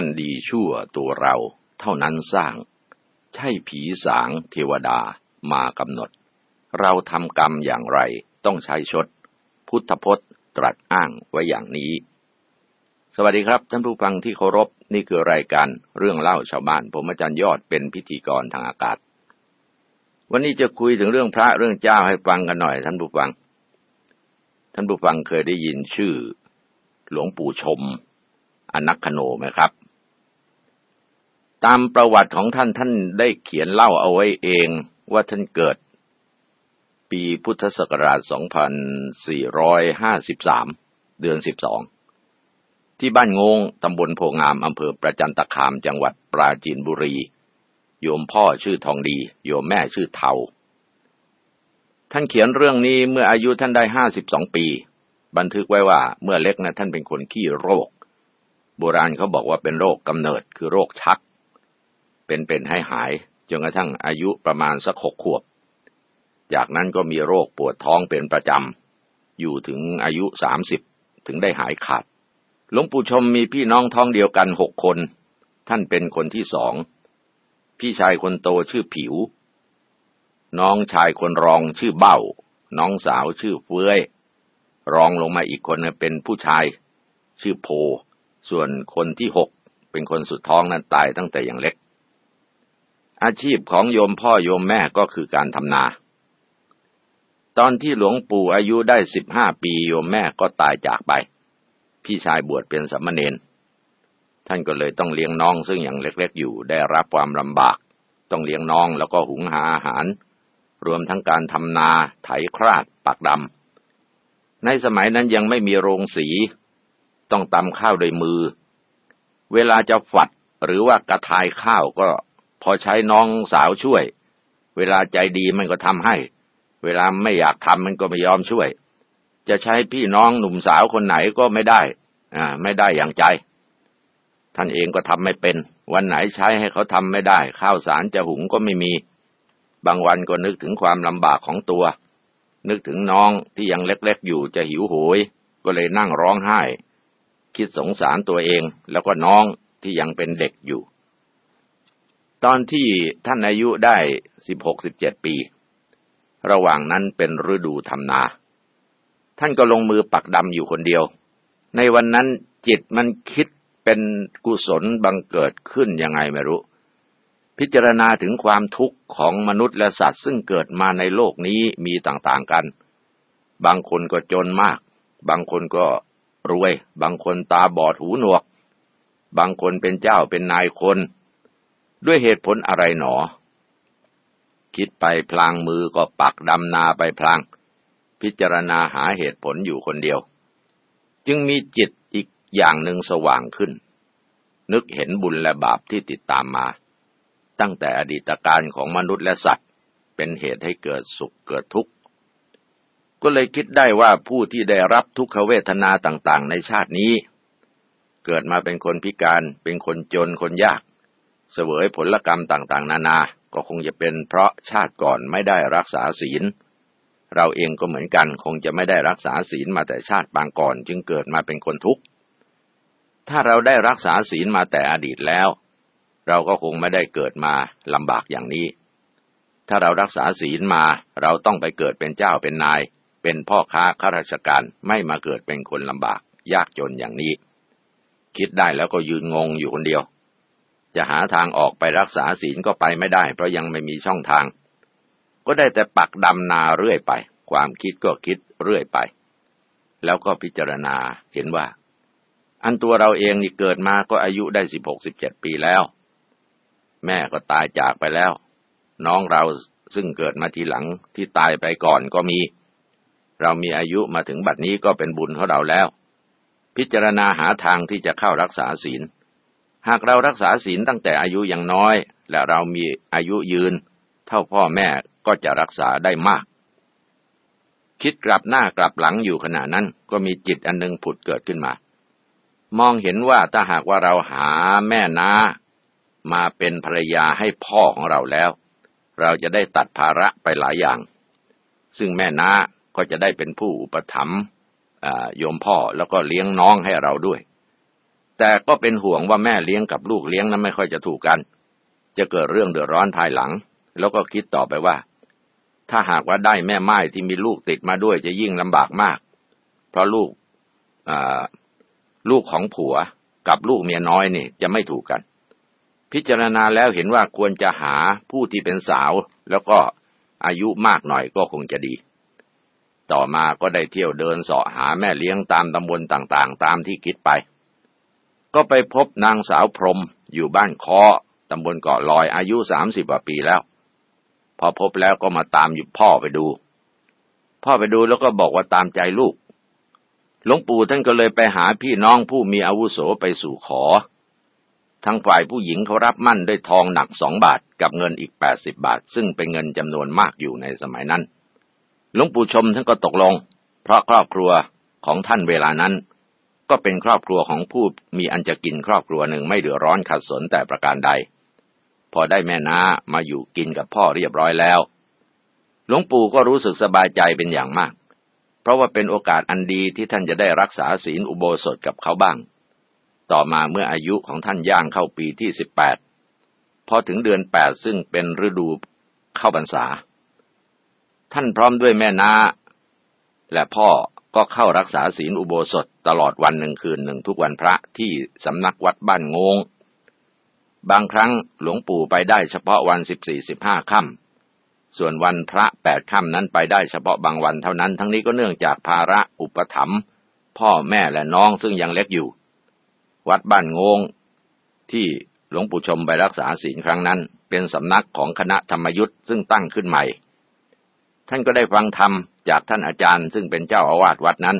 อันดีชั่วตัวเราเท่านั้นสร้าง ใช่ผีสางเทวดามากำหนด เราทำกรรมอย่างไรต้องใช้ชด พุทธพจน์ตรัสอ้างไว้อย่างนี้ สวัสดีครับท่านผู้ฟังที่เคารพนี่คือรายการเรื่องเล่าชาวบ้าน ผมอาจารย์ยอดเป็นพิธีกรทางอากาศ วันนี้จะคุยถึงเรื่องพระเรื่องเจ้าให้ฟังกันหน่อย ท่านผู้ฟัง ท่านผู้ฟังเคยได้ยินชื่อ หลวงปู่ชมอนักขโนไหมครับ ตามประวัติของท่านท่านได้เขียนเล่าเอาไว้เองว่าท่านเกิด ปีพุทธศักราช 2453 เดือน 12 ที่บ้านงงตำบลโพงามอำเภอประจันตคามจังหวัดปราจีนบุรี โยมพ่อชื่อทองดี โยมแม่ชื่อเทา ท่านเขียนเรื่องนี้เมื่ออายุท่านได้ 52 ปี บันทึกไว้ว่าเมื่อเล็กนะท่านเป็นคนขี้โรค โบราณเขาบอกว่าเป็นโรคกำเนิดคือโรคชัก เป็นเป็นให้หายจนกระทั่งอายุประมาณสักหกขวบ จากนั้นก็มีโรคปวดท้องเป็นประจำ อยู่ถึงอายุสามสิบถึงได้หายขาด หลวงปู่ชมมีพี่น้องท้องเดียวกันหกคน ท่านเป็นคนที่สอง พี่ชายคนโตชื่อผิว น้องชายคนรองชื่อเบ้า น้องสาวชื่อเฟื้อย รองลงมาอีกคนเป็นผู้ชาย ชื่อโพ ส่วนคนที่หกเป็นคนสุดท้องนั้นตายตั้งแต่อย่างเล็ก อาชีพของโยมพ่อโยมแม่ก็คือการทำนา ตอนที่หลวงปู่อายุได้สิบห้าปีโยมแม่ก็ตายจากไป พี่ชายบวชเป็นสมณเณรท่านก็เลยต้องเลี้ยงน้องซึ่งยังเล็กๆอยู่ได้รับความลำบาก ต้องเลี้ยงน้องแล้วก็หุงหาอาหาร รวมทั้งการทำนาไถคราดปักดำในสมัยนั้นยังไม่มีโรงสี ต้องตำข้าวโดยมือ เวลาจะฝัดหรือว่ากระทายข้าวก็ พอใช้น้องสาวช่วย เวลาใจดีมันก็ทำให้ เวลาไม่อยากทำมันก็ไม่ยอมช่วย จะใช้พี่น้องหนุ่มสาวคนไหนก็ไม่ได้ อ่า ไม่ได้อย่างใจ ท่านเองก็ทำไม่เป็น วันไหนใช้ให้เขาทำไม่ได้ ข้าวสารจะหุงก็ไม่มี บางวันก็นึกถึงความลำบากของตัว นึกถึงน้องที่ยังเล็กๆอยู่จะหิวโหย ก็เลยนั่งร้องไห้ คิดสงสารตัวเองแล้วก็น้องที่ยังเป็นเด็กอยู่ ตอนที่ท่านอายุได้สิบหกสิบเจ็ดปี ระหว่างนั้นเป็นฤดูทำนา ท่านก็ลงมือปักดำอยู่คนเดียว ในวันนั้นจิตมันคิดเป็นกุศลบังเกิดขึ้นยังไงไม่รู้ พิจารณาถึงความทุกข์ของมนุษย์และสัตว์ซึ่งเกิดมาในโลกนี้มีต่างๆกัน บางคนก็จนมาก บางคนก็รวย บางคนตาบอดหูหนวก บางคนเป็นเจ้าเป็นนายคน ด้วยเหตุผลอะไรหนอ คิดไปพลางมือก็ปักดำนาไปพลาง พิจารณาหาเหตุผลอยู่คนเดียว จึงมีจิตอีกอย่างหนึ่งสว่างขึ้น นึกเห็นบุญและบาปที่ติดตามมา ตั้งแต่อดีตการของมนุษย์และสัตว์ เป็นเหตุให้เกิดสุขเกิดทุกข์ ก็เลยคิดได้ว่าผู้ที่ได้รับทุกขเวทนาต่างๆ ในชาตินี้ เกิดมาเป็นคนพิการเป็นคนจนคนยาก เสวยผลกรรมต่างๆ นานา ก็คงจะเป็นเพราะชาติก่อนไม่ได้รักษาศีล เราเองก็เหมือนกันคงจะไม่ได้รักษาศีลมาแต่ชาติปางก่อนจึงเกิดมาเป็นคนทุกข์ ถ้าเราได้รักษาศีลมาแต่อดีตแล้ว เราก็คงไม่ได้เกิดมาลำบากอย่างนี้ ถ้าเรารักษาศีลมาเราต้องไปเกิดเป็นเจ้าเป็นนาย เป็นพ่อค้าข้าราชการไม่มาเกิดเป็นคนลำบากยากจนอย่างนี้ คิดได้แล้วก็ยืนงงอยู่คนเดียว จะหาทางออกไปรักษาศีลก็ไปไม่ได้ เพราะยังไม่มีช่องทาง ก็ได้แต่ปักดำนาเรื่อยไป ความคิดก็คิดเรื่อยไป แล้วก็พิจารณาเห็นว่า อันตัวเราเองนี่เกิดมาก็อายุได้สิบหกสิบเจ็ดปีแล้ว แม่ก็ตายจากไปแล้ว น้องเราซึ่งเกิดมาทีหลังที่ตายไปก่อนก็มี เรามีอายุมาถึงบัดนี้ก็เป็นบุญของเราแล้ว พิจารณาหาทางที่จะเข้ารักษาศีล หากเรารักษาศีลตั้งแต่อายุยังน้อย และเรามีอายุยืน เท่าพ่อแม่ก็จะรักษาได้มาก คิดกลับหน้ากลับหลังอยู่ขณะนั้นก็มีจิตอันนึงผุดเกิดขึ้นมา มองเห็นว่าถ้าหากว่าเราหาแม่น้ามาเป็นภรรยาให้พ่อของเราแล้ว เราจะได้ตัดภาระไปหลายอย่าง ซึ่งแม่น้าก็จะได้เป็นผู้อุปถัมภ์โยมพ่อแล้วก็เลี้ยงน้องให้เราด้วย แต่ก็เป็นห่วงว่าแม่เลี้ยงกับลูกเลี้ยงนั้นไม่ค่อยจะถูกกัน จะเกิดเรื่องเดือดร้อนภายหลัง แล้วก็คิดต่อไปว่า ถ้าหากว่าได้แม่ไม้ที่มีลูกติดมาด้วยจะยิ่งลำบากมาก เพราะลูกลูกของผัวกับลูกเมียน้อยนี่จะไม่ถูกกัน พิจารณาแล้วเห็นว่าควรจะหาผู้ที่เป็นสาว แล้วก็อายุมากหน่อยก็คงจะดี ต่อมาก็ได้เที่ยวเดินเสาะหาแม่เลี้ยงตามตำบลต่างๆ ตามที่คิดไป ก็ไปพบนางสาวพรมอยู่บ้านคอตำบลเกาะลอยอายุสามสิบกว่าปีแล้ว พอพบแล้วก็มาตามอยู่พ่อไปดู พ่อไปดูแล้วก็บอกว่าตามใจลูก หลวงปู่ท่านก็เลยไปหาพี่น้องผู้มีอาวุโสไปสู่ขอ ทั้งฝ่ายผู้หญิงเขารับมั่นด้วยทองหนักสองบาทกับเงินอีกแปดสิบบาท ซึ่งเป็นเงินจำนวนมากอยู่ในสมัยนั้น หลวงปู่ชมท่านก็ตกลง เพราะครอบครัวของท่านเวลานั้น ก็เป็นครอบครัวของผู้มีอันจะกินครอบครัวหนึ่งไม่เดือดร้อนขัดสนแต่ประการใด พอได้แม่น้ามาอยู่กินกับพ่อเรียบร้อยแล้ว หลวงปู่ก็รู้สึกสบายใจเป็นอย่างมาก เพราะว่าเป็นโอกาสอันดีที่ท่านจะได้รักษาศีลอุโบสถกับเขาบ้าง ต่อมาเมื่ออายุของท่านย่างเข้าปีที่สิบแปดพอถึงเดือนแปดซึ่งเป็นฤดูเข้าพรรษา ท่านพร้อมด้วยแม่นาและพ่อก็เข้ารักษาศีลอุโบสถ ตลอดวันหนึ่งคืนหนึ่งทุกวันพระที่สำนักวัดบ้านงง บางครั้งหลวงปู่ไปได้เฉพาะวันสิบสี่สิบห้าค่ำส่วนวันพระแปดค่ำนั้นไปได้เฉพาะบางวันเท่านั้น ทั้งนี้ก็เนื่องจากภาระอุปถัมภ์พ่อแม่และน้องซึ่งยังเล็กอยู่ วัดบ้านงง ที่หลวงปู่ชมไปรักษาศีลครั้งนั้น เป็นสำนักของคณะธรรมยุทธ์ซึ่งตั้งขึ้นใหม่ ท่านก็ได้ฟังธรรมจากท่านอาจารย์ซึ่งเป็นเจ้าอาวาสวัดนั้น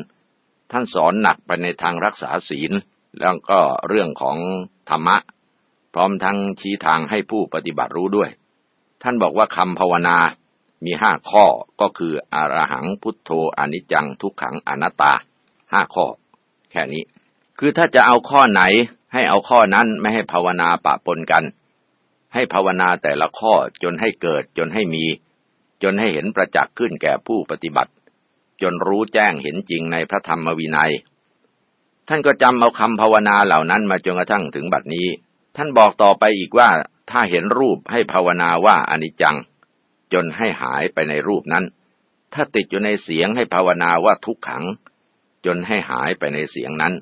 ท่านสอนหนักไปในทางรักษาศีล แล้วก็เรื่องของธรรมะ พร้อมทั้งชี้ทางให้ผู้ปฏิบัติรู้ด้วย ท่านบอกว่าคำภาวนามีห้าข้อก็คืออารหังพุทโธอนิจจังทุกขังอนัตตาห้าข้อ แค่นี้ คือถ้าจะเอาข้อไหนให้เอาข้อนั้นไม่ให้ภาวนาปะปนกัน ให้ภาวนาแต่ละข้อจนให้เกิดจนให้มี จนให้เห็นประจักษ์ขึ้นแก่ผู้ปฏิบัติ จนรู้แจ้งเห็นจริงในพระธรรมวินัย ท่านก็จำเอาคำภาวนาเหล่านั้นมาจนกระทั่งถึงบัดนี้ ท่านบอกต่อไปอีกว่าถ้าเห็นรูปให้ภาวนาว่าอนิจจัง จนให้หายไปในรูปนั้น ถ้าติดอยู่ในเสียงให้ภาวนาว่าทุกขัง จนให้หายไปในเสียงนั้น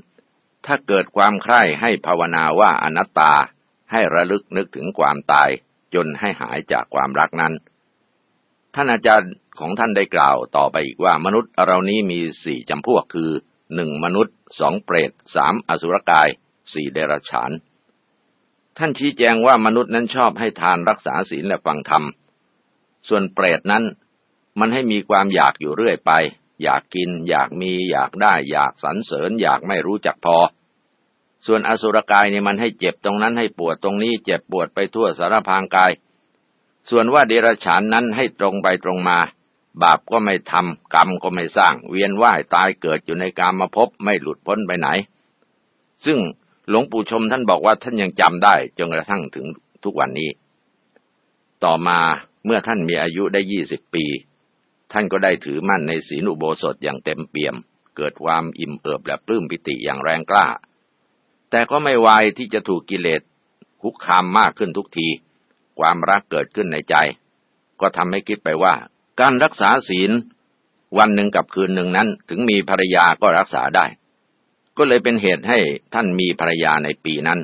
ถ้าเกิดความใคร่ให้ภาวนาว่าอนัตตา ให้ระลึกนึกถึงความตาย จนให้หายจากความรักนั้น ท่านอาจารย์ของท่านได้กล่าวต่อไปอีกว่ามนุษย์เรานี้มีสี่จำพวกคือหนึ่งมนุษย์สองเปรตสามอสุรกายสี่เดรัจฉาน ท่านชี้แจงว่ามนุษย์นั้นชอบให้ทานรักษาศีลและฟังธรรม ส่วนเปรตนั้น มันให้มีความอยากอยู่เรื่อยไป อยากกิน อยากมีอยากได้ อยากสรรเสริญ อยากไม่รู้จักพอ ส่วนอสุรกายนี่มันให้เจ็บตรงนั้นให้ปวดตรงนี้เจ็บปวดไปทั่วสารพางกาย ส่วนว่าเดรัจฉานนั้นให้ตรงไปตรงมา บาปก็ไม่ทำกรรมก็ไม่สร้าง เวียนว่ายตายเกิดอยู่ในกามมาพบไม่หลุดพ้นไปไหน ซึ่งหลวงปู่ชมท่านบอกว่าท่านยังจำได้จนกระทั่งถึงทุกวันนี้ ต่อมาเมื่อท่านมีอายุได้ยี่สิบปี ท่านก็ได้ถือมั่นในศีลอุโบสถอย่างเต็มเปี่ยม เกิดความอิ่มเอิบและปลื้มปิติอย่างแรงกล้า แต่ก็ไม่ไวที่จะถูกกิเลสคุกคามมากขึ้นทุกที ความรักเกิดขึ้นในใจ ก็ทำให้คิดไปว่า การรักษาศีล วันหนึ่งกับคืนหนึ่งนั้น ถึงมีภรรยาก็รักษาได้ ก็เลยเป็นเหตุให้ท่านมีภรรยาในปีนั้น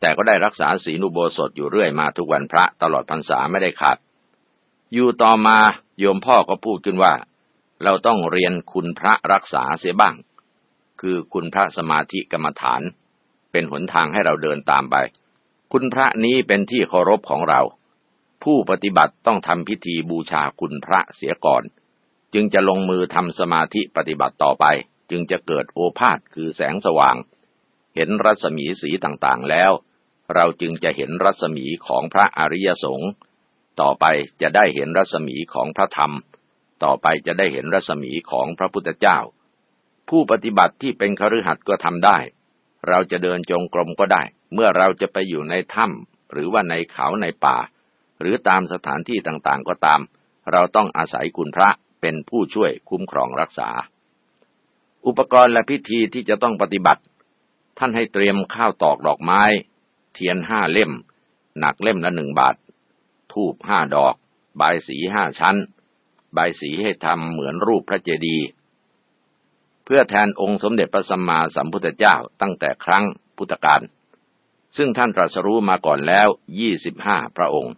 แต่ก็ได้รักษาศีลอุโบสถอยู่เรื่อยมาทุกวันพระตลอดพรรษาไม่ได้ขาด อยู่ต่อมาโยมพ่อก็พูดขึ้นว่า เราต้องเรียนคุณพระรักษาเสียบ้าง คือคุณพระสมาธิกรรมฐาน เป็นหนทางให้เราเดินตามไป คุณพระนี้เป็นที่เคารพของเรา ผู้ปฏิบัติต้องทำพิธีบูชาคุณพระเสียก่อน จึงจะลงมือทำสมาธิปฏิบัติต่อไป จึงจะเกิดโอภาษคือแสงสว่าง เห็นรัศมีสีต่างๆแล้ว เราจึงจะเห็นรัศมีของพระอริยสงฆ์ต่อไปจะได้เห็นรัศมีของพระธรรม ต่อไปจะได้เห็นรัศมีของพระพุทธเจ้า ผู้ปฏิบัติที่เป็นคฤหัสถ์ก็ทำได้ เราจะเดินจงกรมก็ได้ เมื่อเราจะไปอยู่ในถ้ำหรือว่าในเขาในป่า หรือตามสถานที่ต่างๆก็ตาม เราต้องอาศัยคุณพระเป็นผู้ช่วยคุ้มครองรักษา อุปกรณ์และพิธีที่จะต้องปฏิบัติ ท่านให้เตรียมข้าวตอกดอกไม้ เทียนห้าเล่ม หนักเล่มละหนึ่งบาท ทูบห้าดอก ใบสีห้าชั้น ใบสีให้ทำเหมือนรูปพระเจดีย์เพื่อแทนองค์สมเด็จพระสัมมาสัมพุทธเจ้าตั้งแต่ครั้งพุทธกาล ซึ่งท่านตรัสรู้มาก่อนแล้วยี่สิบห้าพระองค์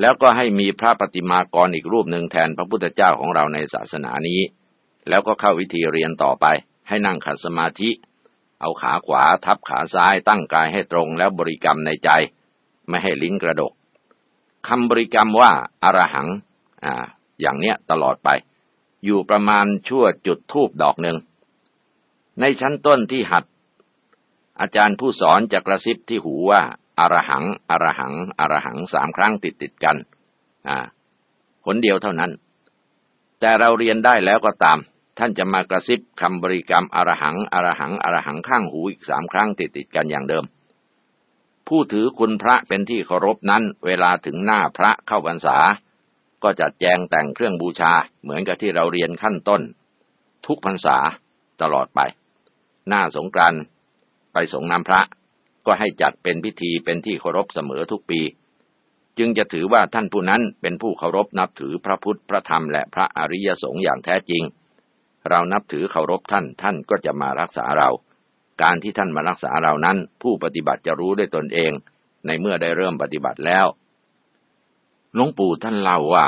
แล้วก็ให้มีพระปฏิมากรอีกรูปหนึ่งแทนพระพุทธเจ้าของเราในศาสนานี้ แล้วก็เข้าวิธีเรียนต่อไป ให้นั่งขัดสมาธิ เอาขาขวาทับขาซ้ายตั้งกายให้ตรงแล้วบริกรรมในใจ ไม่ให้ลิ้นกระดกคำบริกรรมว่าอารหัง อ่า อย่างเนี้ยตลอดไป อยู่ประมาณชั่วจุดทูบดอกหนึ่ง ในชั้นต้นที่หัด อาจารย์ผู้สอนจะกระซิบที่หูว่าอารหังอารหังอารหังสามครั้งติดติดกัน อ่าผลเดียวเท่านั้น แต่เราเรียนได้แล้วก็ตาม ท่านจะมากระซิบคำบริกรรมอารหังอารหังอารหังข้างหูอีกสามครั้งติดติดกันอย่างเดิม ผู้ถือคุณพระเป็นที่เคารพนั้น เวลาถึงหน้าพระเข้าพรรษา ก็จัดแจงแต่งเครื่องบูชาเหมือนกับที่เราเรียนขั้นต้น ทุกพรรษาตลอดไป หน้าสงกรานต์ ไปสงน้ำพระ ก็ให้จัดเป็นพิธีเป็นที่เคารพเสมอทุกปี จึงจะถือว่าท่านผู้นั้นเป็นผู้เคารพนับถือพระพุทธพระธรรมและพระอริยสงฆ์อย่างแท้จริง เรานับถือเคารพท่านท่านก็จะมารักษาเรา การที่ท่านมารักษาเรานั้น ผู้ปฏิบัติจะรู้ด้วยตนเอง ในเมื่อได้เริ่มปฏิบัติแล้วหลวงปู่ท่านเล่าว่า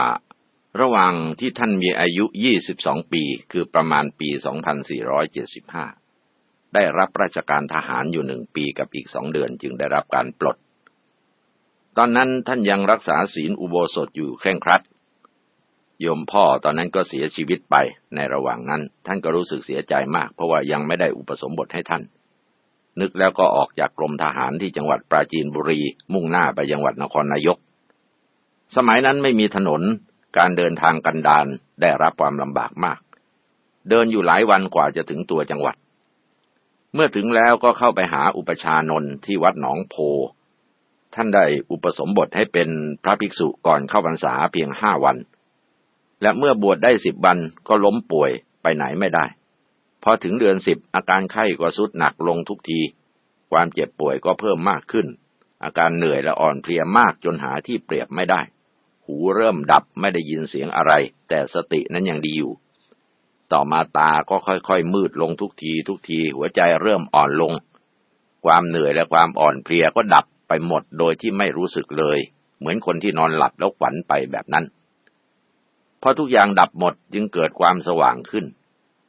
ระหว่างที่ท่านมีอายุ 22 ปี คือประมาณปี 2475 ได้รับราชการทหารอยู่หนึ่งปีกับอีกสองเดือนจึงได้รับการปลด ตอนนั้นท่านยังรักษาศีลอุโบสถอยู่เคร่งครัด โยมพ่อตอนนั้นก็เสียชีวิตไปในระหว่างนั้น ท่านก็รู้สึกเสียใจมาก เพราะว่ายังไม่ได้อุปสมบทให้ท่าน นึกแล้วก็ออกจากกรมทหารที่จังหวัดปราจีนบุรี มุ่งหน้าไปจังหวัดนครนายก สมัยนั้นไม่มีถนน การเดินทางกันดารได้รับความลำบากมาก เดินอยู่หลายวันกว่าจะถึงตัวจังหวัด เมื่อถึงแล้วก็เข้าไปหาอุปชานนท์ที่วัดหนองโพ ท่านได้อุปสมบทให้เป็นพระภิกษุก่อนเข้าพรรษาเพียงห้าวัน และเมื่อบวชได้สิบวันก็ล้มป่วยไปไหนไม่ได้ พอถึงเดือนสิบอาการไข้ก็สุดหนักลงทุกที ความเจ็บป่วยก็เพิ่มมากขึ้น อาการเหนื่อยและอ่อนเพลียมากจนหาที่เปรียบไม่ได้ หูเริ่มดับไม่ได้ยินเสียงอะไร แต่สตินั้นยังดีอยู่ ต่อมาตาก็ค่อยๆมืดลงทุกทีทุกทีหัวใจเริ่มอ่อนลง ความเหนื่อยและความอ่อนเพลียก็ดับไปหมดโดยที่ไม่รู้สึกเลย เหมือนคนที่นอนหลับแล้วฝันไปแบบนั้นพอทุกอย่างดับหมดจึงเกิดความสว่างขึ้น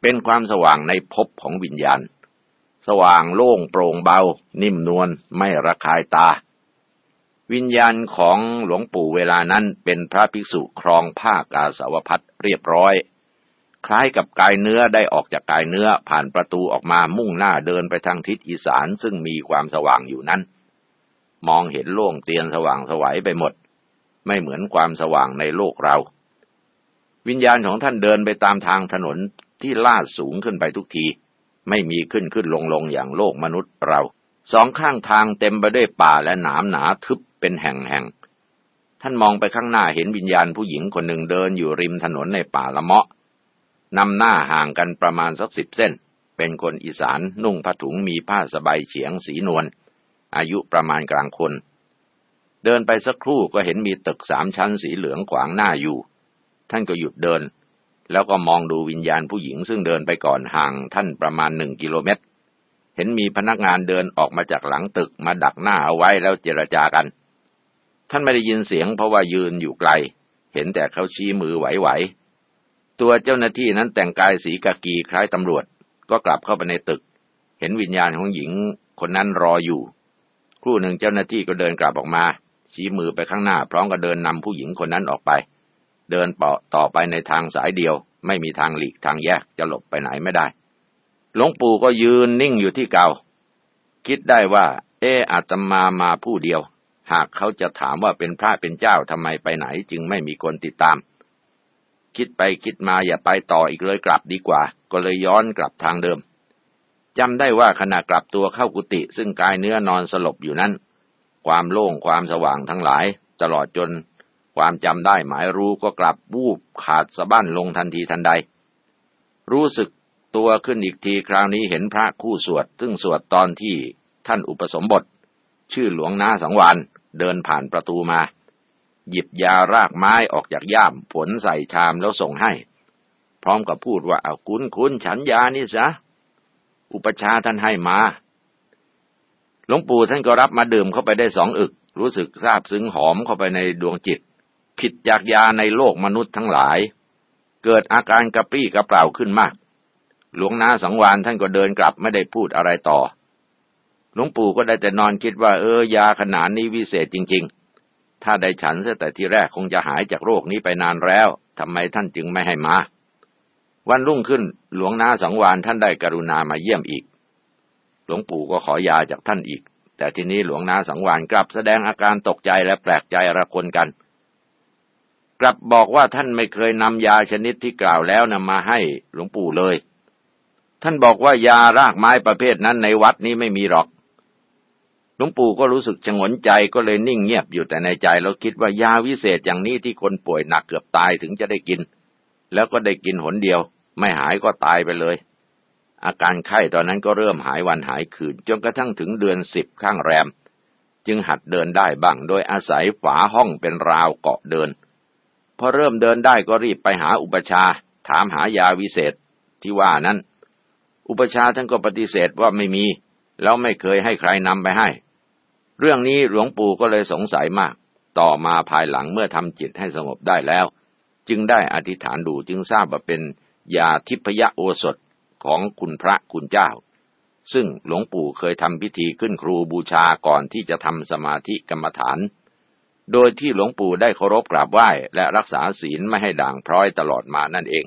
เป็นความสว่างในภพของวิญญาณ สว่างโล่งโปร่งเบา นิ่มนวลไม่ระคายตา วิญญาณของหลวงปู่เวลานั้นเป็นพระภิกษุครองผ้ากาสาวพัดเรียบร้อย คล้ายกับกายเนื้อได้ออกจากกายเนื้อผ่านประตูออกมามุ่งหน้าเดินไปทางทิศอีสานซึ่งมีความสว่างอยู่นั้น มองเห็นโล่งเตียนสว่างสวัยไปหมด ไม่เหมือนความสว่างในโลกเรา วิญญาณของท่านเดินไปตามทางถนนที่ลาดสูงขึ้นไปทุกที ไม่มีขึ้นขึ้นลงลงอย่างโลกมนุษย์เรา สองข้างทางเต็มไปด้วยป่าและหนามหนาทึบเป็นแห่งแห่งท่านมองไปข้างหน้าเห็นวิญญาณผู้หญิงคนหนึ่งเดินอยู่ริมถนนในป่าละเมาะ นำหน้าห่างกันประมาณสักสิบเส้น เป็นคนอีสานนุ่งผ้าถุงมีผ้าสบายเฉียงสีนวล อายุประมาณกลางคน เดินไปสักครู่ก็เห็นมีตึกสามชั้นสีเหลืองขวางหน้าอยู่ ท่านก็หยุดเดิน แล้วก็มองดูวิญญาณผู้หญิงซึ่งเดินไปก่อนห่างท่านประมาณหนึ่งกิโลเมตร เห็นมีพนักงานเดินออกมาจากหลังตึกมาดักหน้าเอาไว้แล้วเจรจากัน ท่านไม่ได้ยินเสียงเพราะว่ายืนอยู่ไกล เห็นแต่เขาชี้มือไหวๆ ตัวเจ้าหน้าที่นั้นแต่งกายสีกากีคล้ายตำรวจ ก็กลับเข้าไปในตึก เห็นวิญญาณของหญิงคนนั้นรออยู่ ครู่หนึ่งเจ้าหน้าที่ก็เดินกลับออกมา ชี้มือไปข้างหน้า พร้อมกับเดินนำผู้หญิงคนนั้นออกไป เดินเปาะต่อไปในทางสายเดียว ไม่มีทางหลีกทางแยกจะหลบไปไหนไม่ได้หลวงปู่ก็ยืนนิ่งอยู่ที่เก่า คิดได้ว่า เอออาตมามาผู้เดียว หากเขาจะถามว่าเป็นพระเป็นเจ้าทำไมไปไหน จึงไม่มีคนติดตาม คิดไปคิดมาอย่าไปต่ออีกเลยกลับดีกว่า ก็เลยย้อนกลับทางเดิมจำได้ว่าขณะกลับตัวเข้ากุฏิซึ่งกายเนื้อนอนสลบอยู่นั้น ความโล่งความสว่างทั้งหลาย ตลอดจน ความจำได้หมายรู้ก็กลับวูบขาดสะบั้นลงทันทีทันใด รู้สึกตัวขึ้นอีกทีคราวนี้เห็นพระคู่สวด ซึ่งสวดตอนที่ท่านอุปสมบท ชื่อหลวงนาสังวานเดินผ่านประตูมา หยิบยารากไม้ออกจากย่ามผลใส่ชามแล้วส่งให้ พร้อมกับพูดว่าเอาคุณคุณฉันยานี่ซะอุปชาท่านให้มาหลวงปู่ท่านก็รับมาดื่มเข้าไปได้สองอึก รู้สึกซาบซึ้งหอมเข้าไปในดวงจิต ผิดจากยาในโลกมนุษย์ทั้งหลาย เกิดอาการกระปรี้กระเปร่าขึ้นมาก หลวงนาสังวานท่านก็เดินกลับไม่ได้พูดอะไรต่อ หลวงปู่ก็ได้แต่นอนคิดว่าเออยาขนาดนี้วิเศษจริง ๆ ถ้าได้ฉันเสียแต่ทีแรกคงจะหายจากโรคนี้ไปนานแล้วทำไมท่านจึงไม่ให้มา วันรุ่งขึ้นหลวงนาสังวานท่านได้กรุณามาเยี่ยมอีก หลวงปู่ก็ขอยาจากท่านอีก แต่ทีนี้หลวงนาสังวานกลับแสดงอาการตกใจและแปลกใจระคนกัน กลับบอกว่าท่านไม่เคยนำยาชนิดที่กล่าวแล้วนำมาให้หลวงปู่เลย ท่านบอกว่ายารากไม้ประเภทนั้นในวัดนี้ไม่มีหรอก หลวงปู่ก็รู้สึกชงนใจก็เลยนิ่งเงียบอยู่แต่ในใจแล้วคิดว่ายาวิเศษอย่างนี้ที่คนป่วยหนักเกือบตายถึงจะได้กิน แล้วก็ได้กินหนเดียว ไม่หายก็ตายไปเลย อาการไข้ตอนนั้นก็เริ่มหายวันหายคืนจนกระทั่งถึงเดือนสิบข้างแรม จึงหัดเดินได้บ้างโดยอาศัยฝาห้องเป็นราวเกาะเดิน พอเริ่มเดินได้ก็รีบไปหาอุปชา ถามหายาวิเศษที่ว่านั้น อุปชาท่านก็ปฏิเสธว่าไม่มี แล้วไม่เคยให้ใครนำไปให้ เรื่องนี้หลวงปู่ก็เลยสงสัยมาก ต่อมาภายหลังเมื่อทำจิตให้สงบได้แล้ว จึงได้อธิษฐานดูจึงทราบว่าเป็นยาทิพยโอสถของคุณพระคุณเจ้า ซึ่งหลวงปู่เคยทำพิธีขึ้นครูบูชาก่อนที่จะทำสมาธิกรรมฐาน โดยที่หลวงปู่ได้เคารพกราบไหว้และรักษาศีลไม่ให้ด่างพร้อยตลอดมานั่นเอง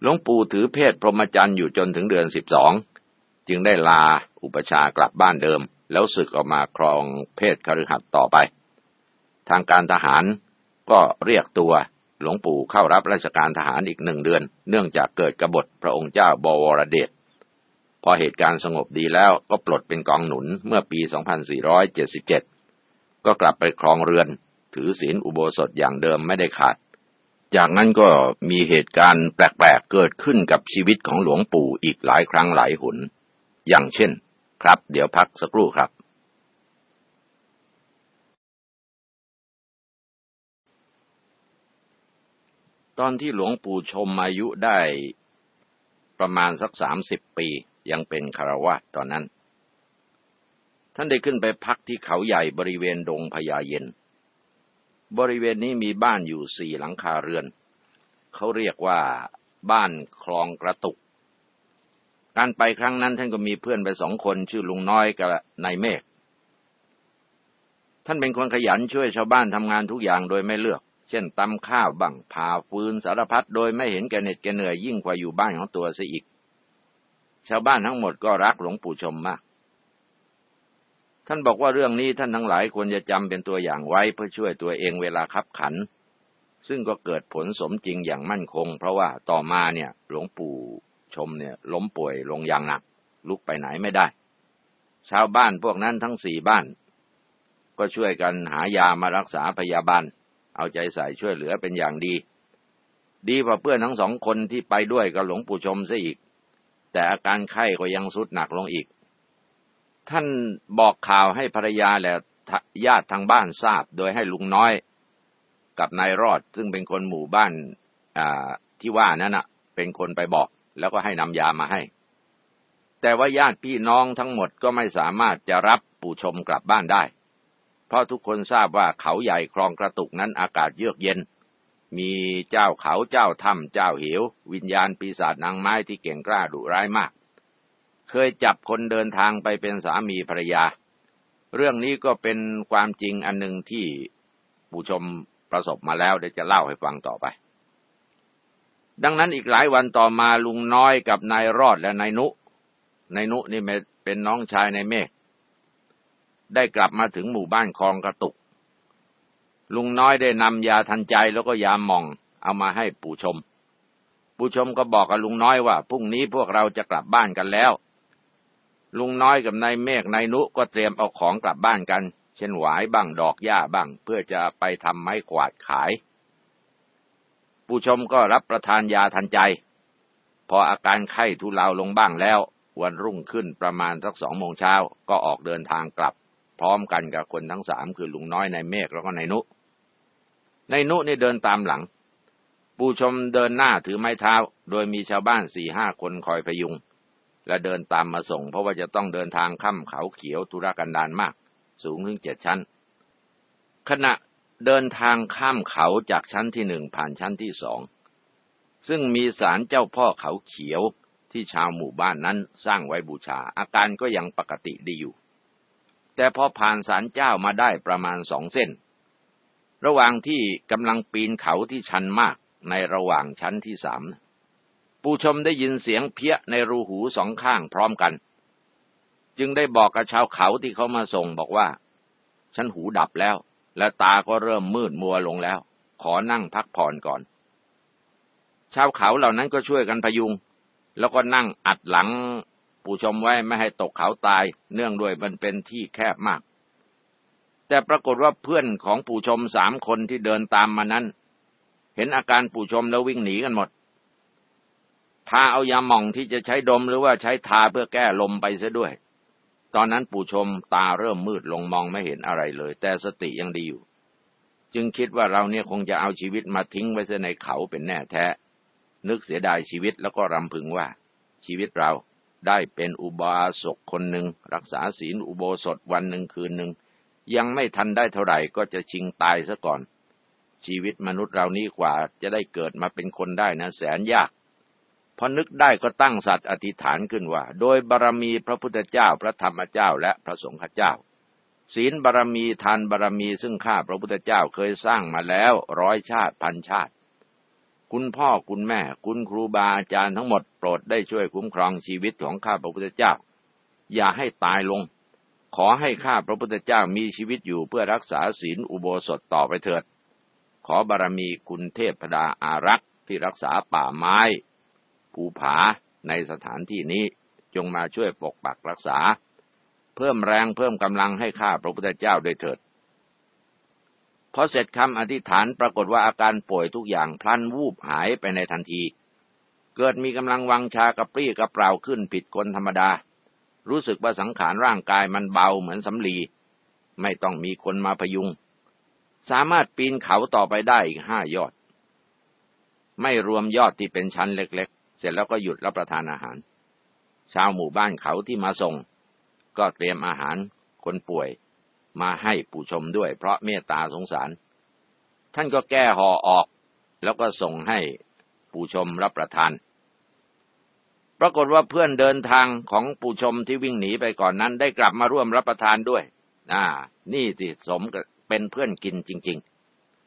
หลวงปู่ถือเพศพรหมจรรย์อยู่จนถึงเดือนสิบสอง จึงได้ลาอุปชากลับบ้านเดิม แล้วศึกออกมาครองเพศคฤหัสถ์ต่อไป ทางการทหารก็เรียกตัวหลวงปู่เข้ารับราชการทหารอีกหนึ่งเดือน เนื่องจากเกิดกบฏพระองค์เจ้าบวรเดชพอเหตุการณ์สงบดีแล้วก็ปลดเป็นกองหนุนเมื่อปี 2477 ก็กลับไปครองเรือน ถือศีลอุโบสถอย่างเดิมไม่ได้ขาด จากนั้นก็มีเหตุการณ์แปลกๆเกิดขึ้นกับชีวิตของหลวงปู่อีกหลายครั้งหลายหน อย่างเช่น ครับ เดี๋ยวพักสักครู่ครับ ตอนที่หลวงปู่ชมอายุได้ประมาณสักสามสิบปียังเป็นคารวะตอนนั้น ท่านได้ขึ้นไปพักที่เขาใหญ่บริเวณดงพญาเย็น บริเวณนี้มีบ้านอยู่สี่หลังคาเรือน เขาเรียกว่าบ้านคลองกระตุก การไปครั้งนั้นท่านก็มีเพื่อนไปสองคนชื่อลุงน้อยกับนายเมฆ ท่านเป็นคนขยันช่วยชาวบ้านทำงานทุกอย่างโดยไม่เลือก เช่นตำข้าวบังผ่าฟืนสารพัดโดยไม่เห็นแก่เหน็ดแก่เหนื่อยยิ่งกว่าอยู่บ้านของตัวเสียอีก ชาวบ้านทั้งหมดก็รักหลวงปู่ชมมาก ท่านบอกว่าเรื่องนี้ท่านทั้งหลายควรจะจำเป็นตัวอย่างไว้เพื่อช่วยตัวเองเวลาขับขัน ซึ่งก็เกิดผลสมจริงอย่างมั่นคง เพราะว่าต่อมาเนี่ย หลวงปู่ ชมเนี่ยล้มป่วยลงอย่างหนัก ลุกไปไหนไม่ได้ ชาวบ้านพวกนั้นทั้งสี่บ้าน ก็ช่วยกันหายามารักษาพยาบาล เอาใจใส่ช่วยเหลือเป็นอย่างดี ดีกว่าเพื่อนทั้งสองคนที่ไปด้วยกับหลวงปู่ชมซะอีก แต่อาการไข้ก็ยังสุดหนักลงอีก ท่านบอกข่าวให้ภรรยาและญาติทางบ้านทราบ โดยให้ลุงน้อยกับนายรอดซึ่งเป็นคนหมู่บ้านที่ว่านั้นนะเป็นคนไปบอก แล้วก็ให้นำยามาให้ แต่ว่าญาติพี่น้องทั้งหมดก็ไม่สามารถจะรับปู่ชมกลับบ้านได้ เพราะทุกคนทราบว่าเขาใหญ่คลองกระตุกนั้นอากาศเยือกเย็น มีเจ้าเขาเจ้าถ้ำเจ้าเหว วิญญาณปีศาจนางไม้ที่เก่งกล้าดุร้ายมาก เคยจับคนเดินทางไปเป็นสามีภรรยา เรื่องนี้ก็เป็นความจริงอันหนึ่งที่ผู้ชมประสบมาแล้วเดี๋ยวจะเล่าให้ฟังต่อไป ดังนั้นอีกหลายวันต่อมาลุงน้อยกับนายรอดและนายนุ นายนุนี่เป็นน้องชายนายเมฆ ได้กลับมาถึงหมู่บ้านคลองกระตุก ลุงน้อยได้นำยาทันใจแล้วก็ยาหม่อง เอามาให้ปู่ชม ปู่ชมก็บอกกับลุงน้อยว่าพรุ่งนี้พวกเราจะกลับบ้านกันแล้ว ลุงน้อยกับนายเมฆนายนุก็เตรียมเอาของกลับบ้านกัน เช่นหวายบ้างดอกหญ้าบ้าง เพื่อจะไปทำไม้กวาดขาย ปู่ชมก็รับประทานยาทันใจ พออาการไข้ทุเลาลงบ้างแล้ว วันรุ่งขึ้นประมาณสักสองโมงเช้าก็ออกเดินทางกลับ พร้อมกันกับคนทั้งสามคือลุงน้อยนายเมฆแล้วก็นายนุนายนุนี่เดินตามหลังปูชมเดินหน้าถือไม้เท้า โดยมีชาวบ้านสี่ห้าคนคอยพยุง และเดินตามมาส่ง เพราะว่าจะต้องเดินทางข้ามเขาเขียวธุรกันดารมาก สูงถึงเจ็ดชั้นขณะ เดินทางข้ามเขาจากชั้นที่หนึ่งผ่านชั้นที่สอง ซึ่งมีศาลเจ้าพ่อเขาเขียวที่ชาวหมู่บ้านนั้นสร้างไว้บูชา อาการก็ยังปกติดีอยู่ แต่พอผ่านศาลเจ้ามาได้ประมาณสองเส้น ระหว่างที่กำลังปีนเขาที่ชันมากในระหว่างชั้นที่สามผู้ชมได้ยินเสียงเพี้ยในรูหูสองข้างพร้อมกัน จึงได้บอกกับชาวเขาที่เขามาส่งบอกว่า ฉันหูดับแล้ว และตาก็เริ่มมืดมัวลงแล้ว ขอนั่งพักผ่อนก่อน ชาวเขาเหล่านั้นก็ช่วยกันพยุง แล้วก็นั่งอัดหลังปู่ชมไว้ไม่ให้ตกเขาตาย เนื่องด้วยมันเป็นที่แคบมาก แต่ปรากฏว่าเพื่อนของปู่ชมสามคนที่เดินตามมานั้น เห็นอาการปู่ชมแล้ววิ่งหนีกันหมด พาเอายาหม่องที่จะใช้ดมหรือว่าใช้ทาเพื่อแก้ลมไปเสียด้วย ตอนนั้นปู่ชมตาเริ่มมืดลงมองไม่เห็นอะไรเลย แต่สติยังดีอยู่ จึงคิดว่าเราเนี่ยคงจะเอาชีวิตมาทิ้งไว้ในเขาเป็นแน่แท้ นึกเสียดายชีวิตแล้วก็รำพึงว่า ชีวิตเราได้เป็นอุบาสกคนหนึ่งรักษาศีลอุโบสถวันหนึ่งคืนหนึ่งยังไม่ทันได้เท่าไหร่ก็จะชิงตายซะก่อน ชีวิตมนุษย์เรานี้กว่าจะได้เกิดมาเป็นคนได้นะแสนยาก อนึกได้ก็ตั้งสัตว์อธิษฐานขึ้นว่า โดยบารมีพระพุทธเจ้าพระธรรมเจ้าและพระสงฆ์เจ้า ศีลบารมีทานบารมีซึ่งข้าพระพุทธเจ้าเคยสร้างมาแล้วร้อยชาติพันชาติ คุณพ่อคุณแม่ คุณครูบาอาจารย์ทั้งหมดโปรดได้ช่วยคุ้มครองชีวิตของข้าพระพุทธเจ้า อย่าให้ตายลง ขอให้ข้าพระพุทธเจ้ามีชีวิตอยู่เพื่อรักษาศีลอุโบสถต่อไปเถิด ขอบารมีคุณเทพดาอารักษ์ที่รักษาป่าไม้ ภูผาในสถานที่นี้จงมาช่วยปกปักรักษา เพิ่มแรงเพิ่มกำลังให้ข้าพระพุทธเจ้าด้วยเถิดพอเสร็จคำอธิษฐานปรากฏว่าอาการป่วยทุกอย่างพลันวูบหายไปในทันที เกิดมีกำลังวังชากระปรี้กระเปร่าขึ้นผิดคนธรรมดา รู้สึกว่าสังขารร่างกายมันเบาเหมือนสำลี ไม่ต้องมีคนมาพยุง สามารถปีนเขาต่อไปได้อีกห้ายอด ไม่รวมยอดที่เป็นชั้นเล็กๆ เสร็จแล้วก็หยุดรับประทานอาหาร ชาวหมู่บ้านเขาที่มาส่ง ก็เตรียมอาหารคนป่วยมาให้ผู้ชมด้วย เพราะเมตตาสงสาร ท่านก็แก้ห่อออก แล้วก็ส่งให้ผู้ชมรับประทาน ปรากฏว่าเพื่อนเดินทางของผู้ชมที่วิ่งหนีไปก่อนนั้น ได้กลับมาร่วมรับประทานด้วยอ่านี่สิสมเป็นเพื่อนกินจริง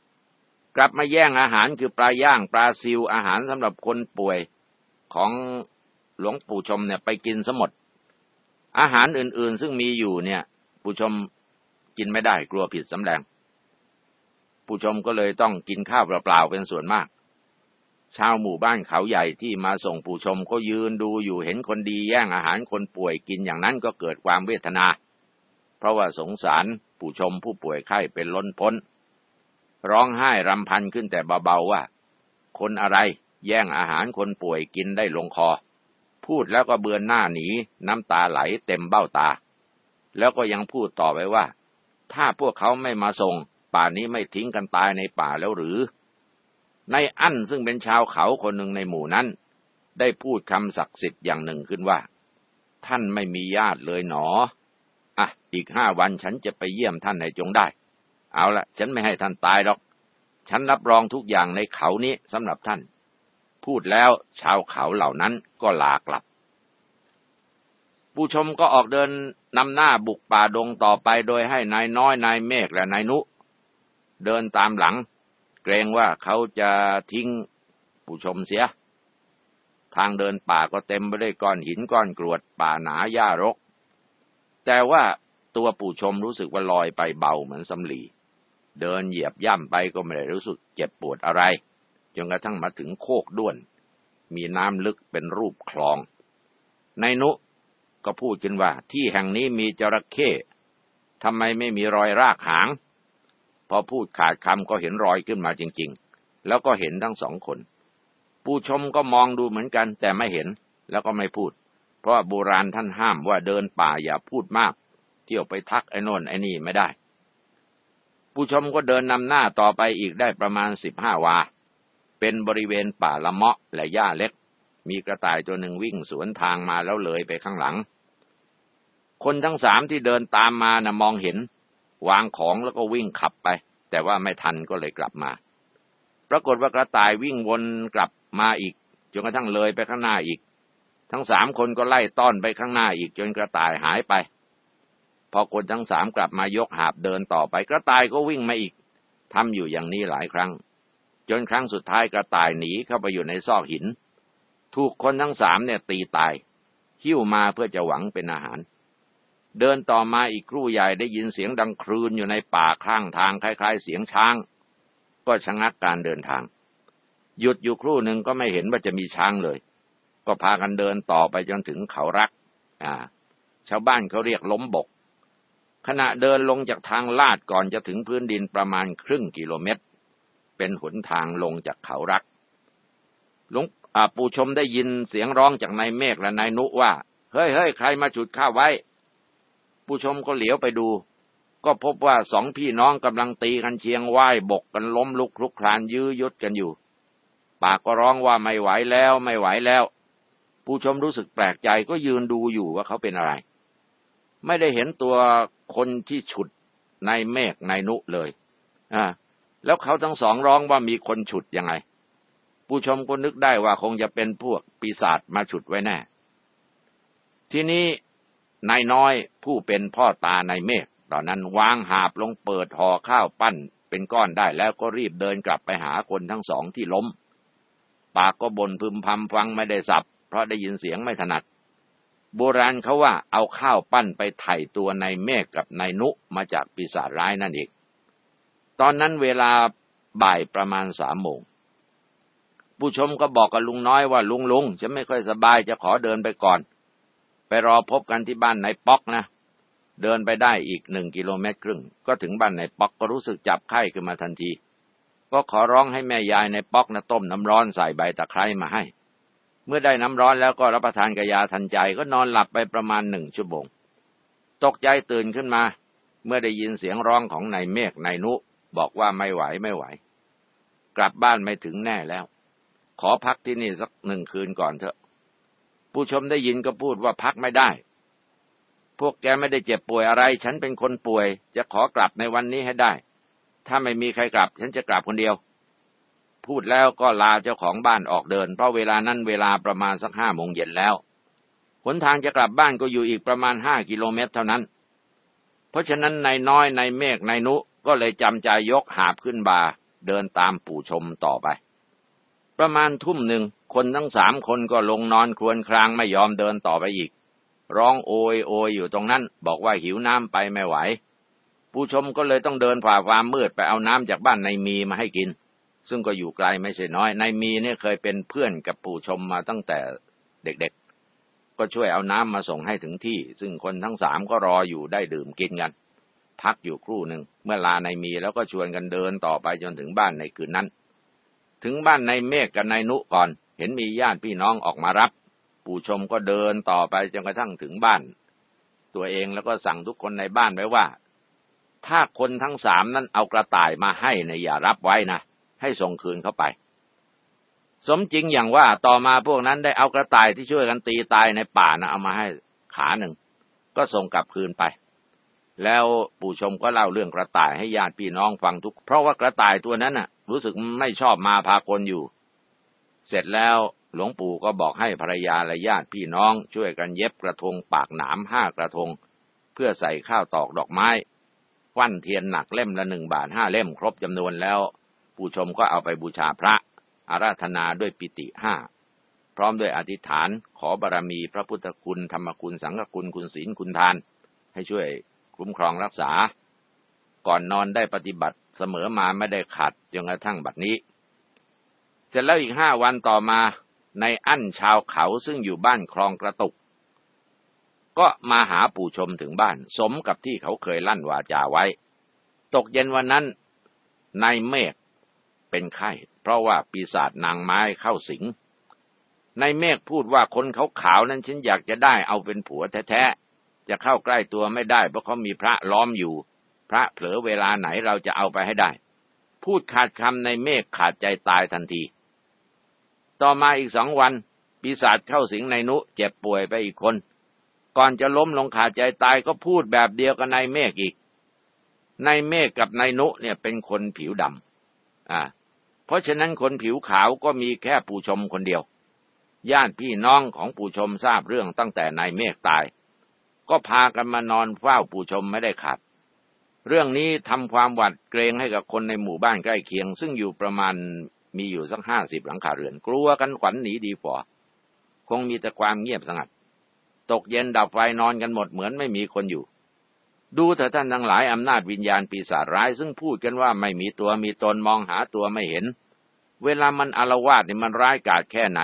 ๆ กลับมาแย่งอาหารคือปลาย่างปลาซิวอาหารสำหรับคนป่วย ของหลวงปู่ชมเนี่ยไปกินสมด อาหารอื่น ๆ ซึ่งมีอยู่เนี่ยผู้ชมกินไม่ได้กลัวผิดสำแดงผู้ชมก็เลยต้องกินข้าวเปล่าๆเป็นส่วนมากชาวหมู่บ้านเขาใหญ่ที่มาส่งผู้ชมก็ยืนดูอยู่เห็นคนดีแย่งอาหารคนป่วยกินอย่างนั้นก็เกิดความเวทนา เพราะว่าสงสารผู้ชมผู้ป่วยไข้เป็นล้นพ้น ร้องไห้รำพันขึ้นแต่เบาๆว่า คนอะไร แย่งอาหารคนป่วยกินได้ลงคอ พูดแล้วก็เบือนหน้าหนี น้ำตาไหลเต็มเบ้าตา แล้วก็ยังพูดต่อไปว่า ถ้าพวกเขาไม่มาส่ง ป่านี้ไม่ทิ้งกันตายในป่าแล้วหรือ ในอั้นซึ่งเป็นชาวเขาคนหนึ่งในหมู่นั้น ได้พูดคำศักดิ์สิทธิ์อย่างหนึ่งขึ้นว่า ท่านไม่มีญาติเลยหนออะอีกห้าวันฉันจะไปเยี่ยมท่านให้จงได้ เอาละฉันไม่ให้ท่านตายหรอก ฉันรับรองทุกอย่างในเขานี้สำหรับท่าน พูดแล้วชาวเขาเหล่านั้นก็ลากลับ ผู้ชมก็ออกเดินนำหน้าบุกป่าดงต่อไปโดยให้นายน้อยนายเมฆและนายนุ เดินตามหลัง เกรงว่าเขาจะทิ้งผู้ชมเสีย ทางเดินป่าก็เต็มไปด้วยก้อนหินก้อนกรวดป่าหนาหญ้ารก แต่ว่าตัวผู้ชมรู้สึกว่าลอยไปเบาเหมือนสำลี เดินเหยียบย่ำไปก็ไม่ได้รู้สึกเจ็บปวดอะไร จนกระทั่งมาถึงโคกด้วน มีน้ำลึกเป็นรูปคลอง นายนุก็พูดกันว่า ที่แห่งนี้มีจระเข้ทำไมไม่มีรอยรากหาง พอพูดขาดคำก็เห็นรอยขึ้นมาจริง ๆ แล้วก็เห็นทั้งสองคนปู่ชมก็มองดูเหมือนกัน แต่ไม่เห็นแล้วก็ไม่พูด เพราะโบราณท่านห้ามว่าเดินป่าอย่าพูดมาก เที่ยวไปทักไอ้นนไอ้นี่ไม่ได้ ผู้ชมก็เดินนำหน้าต่อไปอีกได้ประมาณสิบห้าวา เป็นบริเวณป่าละเมาะและหญ้าเล็ก มีกระต่ายตัวหนึ่งวิ่งสวนทางมาแล้วเลยไปข้างหลัง คนทั้งสามที่เดินตามมานะมองเห็น วางของแล้วก็วิ่งขับไป แต่ว่าไม่ทันก็เลยกลับมา ปรากฏว่ากระต่ายวิ่งวนกลับมาอีกจนกระทั่งเลยไปข้างหน้าอีก ทั้งสามคนก็ไล่ต้อนไปข้างหน้าอีกจนกระต่ายหายไป พอคนทั้งสามกลับมายกหาบเดินต่อไป กระต่ายก็วิ่งมาอีกทำอยู่อย่างนี้หลายครั้ง จนครั้งสุดท้ายกระต่ายหนีเข้าไปอยู่ในซอกหิน ถูกคนทั้งสามเนี่ยตีตาย หิ้วมาเพื่อจะหวังเป็นอาหาร เดินต่อมาอีกครู่ใหญ่ได้ยินเสียงดังครืนอยู่ในป่าข้างทางคล้าย ๆ เสียงช้าง ก็ชะงักการเดินทาง หยุดอยู่ครู่หนึ่งก็ไม่เห็นว่าจะมีช้างเลย ก็พากันเดินต่อไปจนถึงเขารัก อ่า ชาวบ้านเขาเรียกล้มบกขณะเดินลงจากทางลาดก่อนจะถึงพื้นดินประมาณครึ่งกิโลเมตร เป็นหนทางลงจากเขารัก หลวงปู่ชมได้ยินเสียงร้องจากนายเมฆและนายนุว่า เฮ้ยเฮ้ยใครมาจุดข้าไว้ ปู่ชมก็เหลียวไปดู ก็พบว่าสองพี่น้องกำลังตีกันเชียงไหวบกกันล้มลุกคลุกคลานยื้อยุดกันอยู่ ปากก็ร้องว่าไม่ไหวแล้วไม่ไหวแล้วผู้ชมรู้สึกแปลกใจก็ยืนดูอยู่ว่าเขาเป็นอะไร ไม่ได้เห็นตัวคนที่ฉุดในเมฆในนุเลย อ่า แล้วเขาทั้งสองร้องว่ามีคนฉุดยังไง ผู้ชมก็นึกได้ว่าคงจะเป็นพวกปีศาจมาฉุดไว้แน่ ทีนี้นายน้อยผู้เป็นพ่อตาในเมฆตอนนั้นวางหาบลงเปิดห่อข้าวปั้น เป็นก้อนได้แล้วก็รีบเดินกลับไปหาคนทั้งสองที่ล้ม ปากก็บนพึมพำฟังไม่ได้สับ เพราะได้ยินเสียงไม่ถนัด โบราณเขาว่าเอาข้าวปั้นไปไถ่ตัวในเมฆกับในนุมาจากปีศาจร้ายนั่นเอง ตอนนั้นเวลาบ่ายประมาณสามโมง ผู้ชมก็บอกกับลุงน้อยว่าลุงลุงจะไม่ค่อยสบายจะขอเดินไปก่อน ไปรอพบกันที่บ้านในป๊อกนะ เดินไปได้อีกหนึ่งกิโลเมตรครึ่ง ก็ถึงบ้านในป๊อกก็รู้สึกจับไข้ขึ้นมาทันที ก็ขอร้องให้แม่ยายในป๊อกนะต้มน้ำร้อนใส่ใบตะไคร้มาให้ เมื่อได้น้ำร้อนแล้วก็รับประทานกยาทันใจก็นอนหลับไปประมาณหนึ่งชั่วโมง ตกใจตื่นขึ้นมา เมื่อได้ยินเสียงร้องของนายเมฆนายนุ บอกว่าไม่ไหวไม่ไหว กลับบ้านไม่ถึงแน่แล้ว ขอพักที่นี่สักหนึ่งคืนก่อนเถอะ ผู้ชมได้ยินก็พูดว่าพักไม่ได้ พวกแกไม่ได้เจ็บป่วยอะไร ฉันเป็นคนป่วย จะขอกลับในวันนี้ให้ได้ ถ้าไม่มีใครกลับ ฉันจะกลับคนเดียว พูดแล้วก็ลาเจ้าของบ้านออกเดิน เพราะเวลานั้นเวลาประมาณสักห้าโมงเย็นแล้วหนทางจะกลับบ้านก็อยู่อีกประมาณห้ากิโลเมตรเท่านั้น เพราะฉะนั้นนายน้อยนายเมฆนายนุ ก็เลยจำใจยกหาบขึ้นบาเดินตามปู่ชมต่อไป ประมาณทุ่มหนึ่งคนทั้งสามคนก็ลงนอนครวญครางไม่ยอมเดินต่อไปอีก ร้องโอยโอยอยู่ตรงนั้น บอกว่าหิวน้ำไปไม่ไหว ผู้ชมก็เลยต้องเดินผ่าความมืดไปเอาน้ำจากบ้านนายมีมาให้กิน ซึ่งก็อยู่ไกลไม่ใช่น้อยนายมีเนี่ยเคยเป็นเพื่อนกับปู่ชมมาตั้งแต่เด็กๆ ก็ช่วยเอาน้ำมาส่งให้ถึงที่ ซึ่งคนทั้งสามก็รออยู่ได้ดื่มกินกัน พักอยู่ครู่หนึ่ง เมื่อลานายมีแล้วก็ชวนกันเดินต่อไปจนถึงบ้านในคืนนั้น ถึงบ้านนายเมฆกับนายนุก่อน เห็นมีญาติพี่น้องออกมารับ ปู่ชมก็เดินต่อไปจนกระทั่งถึงบ้าน ตัวเองแล้วก็สั่งทุกคนในบ้านไว้ว่า ถ้าคนทั้งสามนั้นเอากระต่ายมาให้นะอย่ารับไว้นะให้ส่งคืนเข้าไป สมจริงอย่างว่าต่อมาพวกนั้นได้เอากระต่ายที่ช่วยกันตีตายในป่านะเอามาให้ขาหนึ่งก็ส่งกลับคืนไป แล้วปู่ชมก็เล่าเรื่องกระต่ายให้ญาติพี่น้องฟังทุก เพราะว่ากระต่ายตัวนั้นน่ะ รู้สึกไม่ชอบมาพากลอยู่ เสร็จแล้วหลวงปู่ก็บอกให้ภรรยาและญาติพี่น้อง ช่วยกันเย็บกระทงปากหนามห้ากระทง เพื่อใส่ข้าวตอกดอกไม้ฟันเทียนหนักเล่มละหนึ่งบาทห้าเล่มครบจำนวนแล้ว ผู้ชมก็เอาไปบูชาพระ อาราธนาด้วยปิติห้าพร้อมด้วยอธิษฐานขอบารมีพระพุทธคุณ ธรรมคุณ สังฆคุณคุณศีลคุณทาน ให้ช่วย คุ้มครองรักษา ก่อนนอนได้ปฏิบัติเสมอมาไม่ได้ขาดจนกระทั่งบัดนี้ เสร็จแล้วอีกห้าวันต่อมาในอั้นชาวเขาซึ่งอยู่บ้านคลองกระตุก ก็มาหาปู่ชมถึงบ้าน สมกับที่เขาเคยลั่นวาจาไว้ ตกเย็นวันนั้นนายเมฆเป็นไข้ เพราะว่าปีศาจนางไม้เข้าสิงในเมฆพูดว่าคนเขาขาวนั้นฉันอยากจะได้เอาเป็นผัวแท้ จะเข้าใกล้ตัวไม่ได้ เพราะเขามีพระล้อมอยู่ พระเผลอเวลาไหนเราจะเอาไปให้ได้ พูดขาดคำในเมฆขาดใจตายทันที ต่อมาอีกสองวัน ปีศาจเข้าสิงในนุเจ็บป่วยไปอีกคน ก่อนจะล้มลงขาดใจตายก็พูดแบบเดียวกับนายเมฆอีกนายเมฆกับนายนุเนี่ยเป็นคนผิวดำอ่า เพราะฉะนั้นคนผิวขาวก็มีแค่ปู่ชมคนเดียวญาติพี่น้องของปู่ชมทราบเรื่องตั้งแต่นายเมฆตาย ก็พากันมานอนเฝ้าปู่ชมไม่ได้ขาดเรื่องนี้ทำความหวัดเกรงให้กับคนในหมู่บ้านใกล้เคียง ซึ่งอยู่ประมาณมีอยู่สักห้าสิบหลังคาเรือน กลัวกันขวัญหนีดีฝ่อคงมีแต่ความเงียบสงัด ตกเย็นดับไฟนอนกันหมดเหมือนไม่มีคนอยู่ ดูเถอะท่านทั้งหลายอำนาจวิญญาณปีศาจร้าย ซึ่งพูดกันว่าไม่มีตัวมีตนมองหาตัวไม่เห็น เวลามันอารวาสนี่มันร้ายกาจแค่ไหน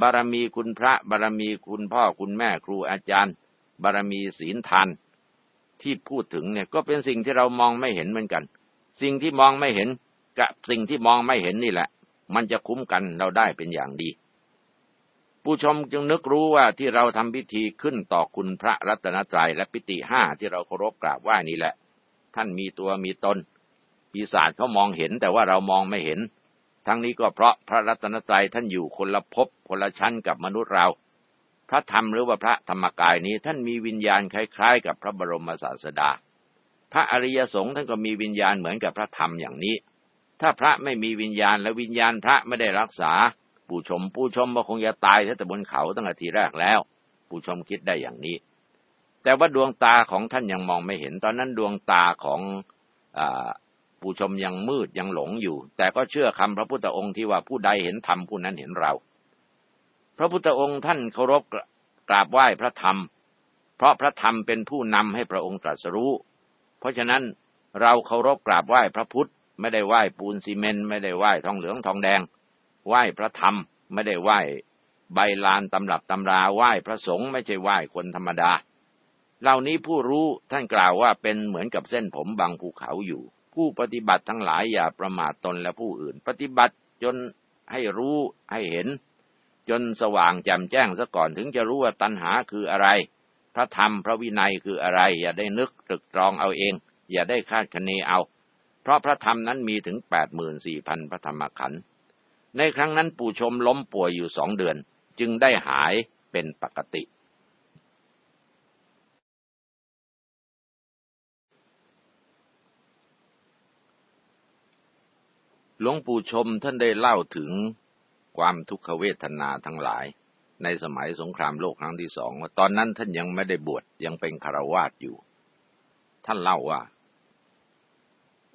บารมีคุณพระบารมีคุณพ่อคุณแม่ครูอาจารย์ บารมีศีลทานที่พูดถึงเนี่ยก็เป็นสิ่งที่เรามองไม่เห็นเหมือนกัน สิ่งที่มองไม่เห็นกับสิ่งที่มองไม่เห็นนี่แหละ มันจะคุ้มกันเราได้เป็นอย่างดี ผู้ชมจึงนึกรู้ว่าที่เราทำพิธีขึ้นต่อคุณพระรัตนตรัยและพิธีห้าที่เราเคารพกราบไหว้นี่แหละ ท่านมีตัวมีตนปีศาจเขามองเห็นแต่ว่าเรามองไม่เห็น ทั้งนี้ก็เพราะพระรัตนตรัยท่านอยู่คนละภพคนละชั้นกับมนุษย์เรา ระธรรมหรือว่าพระธรรมกายนี้ท่านมีวิญญาณคล้ายๆ กับพระบรมศาสดา พระอริยสงฆ์ท่านก็มีวิญญาณเหมือนกับพระธรรมอย่างนี้ ถ้าพระไม่มีวิญญาณและวิญญาณพระไม่ได้รักษา ผู้ชมผู้ชมว่าคงจะตายแต่บนเขาตั้งแต่ทีแรกแล้ว ผู้ชมคิดได้อย่างนี้ แต่ว่าดวงตาของท่านยังมองไม่เห็น ตอนนั้นดวงตาของอผู้ชมยังมืดยังหลงอยู่ แต่ก็เชื่อคำพระพุทธองค์ที่ว่าผู้ใดเห็นธรรมผู้นั้นเห็นเรา ระพุทธองค์ท่านเคารพกราบไหว้พระธรรม เพราะพระธรรมเป็นผู้นำให้พระองค์ตรัสรู้ เพราะฉะนั้นเราเคารพกราบไหว้พระพุทธ ไม่ได้ไหว้ปูนซีเมนไม่ได้ไหว้ทองเหลืองทองแดง ไหว้พระธรรม ไม่ได้ไหว้ใบลานตำรับตำราไหว้พระสงฆ์ไม่ใช่ไหว้คนธรรมดา เหล่านี้ผู้รู้ท่านกล่าวว่าเป็นเหมือนกับเส้นผมบางภูเขาอยู่ ผู้ปฏิบัติทั้งหลายอย่าประมาทตนและผู้อื่น ปฏิบัติจนให้รู้ให้เห็น จนสว่างแจ่มแจ้งซะก่อนถึงจะรู้ว่าตัณหาคืออะไร พระธรรมพระวินัยคืออะไร อย่าได้นึกตรึกตรองเอาเอง อย่าได้คาดคะเนเอา เพราะพระธรรมนั้นมีถึงแปดหมื่นสี่พันพระธรรมขันธ์ในครั้งนั้นปู่ชมล้มป่วยอยู่สองเดือน จึงได้หายเป็นปกติ หลวงปู่ชมท่านได้เล่าถึง ความทุกขเวทนาทั้งหลาย ในสมัยสงครามโลกครั้งที่สองว่าตอนนั้นท่านยังไม่ได้บวชยังเป็นคารวาสอยู่ ท่านเล่าว่า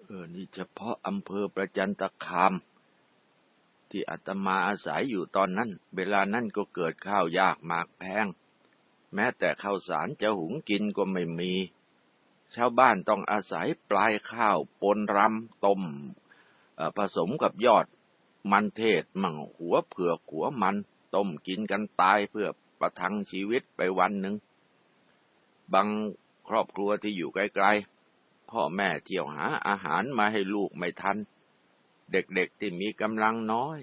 เออนี่เฉพาะอำเภอประจันตคาม ที่อาตมาอาศัยอยู่ตอนนั้น เวลานั้นก็เกิดข้าวยากมากแพง แม้แต่ข้าวสารจะหุงกินก็ไม่มีชาวบ้านต้องอาศัยปลายข้าวปนรำต้มผสมกับยอด มันเทศมั่งหัวเผือกหัวมัน ต้มกินกันตายเพื่อประทังชีวิตไปวันหนึ่ง บางครอบครัวที่อยู่ไกลๆ พ่อแม่เที่ยวหาอาหารมาให้ลูกไม่ทัน เด็กๆที่มีกำลังน้อย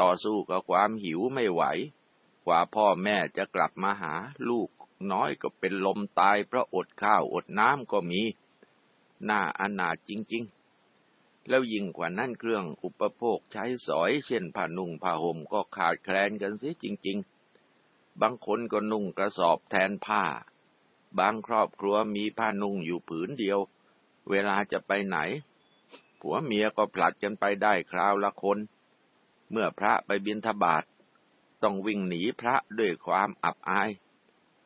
ต่อสู้กับความหิวไม่ไหว กว่าพ่อแม่จะกลับมาหาลูกน้อยก็เป็นลมตายเพราะอดข้าวอดน้ำก็มี น่าอนาถจริง ๆ แล้วยิ่งกว่านั้นเครื่องอุปโภคใช้สอย เช่นผ้านุ่งผ้าห่มก็ขาดแคลนกันเสิจริง ๆ บางคนก็นุ่งกระสอบแทนผ้า บางครอบครัวมีผ้านุ่งอยู่ผืนเดียว เวลาจะไปไหน ผัวเมียก็ผลัดกันไปได้คราวละคน เมื่อพระไปบิณฑบาตต้องวิ่งหนีพระด้วยความอับอาย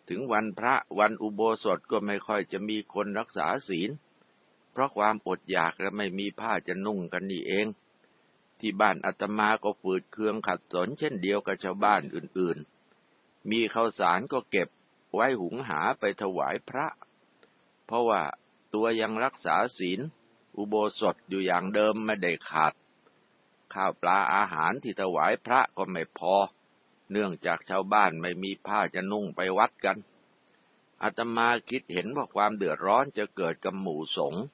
ถึงวันพระวันอุโบสถก็ไม่ค่อยจะมีคนรักษาศีล เพราะความอดอยากและไม่มีผ้าจะนุ่งกันนี่เอง ที่บ้านอาตมาก็ฝืดเคืองขัดสนเช่นเดียวกับชาวบ้านอื่นๆ มีข้าวสารก็เก็บไว้หุงหาไปถวายพระ เพราะว่าตัวยังรักษาศีล อุโบสถอยู่อย่างเดิมไม่ได้ขาด ข้าวปลาอาหารที่ถวายพระก็ไม่พอ เนื่องจากชาวบ้านไม่มีผ้าจะนุ่งไปวัดกันอาตมาคิดเห็นว่าความเดือดร้อนจะเกิดกับหมู่สงฆ์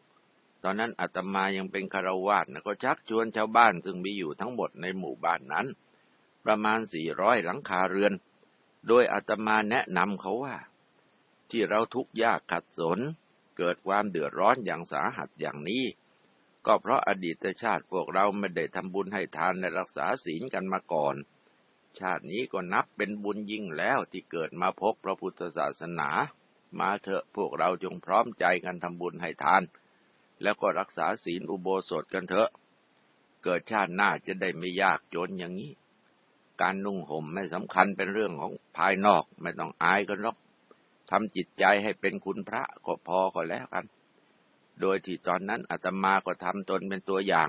ตอนนั้นอาตมายังเป็นคารวาสนะก็ชักชวนชาวบ้านซึ่งมีอยู่ทั้งหมดในหมู่บ้านนั้น ประมาณสี่ร้อยหลังคาเรือน โดยอาตมาแนะนำเขาว่า ที่เราทุกข์ยากขัดสน เกิดความเดือดร้อนอย่างสาหัสอย่างนี้ ก็เพราะอดีตชาติพวกเราไม่ได้ทำบุญให้ทานและรักษาศีลกันมาก่อน ชาตินี้ก็นับเป็นบุญยิ่งแล้วที่เกิดมาพบพระพุทธศาสนา มาเถอะพวกเราจงพร้อมใจกันทำบุญให้ทาน แล้วก็รักษาศีลอุโบสถกันเถอะ เกิดชาติหน้าจะได้ไม่ยากจนอย่างนี้ การนุ่งห่มไม่สำคัญเป็นเรื่องของภายนอกไม่ต้องอายกันหรอกทำจิตใจให้เป็นคุณพระก็พอก็แล้วกัน โดยที่ตอนนั้นอาตมาก็ทำตนเป็นตัวอย่าง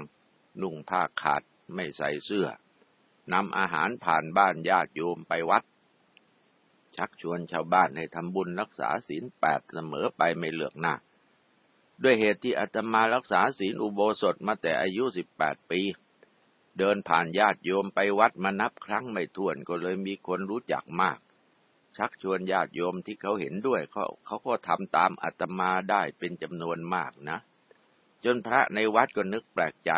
นุ่งผ้าขาดไม่ใส่เสื้อนำอาหารผ่านบ้านญาติโยมไปวัด ชักชวนชาวบ้านให้ทำบุญรักษาศีลแปดเสมอไปไม่เลือกหน้า ด้วยเหตุที่อาตมารักษาศีลอุโบสถมาแต่อายุสิบแปดปี เดินผ่านญาติโยมไปวัดมานับครั้งไม่ถ้วนก็เลยมีคนรู้จักมาก ชักชวนญาติโยมที่เขาเห็นด้วยเขาเขาก็ทำตามอาตมาได้เป็นจำนวนมากนะ จนพระในวัดก็นึกแปลกใจ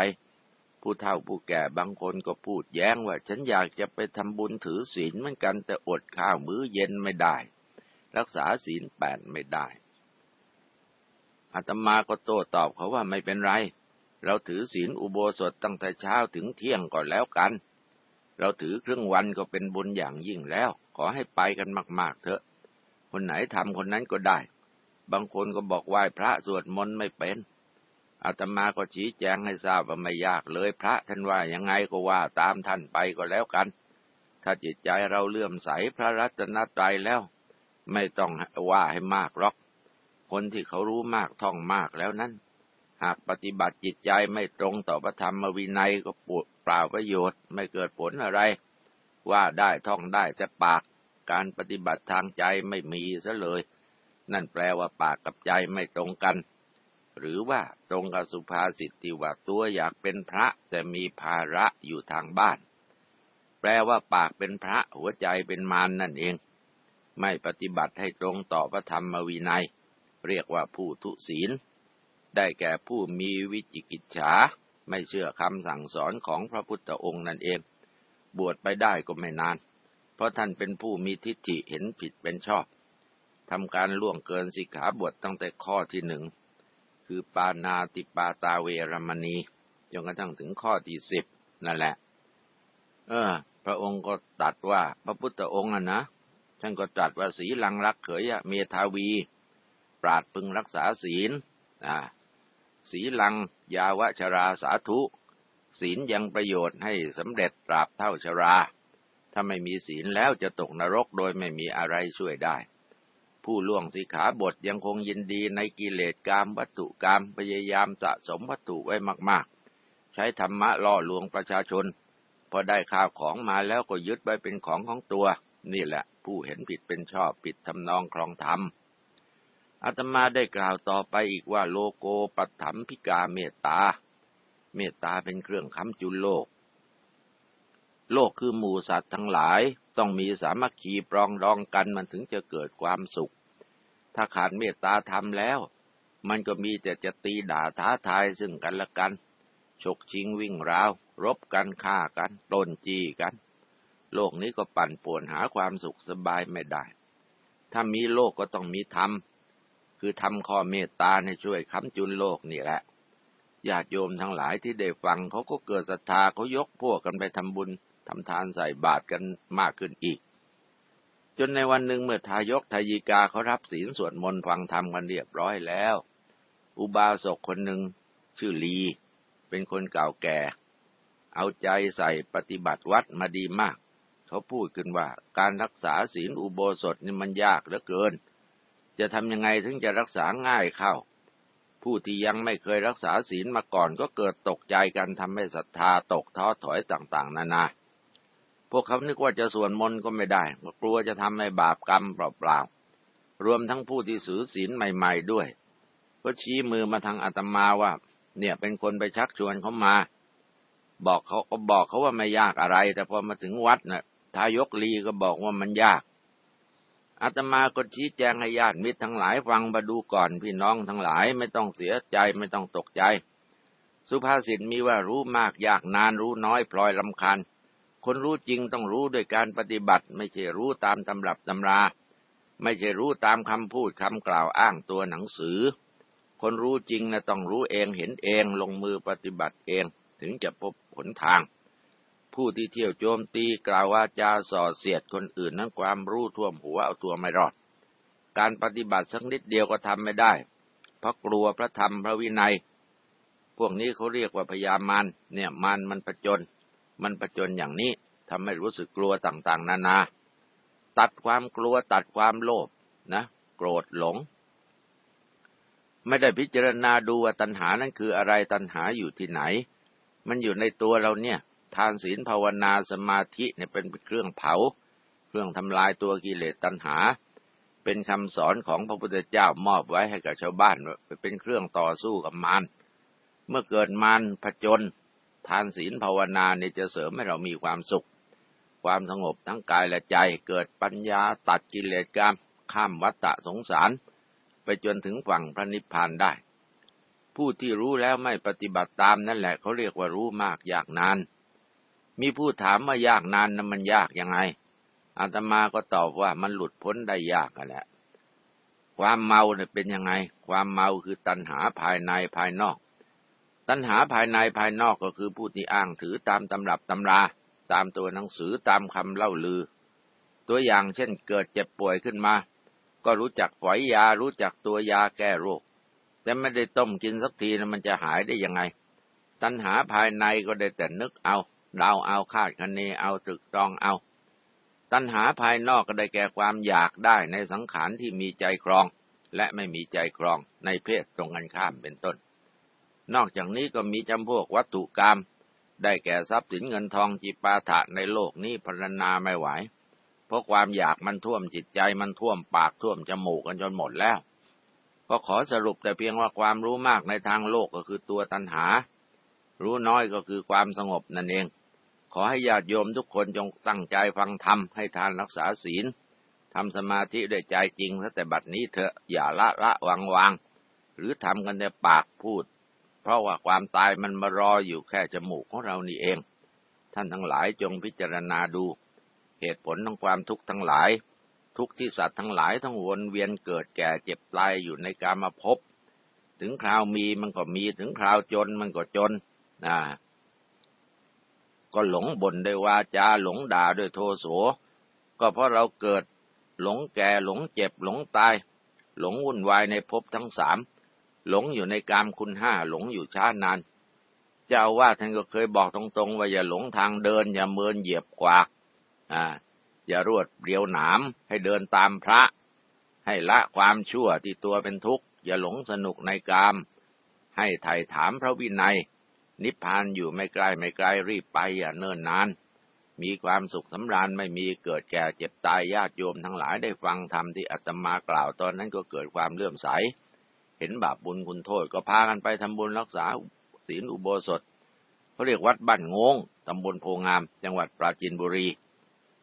ผู้เฒ่าผู้แก่บางคนก็พูดแย้งว่า ฉันอยากจะไปทำบุญถือศีลเหมือนกันแต่อดข้าวมื้อเย็นไม่ได้ รักษาศีลแปดไม่ได้ อาตมาก็โต้ตอบเขาว่าไม่เป็นไร เราถือศีลอุโบสถตั้งแต่เช้าถึงเที่ยงก่อนแล้วกัน เราถือครึ่งวันก็เป็นบุญอย่างยิ่งแล้ว ขอให้ไปกันมาก ๆ เถอะ คนไหนทำคนนั้นก็ได้ บางคนก็บอกไหว้พระสวดมนต์ไม่เป็นอาตมาก็ชี้แจงให้ทราบว่าไม่ยากเลย พระท่านว่ายังไงก็ว่าตามท่านไปก็แล้วกัน ถ้าจิตใจเราเลื่อมใสพระรัตนตรัยแล้ว ไม่ต้องว่าให้มากหรอก คนที่เขารู้มากท่องมากแล้วนั้น หากปฏิบัติจิตใจไม่ตรงต่อพระธรรมวินัยก็ปวดเปล่าประโยชน์ไม่เกิดผลอะไร ว่าได้ท่องได้แต่ปากการปฏิบัติทางใจไม่มีซะเลย นั่นแปลว่าปากกับใจไม่ตรงกัน หรือว่าตรงกับสุภาษิตที่ว่าตัวอยากเป็นพระแต่มีภาระอยู่ทางบ้าน แปลว่าปากเป็นพระหัวใจเป็นมารนนั่นเอง ไม่ปฏิบัติให้ตรงต่อพระธรรมวินัย เรียกว่าผู้ทุศีล ได้แก่ผู้มีวิจิกิจฉา ไม่เชื่อคำสั่งสอนของพระพุทธองค์นั่นเอง บวชไปได้ก็ไม่นาน เพราะท่านเป็นผู้มีทิฏฐิเห็นผิดเป็นชอบทำการล่วงเกินสิกขาบทตั้งแต่ข้อที่หนึ่ง คือปานาติปาตาเวรมณีจนกระทั่งถึงข้อที่สิบนั่นแหละ เออ พระองค์ก็ตัดว่าพระพุทธองค์อะนะ ท่านก็ตรัสว่าสีลังรักเขยเมทาวี ราดพึงรักษาศีลศีลังยาวชราสาธุ ศีลยังประโยชน์ให้สำเร็จตราบเท่าชรา ถ้าไม่มีศีลแล้วจะตกนรกโดยไม่มีอะไรช่วยได้ ผู้ล่วงสิขาบทยังคงยินดีในกิเลสกามวัตถุกรรมพยายามสะสมวัตถุไว้มากๆ ใช้ธรรมะล่อลวงประชาชน พอได้ข้าวของมาแล้วก็ยึดไว้เป็นของของตัว นี่แหละ ผู้เห็นผิดเป็นชอบผิดทำนองครองธรรม อาตมาได้กล่าวต่อไปอีกว่าโลโกปัตถมพิกาเมตตา เมตตาเป็นเครื่องค้ำจุนโลก โลกคือหมู่สัตว์ทั้งหลายต้องมีสามัคคีปรองดองกันมันถึงจะเกิดความสุข ถ้าขาดเมตตาทำแล้ว มันก็มีแต่จะตีด่าท้าทายซึ่งกันและกัน ฉกชิงวิ่งราว รบกันฆ่ากันตนจีกัน โลกนี้ก็ปั่นป่วนหาความสุขสบายไม่ได้ ถ้ามีโลกก็ต้องมีธรรม คือทำข้อเมตตาให้ช่วยค้ำจุนโลกนี่แหละญาติโยมทั้งหลายที่ได้ฟังเขาก็เกิดศรัทธาเขายกพวกกันไปทำบุญทำทานใส่บาตรกันมากขึ้นอีก จนในวันหนึ่งเมื่อทายกทายิกาเขารับศีลสวดมนต์ฟังธรรมกันเรียบร้อยแล้ว อุบาสกคนหนึ่งชื่อลี เป็นคนเก่าแก่ เอาใจใส่ปฏิบัติวัดมาดีมาก เขาพูดขึ้นว่าการรักษาศีลอุโบสถนี่มันยากเหลือเกิน จะทำยังไงถึงจะรักษาง่ายเข้า ผู้ที่ยังไม่เคยรักษาศีลมาก่อนก็เกิดตกใจกันทำให้ศรัทธาตกท้อถอยต่างๆ นานา พวกเขานึกว่าจะสวดมนต์ก็ไม่ได้กลัวจะทำให้บาปกรรมเปล่าๆ รวมทั้งผู้ที่สือศีลใหม่ ๆด้วย ก็ชี้มือมาทางอาตมาว่า เนี่ยเป็นคนไปชักชวนเขามา บอกเขาก็บอกเขาว่าไม่ยากอะไร แต่พอมาถึงวัดนะ่ะทายกลีก็บอกว่ามันยาก อาตมาก็ชี้แจงให้ญาติมิตรทั้งหลายฟังมาดูก่อนพี่น้องทั้งหลายไม่ต้องเสียใจไม่ต้องตกใจ สุภาษิตมีว่ารู้มากยากนานรู้น้อยพลอยลำคาญคนรู้จริงต้องรู้ด้วยการปฏิบัติ ไม่ใช่รู้ตามตำรับตำรา ไม่ใช่รู้ตามคำพูดคำกล่าวอ้างตัวหนังสือ คนรู้จริงนะต้องรู้เองเห็นเองลงมือปฏิบัติเองถึงจะพบผลทาง ผู้ที่เที่ยวโจมตีกล่าวว่าจาส่อเสียดคนอื่นนั้นความรู้ท่วมหัวเอาตัวไม่รอด การปฏิบัติสักนิดเดียวก็ทำไม่ได้ เพราะกลัวพระธรรมพระวินัย พวกนี้เขาเรียกว่าพยามารเนี่ยมารมันประจน มันประจนอย่างนี้ทำให้รู้สึกกลัวต่างๆ นานา ตัดความกลัวตัดความโลภนะ โกรธหลง ไม่ได้พิจารณาดูว่าตัณหานั้นคืออะไรตัณหาอยู่ที่ไหน มันอยู่ในตัวเราเนี่ย ทานศีลภาวนาสมาธิเนี่ยเป็นเครื่องเผา เครื่องทำลายตัวกิเลสตัณหา เป็นคำสอนของพระพุทธเจ้ามอบไว้ให้กับชาวบ้านเป็นเครื่องต่อสู้กับมารเมื่อเกิดมารผจญทานศีลภาวนาเนี่ยจะเสริมให้เรามีความสุข ความสงบทั้งกายและใจ เกิดปัญญาตัดกิเลสกรรมข้ามวัฏสงสาร ไปจนถึงฝั่งพระนิพพานได้ ผู้ที่รู้แล้วไม่ปฏิบัติตามนั่นแหละเขาเรียกว่ารู้มากอยากนาน มีผู้ถามว่ายากนานนั้นมันยากยังไง อาตมาก็ตอบว่ามันหลุดพ้นได้ยากกันแหละ ความเมาเนี่ยเป็นยังไง ความเมาคือตัณหาภายในภายนอก ตัณหาภายในภายนอกก็คือผู้ที่อ้างถือตามตำรับตำรา ตามตัวหนังสือตามคำเล่าลือ ตัวอย่างเช่นเกิดเจ็บป่วยขึ้นมา ก็รู้จักฝอยยารู้จักตัวยาแก้โรค แต่ไม่ได้ต้มกินสักทีนะมันจะหายได้ยังไง ตัณหาภายในก็ได้แต่นึกเอา เดาเอาคาดคะเนเอาตรึกตรองเอา ตัณหาภายนอกก็ได้แก่ความอยากได้ในสังขารที่มีใจครอง และไม่มีใจครองในเพศตรงกันข้ามเป็นต้น นอกจากนี้ก็มีจำพวกวัตถุกรรม ได้แก่ทรัพย์สินเงินทองจิปาถะในโลกนี้พรรณนาไม่ไหว เพราะความอยากมันท่วมจิตใจมันท่วมปากท่วมจมูกกันจนหมดแล้ว ก็ขอสรุปแต่เพียงว่าความรู้มากในทางโลกก็คือตัวตัณหารู้น้อยก็คือความสงบนั่นเอง ขอให้ญาติโยมทุกคนจงตั้งใจฟังธรรมให้ทานรักษาศีลทำสมาธิด้วยใจจริงแต่บัดนี้เถอะอย่าละละวางวาง หรือทำกันแต่ปากพูด เพราะว่าความตายมันมารออยู่แค่จมูกของเรานี่เอง ท่านทั้งหลายจงพิจารณาดู เหตุผลของความทุกข์ทั้งหลาย ทุกที่สัตว์ทั้งหลายทั้งวนเวียนเกิดแก่เจ็บตายอยู่ในการมาพบ ถึงคราวมีมันก็มีถึงคราวจนมันก็จนนะ ก็หลงบ่นด้วยวาจาหลงด่าด้วยโทโส ก็เพราะเราเกิดหลงแก่หลงเจ็บหลงตาย หลงวุ่นวายในภพทั้งสามหลงอยู่ในกามคุณห้าหลงอยู่ช้านาน เจ้าว่าท่านก็เคยบอกตรงๆ ว่าอย่าหลงทางเดิน อย่าเมินเหยียบกวากอ่าอย่ารวดเรียวหนามให้เดินตามพระ ให้ละความชั่วที่ตัวเป็นทุกข์ อย่าหลงสนุกในกาม ให้ไถ่ถามพระวินัย นิพพานอยู่ไม่ไกลไม่ไกลรีบไปอย่าเนิ่นนาน มีความสุขสำราญไม่มีเกิดแก่เจ็บตายญาติโยมทั้งหลายได้ฟังธรรมที่อาตมากล่าวตอนนั้นก็เกิดความเลื่อมใส เห็นบาปบุญคุณโทษก็พากันไปทำบุญรักษาศีลอุโบสถเขาเรียกวัดบ้านงงตำบลโพงาม จังหวัดปราจีนบุรี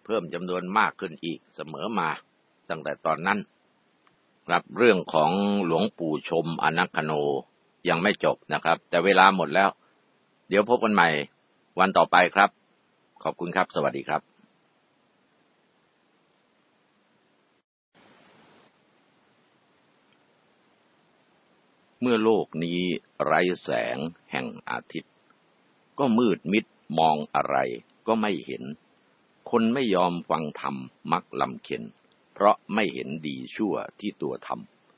เพิ่มจำนวนมากขึ้นอีกเสมอมา ตั้งแต่ตอนนั้นครับเรื่องของหลวงปู่ชมอนัคโนยังไม่จบนะครับ แต่เวลาหมดแล้ว เดี๋ยวพบกันใหม่วันต่อไปครับ ขอบคุณครับ สวัสดีครับเมื่อโลกนี้ไร้แสงแห่งอาทิตย์ ก็มืดมิดมองอะไรก็ไม่เห็น คนไม่ยอมฟังธรรมมักลำเค็น เพราะไม่เห็นดีชั่วที่ตัวท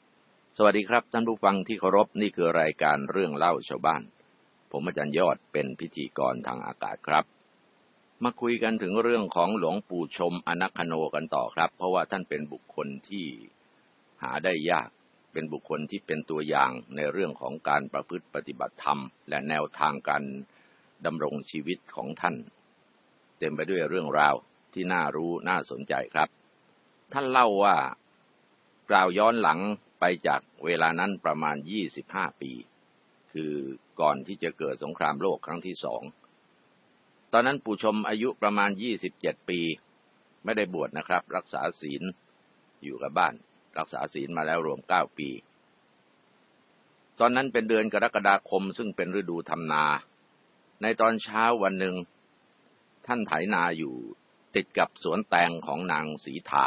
ำสวัสดีครับท่านผู้ฟังที่เคารพนี่คือรายการเรื่องเล่าชาวบ้าน ผมอาจารย์ยอดเป็นพิธีกรทางอากาศครับ มาคุยกันถึงเรื่องของหลวงปู่ชมอนัคโนกันต่อครับ เพราะว่าท่านเป็นบุคคลที่หาได้ยาก เป็นบุคคลที่เป็นตัวอย่างในเรื่องของการประพฤติปฏิบัติธรรม และแนวทางการดำรงชีวิตของท่าน เต็มไปด้วยเรื่องราวที่น่ารู้น่าสนใจครับ ท่านเล่าว่ากล่าวย้อนหลังไปจากเวลานั้นประมาณ 25 ปี คือก่อนที่จะเกิดสงครามโลกครั้งที่สอง ตอนนั้นปู่ชมอายุประมาณ27ปี ไม่ได้บวชนะครับ รักษาศีลอยู่กับบ้าน รักษาศีลมาแล้วรวมเก้าปี ตอนนั้นเป็นเดือนกรกฎาคมซึ่งเป็นฤดูทำนา ในตอนเช้าวันหนึ่ง ท่านไถนาอยู่ติดกับสวนแตงของนางสีทา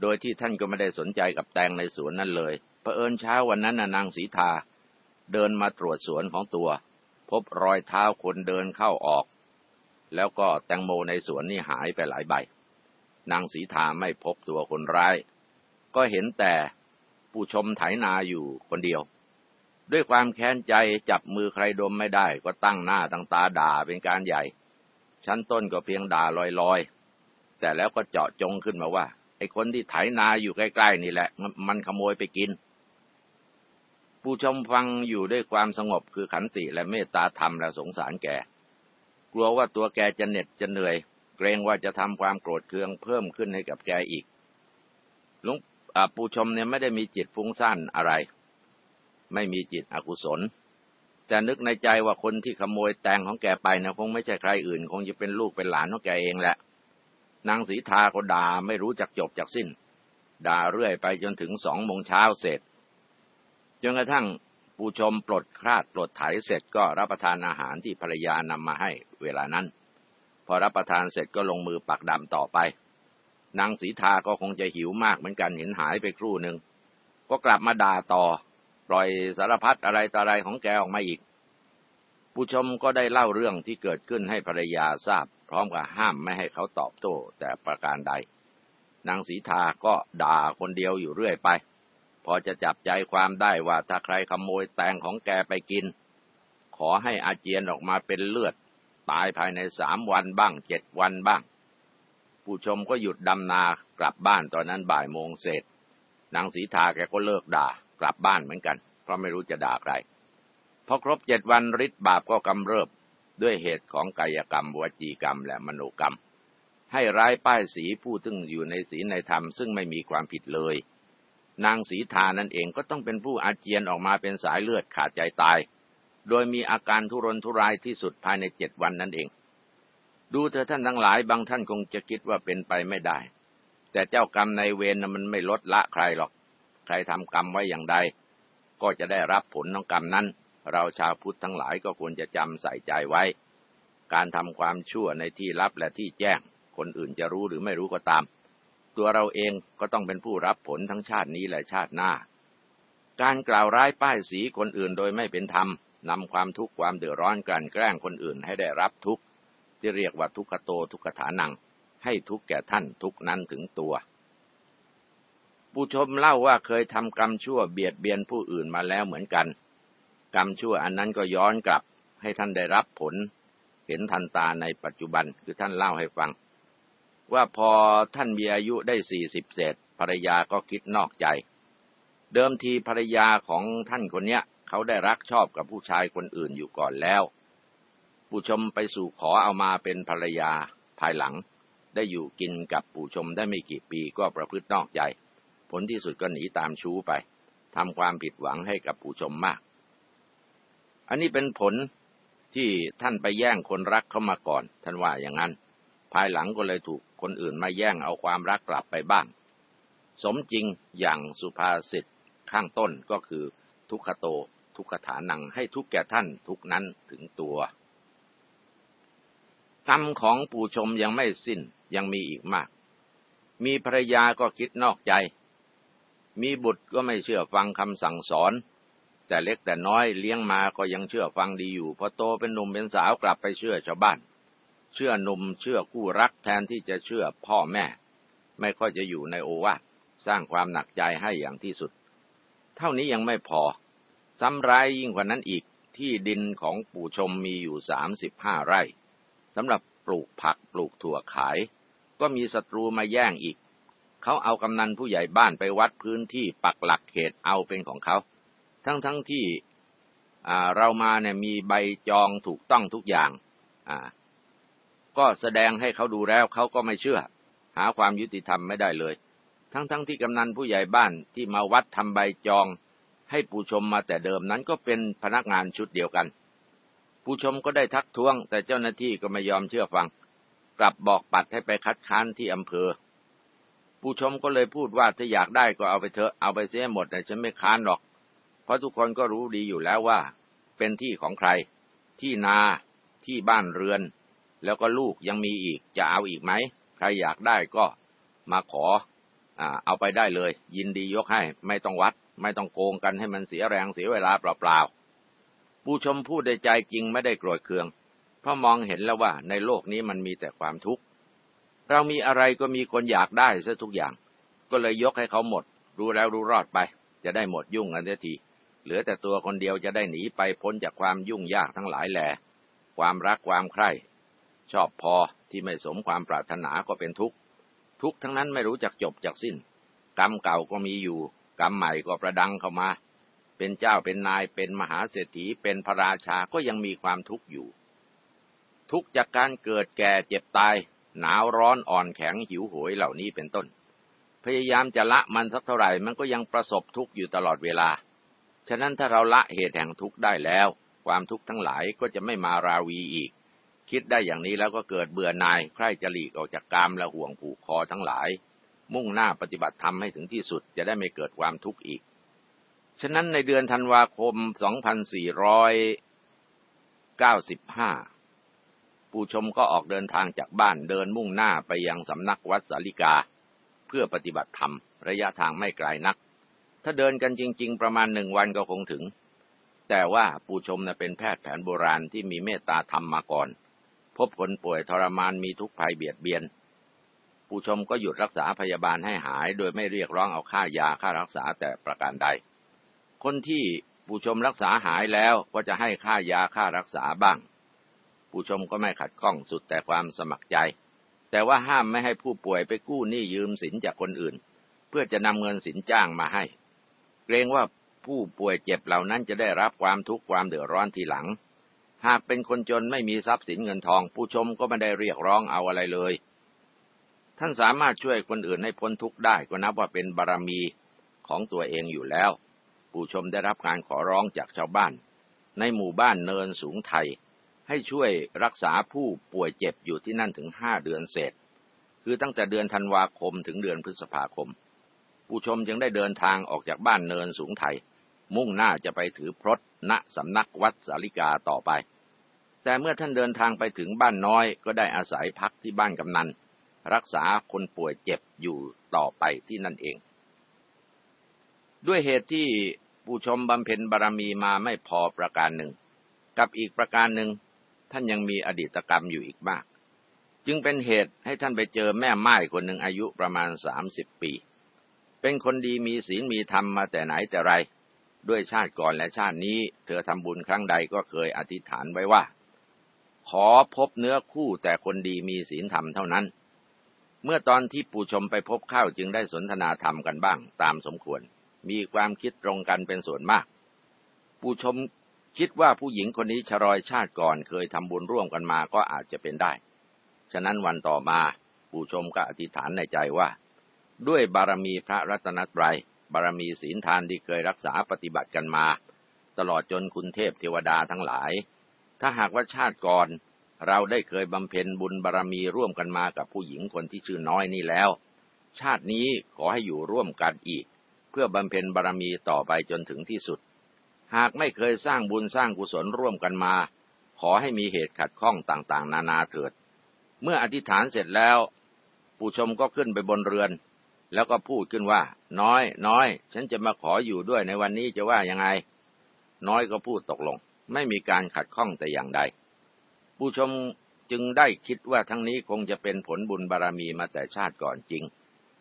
โดยที่ท่านก็ไม่ได้สนใจกับแตงในสวนนั้นเลยเผอิญเช้าวันนั้นนางสีทา เดินมาตรวจสวนของตัว พบรอยเท้าคนเดินเข้าออก แล้วก็แตงโมในสวนนี่หายไปหลายใบ นางสีทาไม่พบตัวคนร้าย ก็เห็นแต่ผู้ชมไถนาอยู่คนเดียว ด้วยความแค้นใจจับมือใครดมไม่ได้ก็ตั้งหน้าตั้งตาด่าเป็นการใหญ่ ชั้นต้นก็เพียงด่าลอยๆ แต่แล้วก็เจาะจงขึ้นมาว่าไอ้คนที่ไถนาอยู่ใกล้ๆนี่แหละ มันขโมยไปกิน ผู้ชมฟังอยู่ด้วยความสงบคือขันติและเมตตาธรรมและสงสารแกกลัวว่าตัวแกจะเหน็ดจะเหนื่อย เกรงว่าจะทำความโกรธเคืองเพิ่มขึ้นให้กับแกอีกลุงผู้ชมเนี่ยไม่ได้มีจิตฟุ้งซ่านอะไร ไม่มีจิตอกุศล แต่นึกในใจว่าคนที่ขโมยแตงของแกไปนะคงไม่ใช่ใครอื่น คงจะเป็นลูกเป็นหลานของแกเองแหละนางสีทาก็ด่าไม่รู้จักจบจากสิ้น ด่าเรื่อยไปจนถึงสองโมงเช้าเสร็จ จนกระทั่งผู้ชมปลดคราดปลดไถเสร็จก็รับประทานอาหารที่ภรรยานำมาให้เวลานั้น พอรับประทานเสร็จก็ลงมือปักดำต่อไป นางสีทาก็คงจะหิวมากเหมือนกันเห็นหายไปครู่หนึ่งก็กลับมาด่าต่อ ปล่อยสารพัดอะไรต่ออะไรของแกออกมาอีก ผู้ชมก็ได้เล่าเรื่องที่เกิดขึ้นให้ภรรยาทราบ พร้อมกับห้ามไม่ให้เขาตอบโต้แต่ประการใด นางสีทาก็ด่าคนเดียวอยู่เรื่อยไป พอจะจับใจความได้ว่าถ้าใครขโมยแตงของแกไปกิน ขอให้อาเจียนออกมาเป็นเลือด ตายภายในสามวันบ้างเจ็ดวันบ้าง ผู้ชมก็หยุดดำนากลับบ้านตอนนั้นบ่ายโมงเศษนางสีทาแกก็เลิกด่ากลับบ้านเหมือนกัน เพราะไม่รู้จะด่าใครพอครบเจ็ดวันฤทธิ์บาปก็กำเริบด้วยเหตุของกายกรรมวจีกรรมและมโนกรรม ให้ร้ายป้ายสีผู้ซึ่งอยู่ในศีลในธรรมซึ่งไม่มีความผิดเลย นางสีทานั่นเองก็ต้องเป็นผู้อาเจียนออกมาเป็นสายเลือดขาดใจตาย โดยมีอาการทุรนทุรายที่สุดภายในเจ็ดวันนั่นเอง ดูเธอท่านทั้งหลายบางท่านคงจะคิดว่าเป็นไปไม่ได้ แต่เจ้ากรรมในเวรมันไม่ลดละใครหรอก ใครทำกรรมไว้อย่างใด ก็จะได้รับผลของกรรมนั้น เราชาวพุทธทั้งหลายก็ควรจะจำใส่ใจไว้ การทำความชั่วในที่ลับและที่แจ้ง คนอื่นจะรู้หรือไม่รู้ก็ตาม ตัวเราเองก็ต้องเป็นผู้รับผลทั้งชาตินี้และชาติหน้า การกล่าวร้ายป้ายสีคนอื่นโดยไม่เป็นธรรมนำความทุกข์ความเดือดร้อนกันแกล้งคนอื่นให้ได้รับทุกข์ที่เรียกว่าทุกขโตทุกขฐานัง ให้ทุกแก่ท่านทุกนั้นถึงตัว ผู้ชมเล่าว่าเคยทำกรรมชั่วเบียดเบียนผู้อื่นมาแล้วเหมือนกัน กรรมชั่วอันนั้นก็ย้อนกลับให้ท่านได้รับผล เห็นทันตาในปัจจุบันคือท่านเล่าให้ฟัง ว่าพอท่านมีอายุได้สี่สิบเศษภรรยาก็คิดนอกใจ เดิมทีภรรยาของท่านคนเนี้ย เขาได้รักชอบกับผู้ชายคนอื่นอยู่ก่อนแล้วผู้ชมไปสู่ขอเอามาเป็นภรรยาภายหลัง ได้อยู่กินกับผู้ชมได้ไม่กี่ปีก็ประพฤตินอกใจ ผลที่สุดก็หนีตามชู้ไปทำความผิดหวังให้กับผู้ชมมาก อันนี้เป็นผลที่ท่านไปแย่งคนรักเข้ามาก่อน ท่านว่าอย่างนั้นายหลังก็เลยถูกคนอื่นมาแย่งเอาความรักกลับไปบ้าง สมจริงอย่างสุภาษิตข้างต้นก็คือทุกขโต ทุกขฐานังให้ทุกแก่ท่านทุกนั้นถึงตัวกรรมของปู่ชมยังไม่สิ้นยังมีอีกมาก มีภรรยาก็คิดนอกใจ มีบุตรก็ไม่เชื่อฟังคำสั่งสอน แต่เล็กแต่น้อยเลี้ยงมาก็ยังเชื่อฟังดีอยู่พอโตเป็นหนุ่มเป็นสาวกลับไปเชื่อชาวบ้าน เชื่อหนุ่มเชื่อคู่รักแทนที่จะเชื่อพ่อแม่ ไม่ค่อยจะอยู่ในโอวาทสร้างความหนักใจให้อย่างที่สุด เท่านี้ยังไม่พอ ซ้ำร้ายยิ่งกว่านั้นอีกที่ดินของปู่ชมมีอยู่สามสิบห้าไร่สำหรับปลูกผักปลูกถั่วขาย ก็มีศัตรูมาแย่งอีก เขาเอากำนันผู้ใหญ่บ้านไปวัดพื้นที่ปักหลักเขตเอาเป็นของเขา ทั้งทั้งที่เรามาเนี่ยมีใบจองถูกต้องทุกอย่าง ก็แสดงให้เขาดูแล้วเขาก็ไม่เชื่อ หาความยุติธรรมไม่ได้เลย ทั้งๆทที่กำนันผู้ใหญ่บ้านที่มาวัดทำใบจอง ให้ผู้ชมมาแต่เดิมนั้นก็เป็นพนักงานชุดเดียวกัน ผู้ชมก็ได้ทักท้วง แต่เจ้าหน้าที่ก็ไม่ยอมเชื่อฟัง กลับบอกปัดให้ไปคัดค้านที่อำเภอ ผู้ผู้ชมก็เลยพูดว่าถ้าอยากได้ก็เอาไปเถอะเอาไปเสียหมดแต่ฉันไม่ค้านหรอก เพราะทุกคนก็รู้ดีอยู่แล้วว่า เป็นที่ของใคร ที่นาที่บ้านเรือน แล้วก็ลูกยังมีอีกจะเอาอีกไหมใครอยากได้ก็มาขออ่าเอาไปได้เลย ยินดียกให้ ไม่ต้องวัด ไม่ต้องโกงกันให้มันเสียแรงเสียเวลาเปล่าๆผู้ชมพูดในใจจริงไม่ได้โกรธเคือง เพราะมองเห็นแล้วว่าในโลกนี้มันมีแต่ความทุกข์เรามีอะไรก็มีคนอยากได้ซะทุกอย่าง ก็เลยยกให้เขาหมด รู้แล้วรู้รอดไป จะได้หมดยุ่งกันเสียทีเหลือแต่ตัวคนเดียวจะได้หนีไปพ้นจากความยุ่งยากทั้งหลายแหล่ความรักความใคร่ ชอบพอที่ไม่สมความปรารถนาก็เป็นทุกข์ ทุกข์ทั้งนั้นไม่รู้จักจบจากสิ้น กรรมเก่าก็มีอยู่ กรรมใหม่ก็ประดังเข้ามา เป็นเจ้าเป็นนายเป็นมหาเศรษฐีเป็นพระราชาก็ยังมีความทุกข์อยู่ ทุกข์จากการเกิดแก่เจ็บตาย หนาวร้อนอ่อนแข็งหิวโหยเหล่านี้เป็นต้น พยายามจะละมันสักเท่าไหร่มันก็ยังประสบทุกข์อยู่ตลอดเวลา ฉะนั้นถ้าเราละเหตุแห่งทุกข์ได้แล้ว ความทุกข์ทั้งหลายก็จะไม่มาราวีอีก คิดได้อย่างนี้แล้วก็เกิดเบื่อหน่ายใคร่จะหลีกออกจากกามและห่วงผูกคอทั้งหลาย มุ่งหน้าปฏิบัติธรรมให้ถึงที่สุดจะได้ไม่เกิดความทุกข์อีก ฉะนั้นในเดือนธันวาคม 2495 ผู้ชมก็ออกเดินทางจากบ้านเดินมุ่งหน้าไปยังสำนักวัดสาลิกา เพื่อปฏิบัติธรรม ระยะทางไม่ไกลนัก ถ้าเดินกันจริง ๆ ประมาณหนึ่งวันก็คงถึง แต่ว่าผู้ชมนะเป็นแพทย์แผนโบราณที่มีเมตตาธรรมมาก่อน พบคนป่วยทรมานมีทุกภัยเบียดเบียน ผู้ชมก็หยุดรักษาพยาบาลให้หาย โดยไม่เรียกร้องเอาค่ายาค่ารักษาแต่ประการใด คนที่ผู้ชมรักษาหายแล้วก็จะให้ค่ายาค่ารักษาบ้าง ผู้ชมก็ไม่ขัดข้องสุดแต่ความสมัครใจ แต่ว่าห้ามไม่ให้ผู้ป่วยไปกู้หนี้ยืมสินจากคนอื่น เพื่อจะนำเงินสินจ้างมาให้ เกรงว่าผู้ป่วยเจ็บเหล่านั้นจะได้รับความทุกข์ความเดือดร้อนทีหลัง หากเป็นคนจนไม่มีทรัพย์สินเงินทอง ผู้ชมก็ไม่ได้เรียกร้องเอาอะไรเลย ท่านสามารถช่วยคนอื่นให้พ้นทุกข์ได้ก็นับว่าเป็นบารรมีของตัวเองอยู่แล้ว ผู้ชมได้รับการขอร้องจากชาวบ้าน ในหมู่บ้านเนินสูงไทย ให้ช่วยรักษาผู้ป่วยเจ็บอยู่ที่นั่นถึงห้าเดือนเศษ คือตั้งแต่เดือนธันวาคมถึงเดือนพฤษภาคม ผู้ชมจึงได้เดินทางออกจากบ้านเนินสูงไทย มุ่งหน้าจะไปถือพรตณสำนักวัดสาริกาต่อไป แต่เมื่อท่านเดินทางไปถึงบ้านน้อย ก็ได้อาศัยพักที่บ้านกำนัน รักษาคนป่วยเจ็บอยู่ต่อไปที่นั่นเอง ด้วยเหตุที่ผู้ชมบำเพ็ญบารรมีมาไม่พอประการหนึ่ง กับอีกประการหนึ่ง ท่านยังมีอดีตกรรมอยู่อีกมาก จึงเป็นเหตุให้ท่านไปเจอแม่ไม้คนหนึ่งอายุประมาณสามสิบปี เป็นคนดีมีศีลมีธรรมมาแต่ไหนแต่ไร ด้วยชาติก่อนและชาตินี้ เธอทำบุญครั้งใดก็เคยอธิษฐานไว้ว่า ขอพบเนื้อคู่แต่คนดีมีศีลธรรมเท่านั้น เมื่อตอนที่ปู่ชมไปพบเข้าจึงได้สนทนาธรรมกันบ้างตามสมควร มีความคิดตรงกันเป็นส่วนมาก ปู่ชมคิดว่าผู้หญิงคนนี้ชรอยชาติก่อนเคยทำบุญร่วมกันมาก็อาจจะเป็นได้ ฉะนั้นวันต่อมาผู้ชมก็อธิษฐานในใจว่า ด้วยบารมีพระรัตนตรัย บารมีศีลทานที่เคยรักษาปฏิบัติกันมา ตลอดจนคุณเทพเทวดาทั้งหลาย ถ้าหากว่าชาติก่อน เราได้เคยบำเพ็ญบุญบารมีร่วมกันมากับผู้หญิงคนที่ชื่อน้อยนี่แล้ว ชาตินี้ขอให้อยู่ร่วมกันอีก เพื่อบำเพ็ญบารมีต่อไปจนถึงที่สุด หากไม่เคยสร้างบุญสร้างกุศลร่วมกันมา ขอให้มีเหตุขัดข้องต่างๆ นานาเถิด เมื่ออธิษฐานเสร็จแล้ว ผู้ชมก็ขึ้นไปบนเรือน แล้วก็พูดขึ้นว่า น้อย น้อย ฉันจะมาขออยู่ด้วยในวันนี้จะว่ายังไง น้อยก็พูดตกลง ไม่มีการขัดข้องแต่อย่างใด ผู้ชมจึงได้คิดว่าทั้งนี้คงจะเป็นผลบุญบารรมีมาแต่ชาติก่อนจริง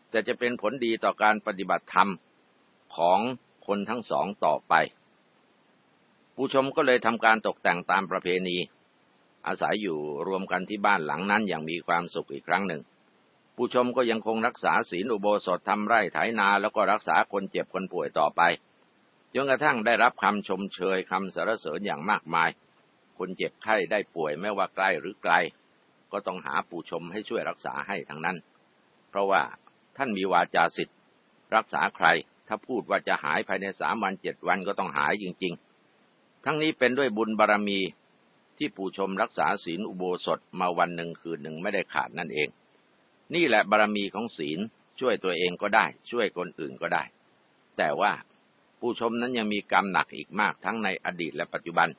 แต่จะเป็นผลดีต่อการปฏิบัติธรรมของคนทั้งสองต่อไป ผู้ชมก็เลยทำการตกแต่งตามประเพณี อาศัยอยู่รวมกันที่บ้านหลังนั้นอย่างมีความสุขอีกครั้งหนึ่ง ผู้ชมก็ยังคงรักษาศีลอุโบสถทำไร่ไถนาแล้วก็รักษาคนเจ็บคนป่วยต่อไป จนกระทั่งได้รับคำชมเชยคำสรรเสริญอย่างมากมาย คนเจ็บไข้ได้ป่วยไม่ว่าใกล้หรือไกล ก็ต้องหาผู้ชมให้ช่วยรักษาให้ทั้งนั้น เพราะว่าท่านมีวาจาสิทธิ์รักษาใคร ถ้าพูดว่าจะหายภายในสามวันเจ็ดวันก็ต้องหายจริง ๆ ทั้งนี้เป็นด้วยบุญบารรมีที่ปู่ชมรักษาศีลอุโบสถมาวันหนึ่งคืนหนึ่งไม่ได้ขาดนั่นเอง นี่แหละบารรมีของศีลช่วยตัวเองก็ได้ ช่วยคนอื่นก็ได้ แต่ว่า ผู้ชมนั้นยังมีกรรมหนักอีกมากทั้งในอดีตและปัจจุบัน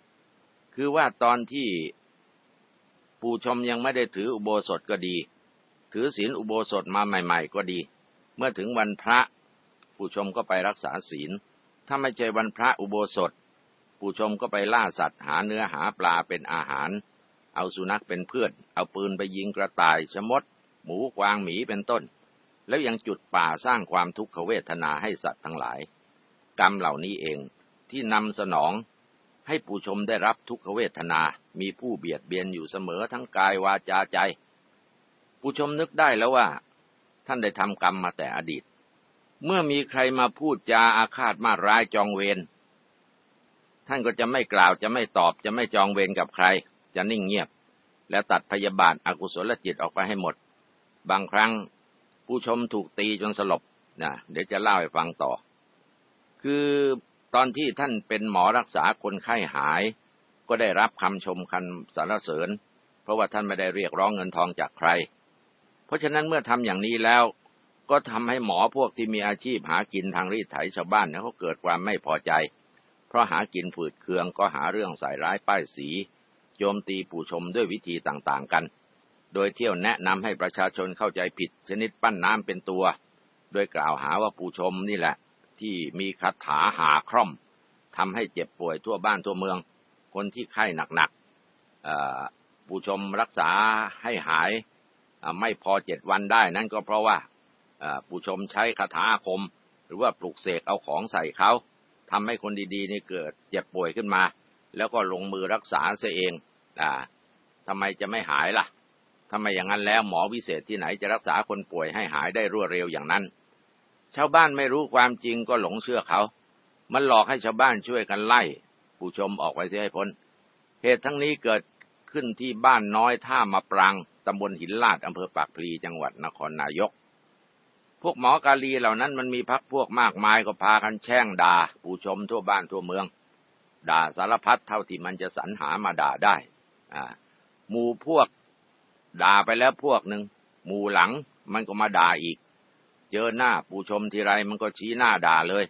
คือว่าตอนที่ผู้ชมยังไม่ได้ถืออุโบสถก็ดี ถือศีลอุโบสถมาใหม่ ๆ ก็ดี เมื่อถึงวันพระ ผู้ชมก็ไปรักษาศีล ถ้าไม่ใช่วันพระอุโบสถ ผู้ชมก็ไปล่าสัตว์หาเนื้อหาปลาเป็นอาหาร เอาสุนัขเป็นเพื่อน เอาปืนไปยิงกระต่ายชมด หมูกวางหมีเป็นต้น แล้วยังจุดป่าสร้างความทุกขเวทนาให้สัตว์ทั้งหลาย กรรมเหล่านี้เองที่นำสนองให้ผู้ชมได้รับทุกขเวทนา มีผู้เบียดเบียนอยู่เสมอทั้งกายวาจาใจ ผู้ชมนึกได้แล้วว่า ท่านได้ทำกรรมมาแต่อดีต เมื่อมีใครมาพูดจาอาฆาตมาร้ายจองเวร ท่านก็จะไม่กล่าวจะไม่ตอบจะไม่จองเวรกับใคร จะนิ่งเงียบ และตัดพยาบาทอากุศลจิตออกไปให้หมด บางครั้ง ผู้ชมถูกตีจนสลบนะเดี๋ยวจะเล่าให้ฟังต่อ คือตอนที่ท่านเป็นหมอรักษาคนไข้หาย ก็ได้รับคำชมคันสรรเสริญ เพราะว่าท่านไม่ได้เรียกร้องเงินทองจากใคร เพราะฉะนั้นเมื่อทำอย่างนี้แล้ว ก็ทำให้หมอพวกที่มีอาชีพหากินทางรีดไถชาวบ้านเนี่ยเขาเกิดความไม่พอใจ เพราะหากินฝืดเคืองก็หาเรื่องใส่ร้ายป้ายสีโจมตีผู้ชมด้วยวิธีต่างๆกัน โดยเที่ยวแนะนำให้ประชาชนเข้าใจผิดชนิดปั้นน้ำเป็นตัว โดยกล่าวหาว่าผู้ชมนี่แหละ ที่มีคาถาหาคร่อมทำให้เจ็บป่วยทั่วบ้านทั่วเมือง คนที่ไข้หนักๆผู้ชมรักษาให้หายไม่พอเจ็ดวันได้นั่นก็เพราะว่าผู้ชมใช้คาถาคม หรือว่าปลุกเสกเอาของใส่เขาทำให้คนดีๆนี่เกิดเจ็บป่วยขึ้นมา แล้วก็ลงมือรักษาเสียเองอทำไมจะไม่หายล่ะทำไมอย่างนั้นแล้วหมอวิเศษที่ไหนจะรักษาคนป่วยให้หายได้รวดเร็วอย่างนั้น ชาวบ้านไม่รู้ความจริงก็หลงเชื่อเขา มันหลอกให้ชาวบ้านช่วยกันไล่ ผู้ชมออกไปเสียให้พ้น เหตุทั้งนี้เกิดขึ้นที่บ้านน้อยท่ามาปรางตำบลหินลาดอำเภอปากพลีจังหวัดนครนายก พวกหมอกาลีเหล่านั้นมันมีพักพวกมากมายก็พากันแช่งด่า ผู้ชมทั่วบ้านทั่วเมือง ด่าสารพัดเท่าที่มันจะสรรหามาด่าได้ อ่าหมู่พวกด่าไปแล้วพวกหนึ่งหมู่หลังมันก็มาด่าอีก จอหน้าผู้ชมทีไรมันก็ชี้หน้าด่าเลย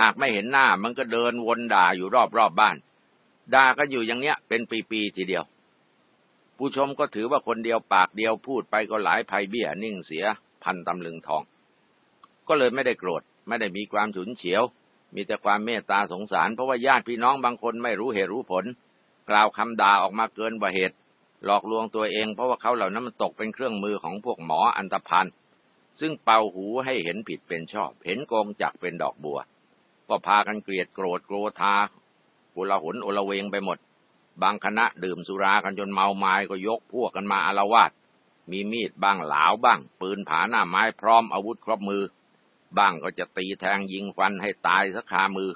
หากไม่เห็นหน้ามันก็เดินวนด่าอยู่รอบๆบบ้าน ด่าก็อยู่อย่างเนี้ยเป็นปีๆทีเดียว ผู้ชมก็ถือว่าคนเดียวปากเดียวพูดไปก็หลายภัยเบี้ยนิ่งเสียพันตำลึงทอง ก็เลยไม่ได้โกรธไม่ได้มีความฉุนเฉียว มีแต่ความเมตตาสงสาร เพราะว่าญาติพี่น้องบางคนไม่รู้เหตุรู้ผล กล่าวคำด่าออกมาเกินกว่าเหตุ หลอกลวงตัวเองเพราะว่าเขาเหล่านั้นมันตกเป็นเครื่องมือของพวกหมออันตรพัน ซึ่งเป่าหูให้เห็นผิดเป็นชอบ เห็นโกงจักเป็นดอกบัว ก็พากันเกลียดโกรธโกรธากุลหุนโอละเวงไปหมด บางคณะดื่มสุรากันจนเมาไม้ก็ยกพวกกันมาอารวาสมีมีดบ้างหลาวบ้าง ปืนผาหน้าไม้พร้อมอาวุธครบมือ บ้างก็จะตีแทงยิงฟันให้ตายสักคามือ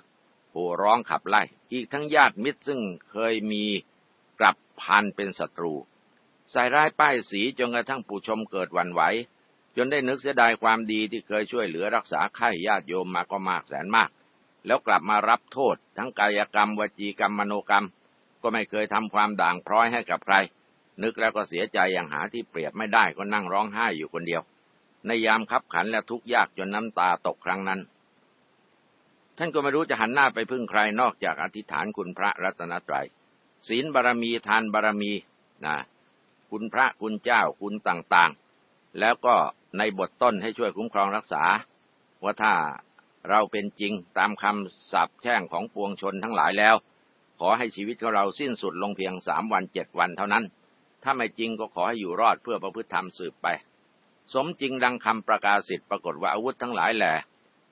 โห่ร้องขับไล่ อีกทั้งญาติมิตรซึ่งเคยมีกลับพันเป็นศัตรู ใส่ร้ายป้ายสีจนกระทั่งผู้ชมเกิดวันไหว จนได้นึกเสียดายความดีที่เคยช่วยเหลือรักษาไข้ญาติโยมมาก็มากแสนมาก แล้วกลับมารับโทษ ทั้งกายกรรม วจีกรรมมโนกรรม ก็ไม่เคยทำความด่างพร้อยให้กับใคร นึกแล้วก็เสียใจอย่างหาที่เปรียบไม่ได้ก็นั่งร้องไห้อยู่คนเดียว ในยามคับขันและทุกข์ยากจนน้ำตาตกครั้งนั้น ท่านก็ไม่รู้จะหันหน้าไปพึ่งใครนอกจากอธิษฐานคุณพระรัตนตรยัยศีลบารมีทานบารมีนะคุณพระคุณเจ้าคุณต่างๆ แล้วก็ในบทต้นให้ช่วยคุ้มครองรักษา ว่าถ้าเราเป็นจริงตามคำสาปแช่งของปวงชนทั้งหลายแล้ว ขอให้ชีวิตของเราสิ้นสุดลงเพียงสามวันเจ็ดวันเท่านั้น ถ้าไม่จริงก็ขอให้อยู่รอดเพื่อประพฤติธรรมสืบไป สมจริงดังคำประกาศสิทธิ์ปรากฏว่าอาวุธทั้งหลายแหละ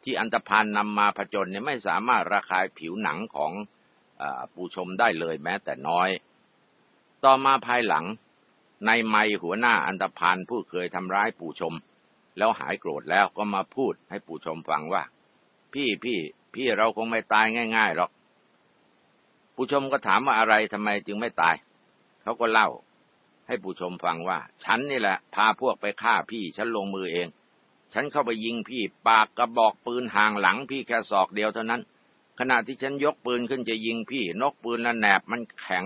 ที่อันตพานนำมาผจญเนี่ยไม่สามารถระคายผิวหนังของอผู้ชมได้เลยแม้แต่น้อย ต่อมาภายหลัง ในไมหัวหน้าอันตพานผู้เคยทำร้ายผู้ชม แล้วหายโกรธแล้วก็มาพูดให้ผู้ชมฟังว่า พี่พี่พี่เราคงไม่ตายง่ายๆหรอกผู้ชมก็ถามว่าอะไรทำไมจึงไม่ตาย เขาก็เล่า ให้ผู้ชมฟังว่า ฉันนี่แหละ พาพวกไปฆ่าพี่ฉันลงมือเอง ฉันเข้าไปยิงพี่ปากกระบอกปืนห่างหลังพี่แค่ศอกเดียวเท่านั้น ขณะที่ฉันยกปืนขึ้นจะยิงพี่นกปืนละแหนบมันแข็ง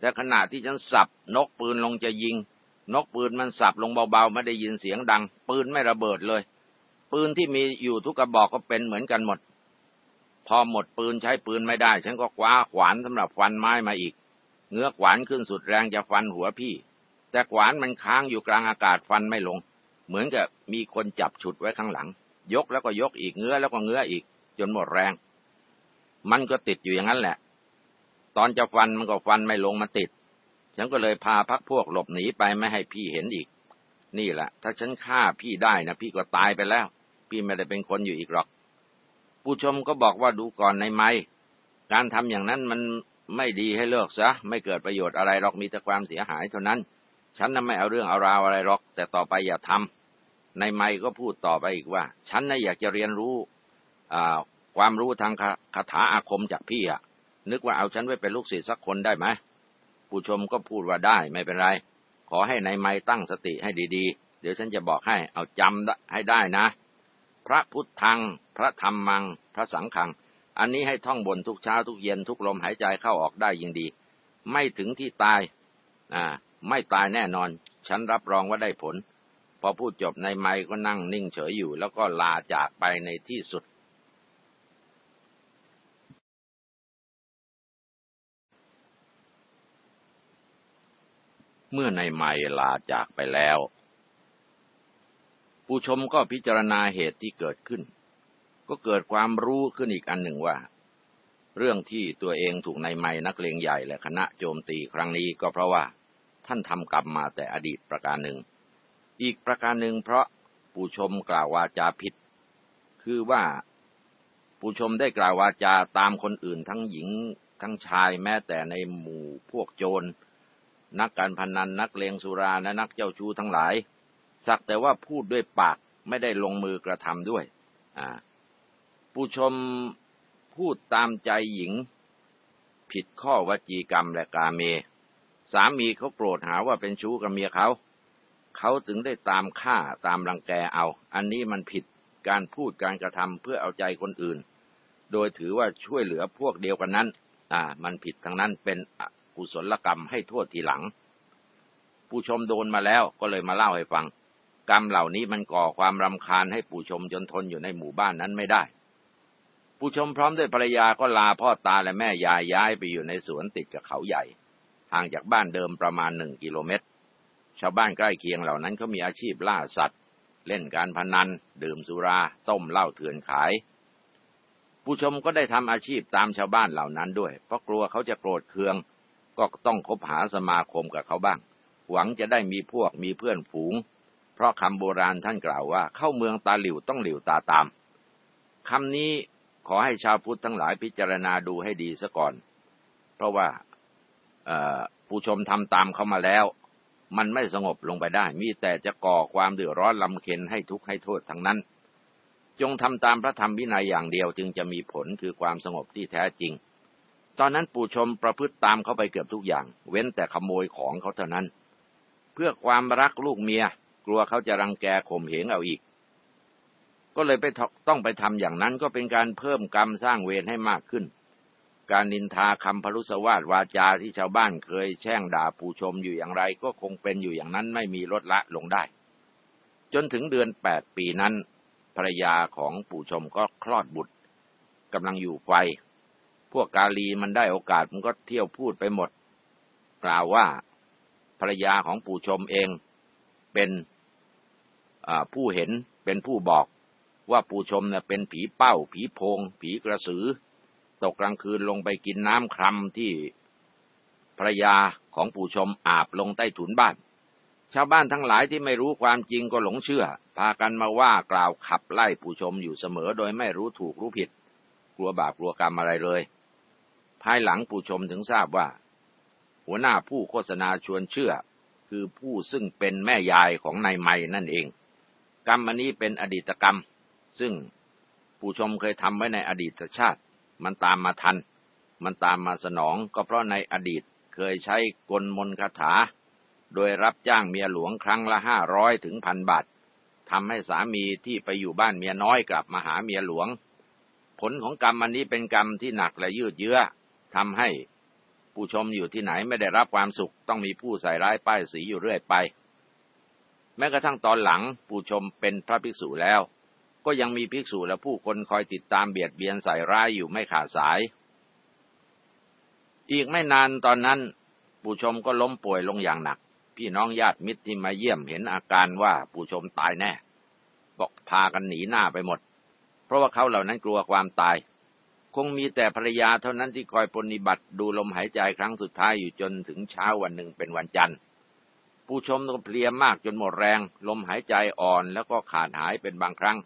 แต่ขณะที่ฉันสับนกปืนลงจะยิง นกปืนมันสับลงเบาๆไม่ได้ยินเสียงดัง ปืนไม่ระเบิดเลย ปืนที่มีอยู่ทุกกระบอกก็เป็นเหมือนกันหมด พอหมดปืนใช้ปืนไม่ได้ ฉันก็คว้าขวานสำหรับฟันไม้มาอีก เงื้อขวานขึ้นสุดแรงจะฟันหัวพี่ แต่ขวานมันค้างอยู่กลางอากาศฟันไม่ลง เหมือนกับมีคนจับฉุดไว้ข้างหลัง ยกแล้วก็ยกอีกเงื้อแล้วก็เงื้ออีก จนหมดแรง มันก็ติดอยู่อย่างนั้นแหละ ตอนจะฟันมันก็ฟันไม่ลงมันติด ฉันก็เลยพาพักพวกหลบหนีไปไม่ให้พี่เห็นอีก นี่แหละ ถ้าฉันฆ่าพี่ได้นะพี่ก็ตายไปแล้ว พี่ไม่ได้เป็นคนอยู่อีกหรอก ผู้ชมก็บอกว่าดูก่อนในไม้การทำอย่างนั้นมันไม่ดีให้เลิกซะไม่เกิดประโยชน์อะไรหรอกมีแต่ความเสียหายเท่านั้น ฉันน่ะไม่เอาเรื่องเอาราวอะไรหรอก แต่ต่อไปอย่าทำในไม้ก็พูดต่อไปอีกว่า ฉันน่ะอยากจะเรียนรู้ความรู้ทางคาถาอาคมจากพี่อะ นึกว่าเอาฉันไว้เป็นลูกศิษย์สักคนได้ไหมผู้ชมก็พูดว่าได้ไม่เป็นไร ขอให้ในไม้ตั้งสติให้ดีๆ เดี๋ยวฉันจะบอกให้เอาจำให้ได้นะ พระพุทธัง พระธรรมัง พระสังฆัง อันนี้ให้ท่องบนทุกเช้าทุกเย็นทุกลมหายใจเข้าออกได้ยิ่งดี ไม่ถึงที่ตายอ่าไม่ตายแน่นอน ฉันรับรองว่าได้ผล พอพูดจบในไม้ก็นั่งนิ่งเฉยอยู่ แล้วก็ลาจากไปในที่สุด เมื่อในไมลาจากไปแล้ว ผู้ชมก็พิจารณาเหตุที่เกิดขึ้น ก็เกิดความรู้ขึ้นอีกอันหนึ่งว่า เรื่องที่ตัวเองถูกในไมนักเลงใหญ่และคณะโจมตีครั้งนี้ก็เพราะว่า ท่านทำกรรมมาแต่อดีตประการหนึ่ง อีกประการหนึ่งเพราะผู้ชมกล่าววาจาผิด คือว่าผู้ชมได้กล่าววาจาตามคนอื่นทั้งหญิงทั้งชายแม้แต่ในหมู่พวกโจร นักการพนันนักเลงสุราและนักเจ้าชู้ทั้งหลาย สักแต่ว่าพูดด้วยปากไม่ได้ลงมือกระทำด้วยผู้ชมพูดตามใจหญิง ผิดข้อวจีกรรมและกาเม สามีเขาโกรธหาว่าเป็นชู้กับเมียเขา เขาถึงได้ตามฆ่าตามรังแกเอา อันนี้มันผิดการพูดการกระทำเพื่อเอาใจคนอื่น โดยถือว่าช่วยเหลือพวกเดียวกันนั้น อ่า มันผิดทั้งนั้นเป็น กุศลกรรมให้โทษทีหลัง ผู้ชมโดนมาแล้วก็เลยมาเล่าให้ฟัง กรรมเหล่านี้มันก่อความรำคาญให้ผู้ชมจนทนอยู่ในหมู่บ้านนั้นไม่ได้ ผู้ชมพร้อมด้วยภรรยาก็ลาพ่อตาและแม่ยายย้ายไปอยู่ในสวนติดกับเขาใหญ่ห่างจากบ้านเดิมประมาณหนึ่งกิโลเมตร ชาวบ้านใกล้เคียงเหล่านั้นเขามีอาชีพล่าสัตว์ เล่นการพนัน ดื่มสุรา ต้มเหล้าเถื่อนขาย ผู้ชมก็ได้ทำอาชีพตามชาวบ้านเหล่านั้นด้วย เพราะกลัวเขาจะโกรธเคือง ก็ต้องคบหาสมาคมกับเขาบ้าง หวังจะได้มีพวกมีเพื่อนฝูง เพราะคำโบราณท่านกล่าวว่า เข้าเมืองตาหลิวต้องหลิวตาตามคำนี้ขอให้ชาวพุทธทั้งหลายพิจารณาดูให้ดีซะก่อน เพราะว่าผู้ชมทำตามเขามาแล้ว มันไม่สงบลงไปได้ มีแต่จะก่อความเดือดร้อนลำเค็นให้ทุกข์ให้โทษทั้งนั้น จงทำตามพระธรรมวินัยอย่างเดียวจึงจะมีผลคือความสงบที่แท้จริง ตอนนั้นปู่ชมประพฤติตามเขาไปเกือบทุกอย่าง เว้นแต่ขโมยของเขาเท่านั้น เพื่อความรักลูกเมีย กลัวเขาจะรังแกข่มเหงเอาอีก ก็เลยไปต้องไปทำอย่างนั้นก็เป็นการเพิ่มกรรมสร้างเวรให้มากขึ้น การนินทาคำพรุสวาทวาจาที่ชาวบ้านเคยแช่งด่าปู่ชมอยู่อย่างไร ก็คงเป็นอยู่อย่างนั้นไม่มีลดละลงได้ จนถึงเดือนแปดปีนั้นภรรยาของปู่ชมก็คลอดบุตรกำลังอยู่ไฟ พวกกาลีมันได้โอกาสมันก็เที่ยวพูดไปหมด กล่าวว่าภรรยาของปู่ชมเองเป็นผู้เห็นเป็นผู้บอกว่าปู่ชมเนี่ยเป็นผีเป้า ผีโพง ผีกระสือ ตกกลางคืนลงไปกินน้ำครัมที่ภรรยาของปู่ชมอาบลงใต้ถุนบ้าน ชาวบ้านทั้งหลายที่ไม่รู้ความจริงก็หลงเชื่อ พากันมาว่ากล่าวขับไล่ผู้ชมอยู่เสมอโดยไม่รู้ถูกรู้ผิด กลัวบาปกลัวกรรมอะไรเลย ภายหลังผู้ชมถึงทราบว่า หัวหน้าผู้โฆษณาชวนเชื่อ คือผู้ซึ่งเป็นแม่ยายของนายไม้นั่นเอง กรรมอันนี้เป็นอดีตกรรม ซึ่งผู้ชมเคยทำไว้ในอดีตชาติ มันตามมาทัน มันตามมาสนองก็เพราะในอดีตเคยใช้กลมนคาถา โดยรับจ้างเมียหลวงครั้งละห้าร้อยถึงพันบาททำให้สามีที่ไปอยู่บ้านเมียน้อยกลับมาหาเมียหลวง ผลของกรรมอันนี้เป็นกรรมที่หนักและยืดเยื้อ ทำให้ผู้ชมอยู่ที่ไหนไม่ได้รับความสุข ต้องมีผู้ใส่ร้ายป้ายสีอยู่เรื่อยไป แม้กระทั่งตอนหลังปู่ชมเป็นพระภิกษุแล้ว ก็ยังมีภิกษุและผู้คนคอยติดตามเบียดเบียนใส่ร้ายอยู่ไม่ขาดสาย อีกไม่นานตอนนั้นปู่ชมก็ล้มป่วยลงอย่างหนัก พี่น้องญาติมิตรที่มาเยี่ยมเห็นอาการว่าปู่ชมตายแน่ บอกพากันหนีหน้าไปหมด เพราะว่าเขาเหล่านั้นกลัวความตาย งมีแต่ภรรยาเท่านั้นที่คอยปฏิบัติดูลมหายใจครั้งสุดท้ายอยู่จนถึงเช้าวันหนึ่งเป็นวันจันทร์ ผู้ชมก็เพลียมากจนหมดแรง ลมหายใจอ่อนแล้วก็ขาดหายเป็นบางครั้ง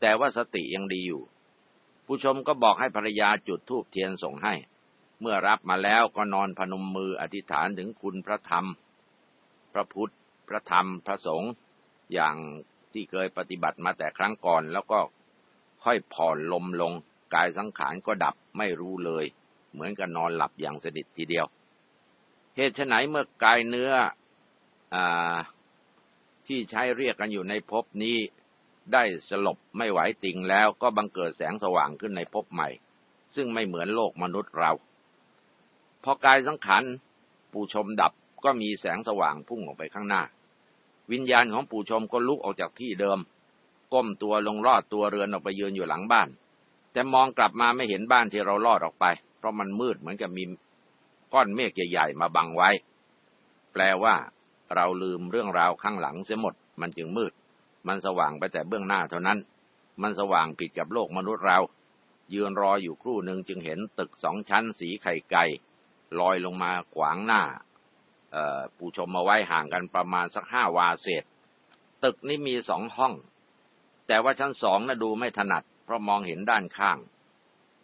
แต่ว่าสติยังดีอยู่ ผู้ชมก็บอกให้ภรรยาจุดธูปเทียนส่งให้ เมื่อรับมาแล้วก็นอนพนมมืออธิษฐานถึงคุณพระธรรม พระพุทธ พระธรรมพระสงฆ์อย่างที่เคยปฏิบัติมาแต่ครั้งก่อนแล้วก็ค่อยผ่อนลมลง กายสังขารก็ดับไม่รู้เลย เหมือนกับนอนหลับอย่างสนิททีเดียว เหตุไฉนเมื่อกายเนื้อที่ใช้เรียกกันอยู่ในภพนี้ได้สลบไม่ไหวติงแล้วก็บังเกิดแสงสว่างขึ้นในภพใหม่ ซึ่งไม่เหมือนโลกมนุษย์เรา พอกายสังขารปู่ชมดับก็มีแสงสว่างพุ่งออกไปข้างหน้า วิญญาณของปู่ชมก็ลุกออกจากที่เดิม ก้มตัวลงลอดตัวเรือนออกไปยืนอยู่หลังบ้าน แต่มองกลับมาไม่เห็นบ้านที่เราลอดออกไป เพราะมันมืดเหมือนกับมีก้อนเมฆใหญ่ๆมาบังไว้ แปลว่า เราลืมเรื่องราวข้างหลังเสียหมด มันจึงมืด มันสว่างไปแต่เบื้องหน้าเท่านั้น มันสว่างผิดกับโลกมนุษย์เรา ยืนรออยู่ครู่หนึ่งจึงเห็นตึกสองชั้นสีไข่ไก่ลอยลงมาขวางหน้าผู้ชมมาไว้ห่างกันประมาณสักห้าวาเศษ ตึกนี้มีสองห้อง แต่ว่าชั้นสองนะ่ะดูไม่ถนัด ราะมองเห็นด้านข้าง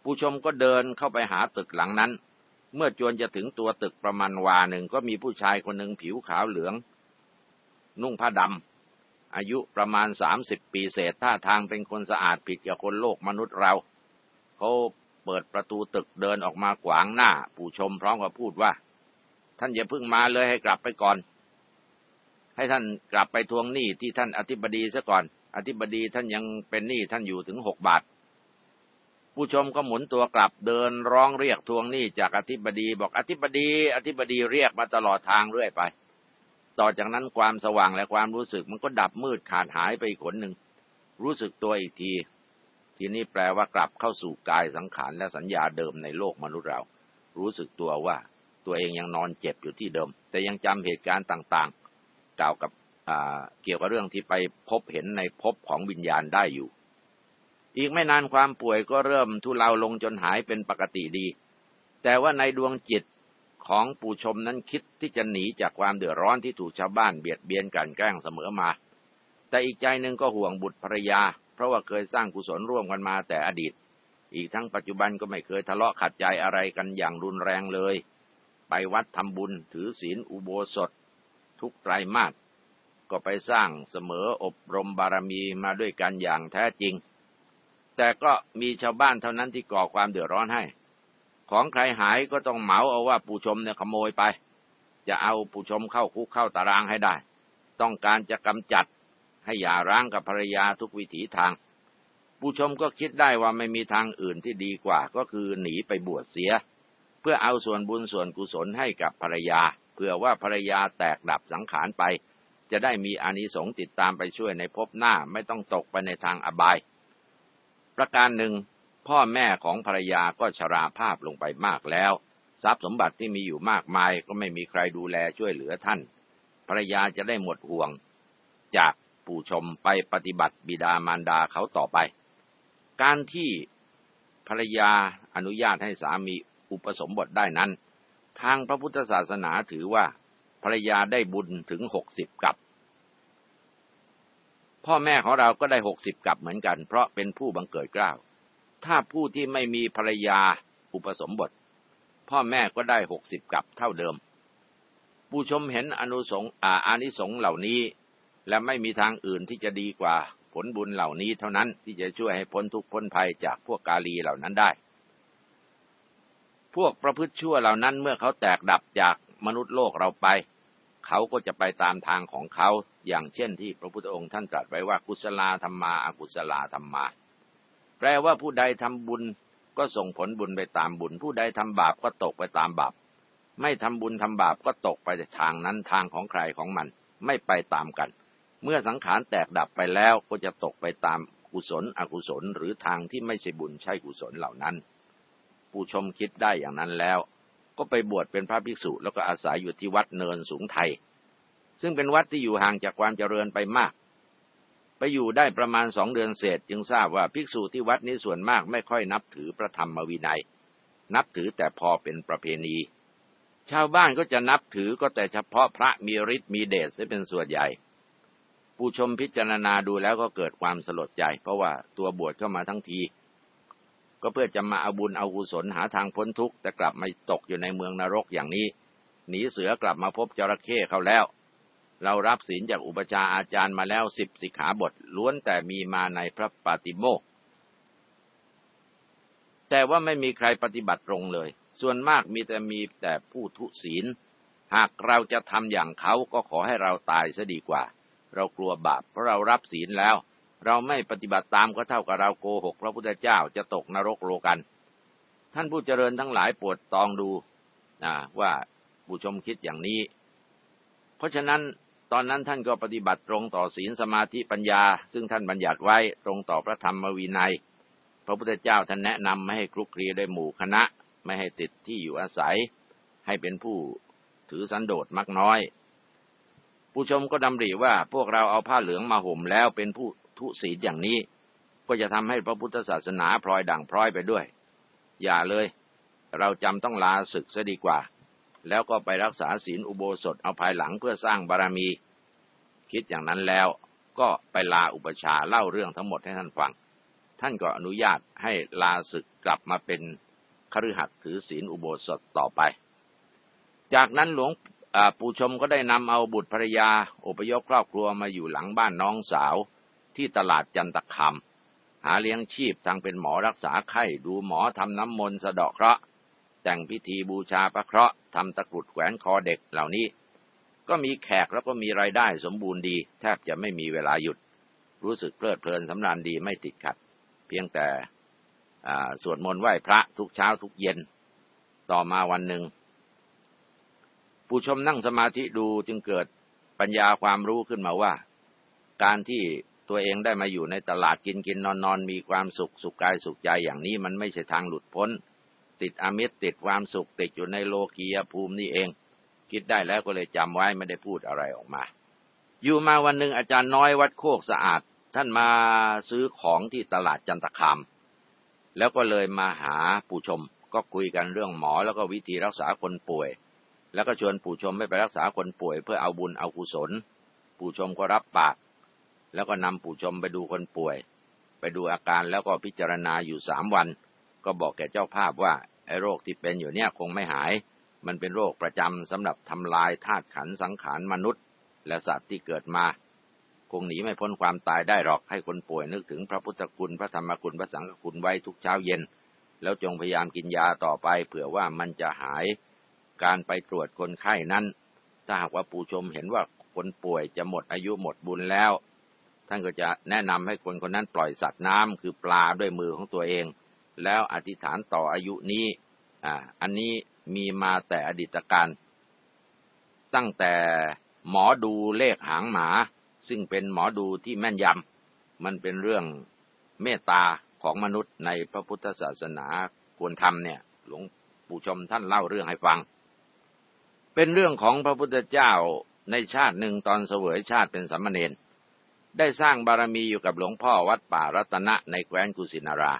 ผู้ชมก็เดินเข้าไปหาตึกหลังนั้น เมื่อจวนจะถึงตัวตึกประมาณวาหนึ่งก็มีผู้ชายคนหนึ่งผิวขาวเหลือง นุ่งผ้าดำอายุประมาณสามสิบปีเศษท่าทางเป็นคนสะอาดผิดกับคนโลกมนุษย์เรา เขาเปิดประตูตึกเดินออกมาขวางหน้า ผู้ชมพร้อมกับพูดว่า ท่านอย่าเพิ่งมาเลยให้กลับไปก่อนให้ท่านกลับไปทวงหนี้ที่ท่านอธิบดีซะก่อน อธิบดีท่านยังเป็นหนี้ท่านอยู่ถึงหกบาท ผู้ชมก็หมุนตัวกลับเดินร้องเรียกทวงหนี้จากอธิบดีบอกอธิบดี อธิบดีเรียกมาตลอดทางเรื่อยไป ต่อจากนั้นความสว่างและความรู้สึกมันก็ดับมืดขาดหายไปอีกคนหนึ่ง รู้สึกตัวอีกที ทีนี้แปลว่ากลับเข้าสู่กายสังขารและสัญญาเดิมในโลกมนุษย์เรา รู้สึกตัวว่าตัวเองยังนอนเจ็บอยู่ที่เดิม แต่ยังจำเหตุการณ์ต่างๆกล่าวกับ เกี่ยวกับเรื่องที่ไปพบเห็นในภพของวิญญาณได้อยู่ อีกไม่นานความป่วยก็เริ่มทุเลาลงจนหายเป็นปกติดี แต่ว่าในดวงจิตของปู่ชมนั้นคิดที่จะหนีจากความเดือดร้อนที่ถูกชาวบ้านเบียดเบียนกันแกล้งเสมอมา แต่อีกใจหนึ่งก็ห่วงบุตรภรรยา เพราะว่าเคยสร้างกุศลร่วมกันมาแต่อดีต อีกทั้งปัจจุบันก็ไม่เคยทะเลาะขัดใจอะไรกันอย่างรุนแรงเลย ไปวัดทำบุญถือศีลอุโบสถ ทุกไตรมาส ก็ไปสร้างเสมออบรมบารมีมาด้วยกันอย่างแท้จริง แต่ก็มีชาวบ้านเท่านั้นที่ก่อความเดือดร้อนให้ ของใครหายก็ต้องเหมาเอาว่าผู้ชมเนี่ยขโมยไป จะเอาผู้ชมเข้าคุกเข้าตารางให้ได้ ต้องการจะกำจัดให้อย่าร้างกับภรรยาทุกวิถีทาง ผู้ชมก็คิดได้ว่าไม่มีทางอื่นที่ดีกว่า ก็คือหนีไปบวชเสีย เพื่อเอาส่วนบุญส่วนกุศลให้กับภรรยาเพื่อว่าภรรยาแตกดับสังขารไป จะได้มีอานิสงส์ติดตามไปช่วยในภพหน้าไม่ต้องตกไปในทางอบาย ประการหนึ่ง พ่อแม่ของภรรยาก็ชราภาพลงไปมากแล้ว ทรัพย์สมบัติที่มีอยู่มากมายก็ไม่มีใครดูแลช่วยเหลือท่าน ภรรยาจะได้หมดห่วง จากปู่ชมไปปฏิบัติบิดามารดาเขาต่อไป การที่ภรรยาอนุญาตให้สามีอุปสมบทได้นั้น ทางพระพุทธศาสนาถือว่า รรยาได้บุญถึงหกสิบกับ พ่อแม่ของเราก็ได้หกสิบกับเหมือนกัน เพราะเป็นผู้บังเกิดเกล้า ถ้าผู้ที่ไม่มีภรรยาอุปสมบท พ่อแม่ก็ได้หกสิบกับเท่าเดิม ผู้ชมเห็นอนุสงอาอานิสงเหล่านี้ และไม่มีทางอื่นที่จะดีกว่าผลบุญเหล่านี้เท่านั้นที่จะช่วยให้พ้นทุกข์พ้นภัยจากพวกกาลีเหล่านั้นได้ พวกประพฤติชั่วเหล่านั้นเมื่อเขาแตกดับจากมนุษย์โลกเราไป เขาก็จะไปตามทางของเขา อย่างเช่นที่พระพุทธองค์ท่านตรัสไว้ว่ากุศลาธรรมาอกุศลาธรรมา แปลว่าผู้ใดทำบุญก็ส่งผลบุญไปตามบุญ ผู้ใดทำบาปก็ตกไปตามบาป ไม่ทำบุญทำบาปก็ตกไปทางนั้นทางของใครของมัน ไม่ไปตามกัน เมื่อสังขารแตกดับไปแล้วก็จะตกไปตามกุศล อกุศล หรือทางที่ไม่ใช่บุญใช่กุศลเหล่านั้น ผู้ชมคิดได้อย่างนั้นแล้ว ก็ไปบวชเป็นพระภิกษุ แล้วก็อาศัยอยู่ที่วัดเนินสูงไทย ซึ่งเป็นวัดที่อยู่ห่างจากความเจริญไปมาก ไปอยู่ได้ประมาณสองเดือนเศษ จึงทราบว่าภิกษุที่วัดนี้ส่วนมากไม่ค่อยนับถือพระธรรมวินัย นับถือแต่พอเป็นประเพณี ชาวบ้านก็จะนับถือก็แต่เฉพาะพระมีฤทธิ์มีเดชจะเป็นส่วนใหญ่ ผู้ชมพิจารณาดูแล้วก็เกิดความสลดใจ เพราะว่าตัวบวชเข้ามาทั้งที ก็เพื่อจะมาเอาบุญเอากุศลหาทางพ้นทุกข์แต่กลับมาตกอยู่ในเมืองนรกอย่างนี้ หนีเสือกลับมาพบจระเข้เขาแล้ว เรารับศีลจากอุปชาอาจารย์มาแล้วสิบสิกขาบทล้วนแต่มีมาในพระปาติโมกแต่ว่าไม่มีใครปฏิบัติตรงเลย ส่วนมากมีแต่มีแต่ผู้ทุศีล หากเราจะทำอย่างเขาก็ขอให้เราตายซะดีกว่า เรากลัวบาปเพราะเรารับศีลแล้ว เราไม่ปฏิบัติตามก็เท่ากับเราโกหกพระพุทธเจ้าจะตกนรกโลกัน ท่านผู้เจริญทั้งหลายปวดตองดูนะว่าผู้ชมคิดอย่างนี้ เพราะฉะนั้นตอนนั้นท่านก็ปฏิบัติตรงต่อศีลสมาธิปัญญา ซึ่งท่านบัญญัติไว้ตรงต่อพระธรรมวินัย พระพุทธเจ้าท่านแนะนำไม่ให้คลุกคลีด้วยหมู่คณะ ไม่ให้ติดที่อยู่อาศัย ให้เป็นผู้ถือสันโดษมักน้อย ผู้ชมก็ดำริว่าพวกเราเอาผ้าเหลืองมาห่มแล้วเป็นผู้ ทุศีลอย่างนี้ ก็จะทำให้พระพุทธศาสนาพลอยด่างพร้อยไปด้วย อย่าเลย เราจำต้องลาศึกซะดีกว่า แล้วก็ไปรักษาศีลอุโบสถเอาภายหลังเพื่อสร้างบารมี คิดอย่างนั้นแล้วก็ไปลาอุปชาเล่าเรื่องทั้งหมดให้ท่านฟัง ท่านก็อนุญาตให้ลาศึกกลับมาเป็นคฤหัสถ์ถือศีลอุโบสถต่อไป จากนั้นหลวงปู่ชมก็ได้นำเอาบุตรภรยาอพยพครอบครัวมาอยู่หลังบ้านน้องสาว ที่ตลาดจันตคามหาเลี้ยงชีพทางเป็นหมอรักษาไข้ดูหมอทำน้ำมนต์สะเดาะเคราะห์แต่งพิธีบูชาพระเคราะห์ทำตะกรุดแขวนคอเด็กเหล่านี้ ก็มีแขกแล้วก็มีรายได้สมบูรณ์ดี แทบจะไม่มีเวลาหยุด รู้สึกเพลิดเพลินสำราญดีไม่ติดขัด เพียงแต่สวดมนต์ไหว้พระทุกเช้าทุกเย็น ต่อมาวันหนึ่ง ผู้ชมนั่งสมาธิดูจึงเกิดปัญญาความรู้ขึ้นมาว่า การที่ ตัวเองได้มาอยู่ในตลาดกินกินนอนนอนมีความสุขสุขกายสุขใจอย่างนี้มันไม่ใช่ทางหลุดพ้น ติดอมิตรติดความสุขติดอยู่ในโลกียภูมินี่เอง คิดได้แล้วก็เลยจำไว้ไม่ได้พูดอะไรออกมา อยู่มาวันหนึ่งอาจารย์น้อยวัดโคกสะอาด ท่านมาซื้อของที่ตลาดจันตคาม แล้วก็เลยมาหาผู้ชม ก็คุยกันเรื่องหมอแล้วก็วิธีรักษาคนป่วย แล้วก็ชวนปู่ชมให้ไปรักษาคนป่วย เพื่อเอาบุญเอากุศล ปู่ชมก็รับปาก แล้วก็นำปู่ชมไปดูคนป่วย ไปดูอาการแล้วก็พิจารณาอยู่สามวัน ก็บอกแก่เจ้าภาพว่าไอ้โรคที่เป็นอยู่เนี่ยคงไม่หาย มันเป็นโรคประจำสำหรับทำลายธาตุขันสังขารมนุษย์ และสัตว์ที่เกิดมา คงหนีไม่พ้นความตายได้หรอกให้คนป่วยนึกถึงพระพุทธคุณพระธรรมคุณพระสังฆคุณไว้ทุกเช้าเย็น แล้วจงพยายามกินยาต่อไป เผื่อว่ามันจะหายการไปตรวจคนไข้นั้น ถ้าหากว่าผู้ชมเห็นว่าคนป่วยจะหมดอายุหมดบุญแล้ว ท่านก็จะแนะนำให้คนคนนั้นปล่อยสัตว์น้ำคือปลาด้วยมือของตัวเอง แล้วอธิษฐานต่ออายุนี้อ่าอันนี้มีมาแต่อดีตการตั้งแต่หมอดูเลขหางหมา ซึ่งเป็นหมอดูที่แม่นยำมันเป็นเรื่องเมตตาของมนุษย์ในพระพุทธศาสนาควรทำเนี่ยหลวงปู่ชมท่านเล่าเรื่องให้ฟัง เป็นเรื่องของพระพุทธเจ้าในชาติหนึ่งตอนเสวยชาติเป็นสัมมาเนน ได้สร้างบารมีอยู่กับหลวงพ่อวัดป่ารัตนะในแคว้นกุสินารา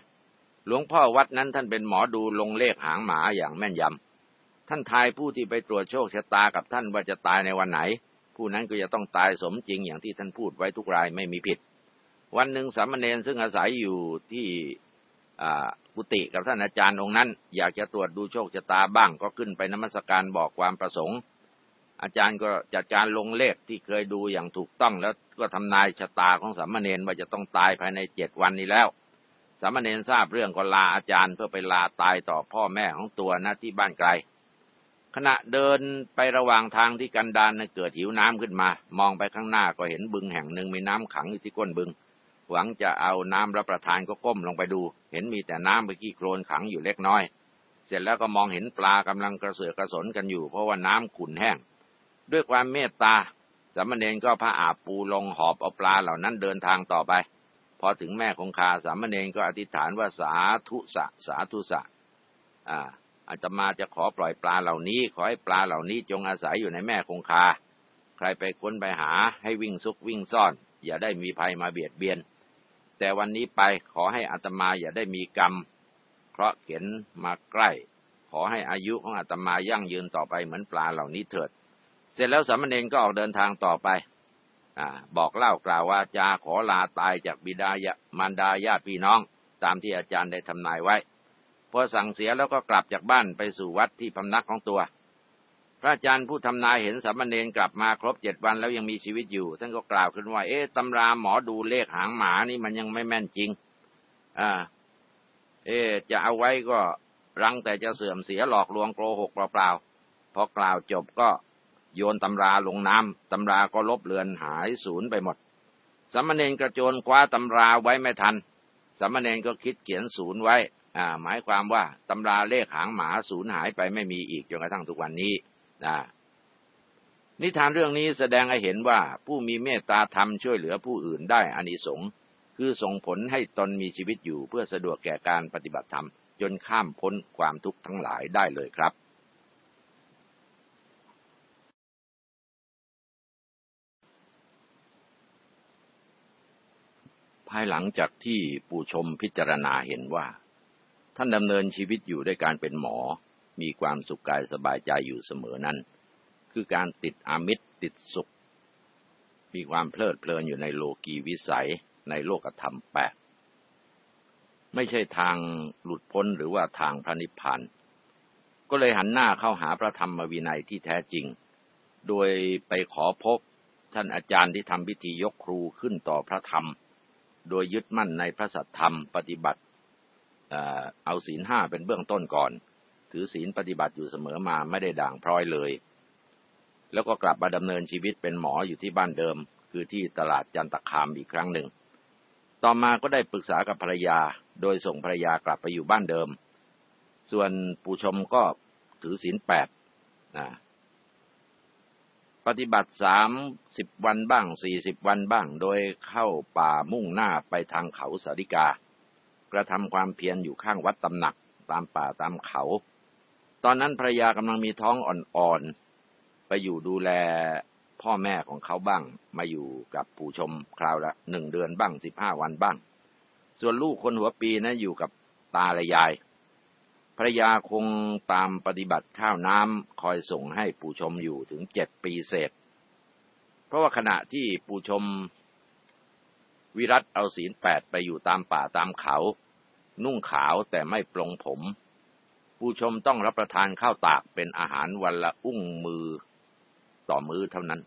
หลวงพ่อวัดนั้นท่านเป็นหมอดูลงเลขหางหมาอย่างแม่นยำ ท่านทายผู้ที่ไปตรวจโชคชะตากับท่านว่าจะตายในวันไหน ผู้นั้นก็จะต้องตายสมจริงอย่างที่ท่านพูดไว้ทุกรายไม่มีผิด วันหนึ่งสามเณรซึ่งอาศัยอยู่ที่กุฏิกับท่านอาจารย์องค์นั้น อยากจะตรวจดูโชคชะตาบ้างก็ขึ้นไปนมัสการบอกความประสงค์ อาจารย์ก็จัดการลงเลขที่เคยดูอย่างถูกต้องแล้วก็ทำนายชะตาของสามเณรว่าจะต้องตายภายในเจ็ดวันนี้แล้ว สามเณรทราบเรื่องก็ลาอาจารย์เพื่อไปลาตายต่อพ่อแม่ของตัวนะที่บ้านไกล ขณะเดินไประหว่างทางที่กันดานเกิดหิวน้ำขึ้นมา มองไปข้างหน้าก็เห็นบึงแห่งหนึ่งมีน้ำขังอยู่ที่ก้นบึง หวังจะเอาน้ำรับประทานก็ก้มลงไปดู เห็นมีแต่น้ำไปกี้โคลนขังอยู่เล็กน้อย เสร็จแล้วก็มองเห็นปลากำลังกระเสือกกระสนกันอยู่ เพราะว่าน้ำขุ่นแห้ง ด้วยความเมตตาสามเณรก็พระอาบปูลงหอบเอาปลาเหล่านั้นเดินทางต่อไป พอถึงแม่คงคาสามเณรก็อธิษฐานว่าสาธุสะสาธุสะอ่าอาตมาจะขอปล่อยปลาเหล่านี้ ขอให้ปลาเหล่านี้จงอาศัยอยู่ในแม่คงคา ใครไปค้นไปหาให้วิ่งซุกวิ่งซ่อน อย่าได้มีภัยมาเบียดเบียน แต่วันนี้ไปขอให้อาตมาอย่าได้มีกรรม เพราะเข็นมาใกล้ ขอให้อายุของอาตมายั่งยืนต่อไปเหมือนปลาเหล่านี้เถิด เสร็จแล้วสามเณรก็ออกเดินทางต่อไปอบอกเล่ากล่าวว่าจาขอลาตายจากบิดามารดาญาติพี่น้อง ตามที่อาจารย์ได้ทำนายไว้ พอสั่งเสียแล้วก็กลับจากบ้านไปสู่วัดที่พำนักของตัว พระอาจารย์ผู้ทำนายเห็นสามเณรกลับมาครบเจ็ดวันแล้วยังมีชีวิตอยู่ท่านก็กล่าวขึ้นว่า เอ๊ะตำราหมอดูเลขหางหมานี่มันยังไม่แม่นจริง อ่า เอ๊จะเอาไว้ก็รังแต่จะเสื่อมเสียหลอกลวงโกหกเปล่าๆพอกล่าวจบก็ โยนตำราลงน้ำตำราก็ลบเลือนหายสูญไปหมดสามเณรกระโจนคว้าตำราไว้ไม่ทันสามเณรก็คิดเขียนศูนย์ไว้ อ่า หมายความว่าตำราเลขหางหมาสูญหายไปไม่มีอีกจนกระทั่งทุกวันนี้นะนิทานเรื่องนี้แสดงให้เห็นว่าผู้มีเมตตาธรรมช่วยเหลือผู้อื่นได้อานิสงส์คือส่งผลให้ตนมีชีวิตอยู่เพื่อสะดวกแก่การปฏิบัติธรรม จนข้ามพ้นความทุกข์ทั้งหลายได้เลยครับ ภายหลังจากที่ปู่ชมพิจารณาเห็นว่า ท่านดำเนินชีวิตอยู่ด้วยการเป็นหมอ มีความสุขกายสบายใจอยู่เสมอนั้น คือการติดอามิตรติดสุข มีความเพลิดเพลินอยู่ในโลกีวิสัยในโลกธรรมแปดไม่ใช่ทางหลุดพ้นหรือว่าทางพระนิพพานก็เลยหันหน้าเข้าหาพระธรรมวินัยที่แท้จริง โดยไปขอพบท่านอาจารย์ที่ทำพิธียกครูขึ้นต่อพระธรรม โดยยึดมั่นในพระสัทธรรมปฏิบัติเอาศีลห้าเป็นเบื้องต้นก่อน ถือศีลปฏิบัติอยู่เสมอมาไม่ได้ด่างพร้อยเลย แล้วก็กลับมาดำเนินชีวิตเป็นหมออยู่ที่บ้านเดิม คือที่ตลาดจันตคามอีกครั้งหนึ่ง ต่อมาก็ได้ปรึกษากับภรรยา โดยส่งภรรยากลับไปอยู่บ้านเดิม ส่วนปู่ชมก็ถือศีลแปดนะ ปฏิบัติสามสิบวันบ้างสี่สิบวันบ้าง โดยเข้าป่ามุ่งหน้าไปทางเขาสาริกา กระทำความเพียรอยู่ข้างวัดตำหนักตามป่าตามเขา ตอนนั้นภรรยากำลังมีท้องอ่อนๆ ไปอยู่ดูแลพ่อแม่ของเขาบ้าง มาอยู่กับผู้ชมคราวละหนึ่งเดือนบ้างสิบห้าวันบ้าง ส่วนลูกคนหัวปีนะอยู่กับตาและยาย ภรรยาคงตามปฏิบัติข้าวน้ำคอยส่งให้ปู่ชมอยู่ถึงเจ็ดปีเศษ เพราะว่าขณะที่ปู่ชมวิรัตเอาศีลแปดไปอยู่ตามป่าตามเขา นุ่งขาวแต่ไม่ปลงผม ผู้ชมต้องรับประทานข้าวตากเป็นอาหารวันละอุ้งมือ ต่อมือเท่านั้น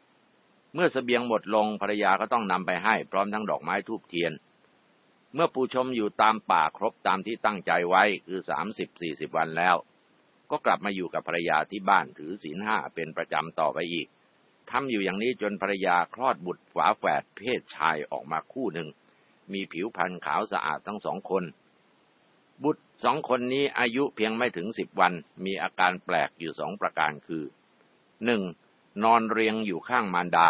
เมื่อสเสบียงหมดลงภรรยาก็ต้องนำไปให้พร้อมทั้งดอกไม้ทูบเทียน เมื่อผู้ชมอยู่ตามป่าครบตามที่ตั้งใจไว้คือสามสิบสี่สิบวันแล้ว ก็กลับมาอยู่กับภรรยาที่บ้านถือศีลห้าเป็นประจำต่อไปอีกทำอยู่อย่างนี้จนภรรยาคลอดบุตรฝาแฝดเพศชายออกมาคู่หนึ่ง มีผิวพรรณขาวสะอาดทั้งสองคน บุตรสองคนนี้อายุเพียงไม่ถึงสิบวัน มีอาการแปลกอยู่สองประการคือหนึ่งนอนเรียงอยู่ข้างมารดา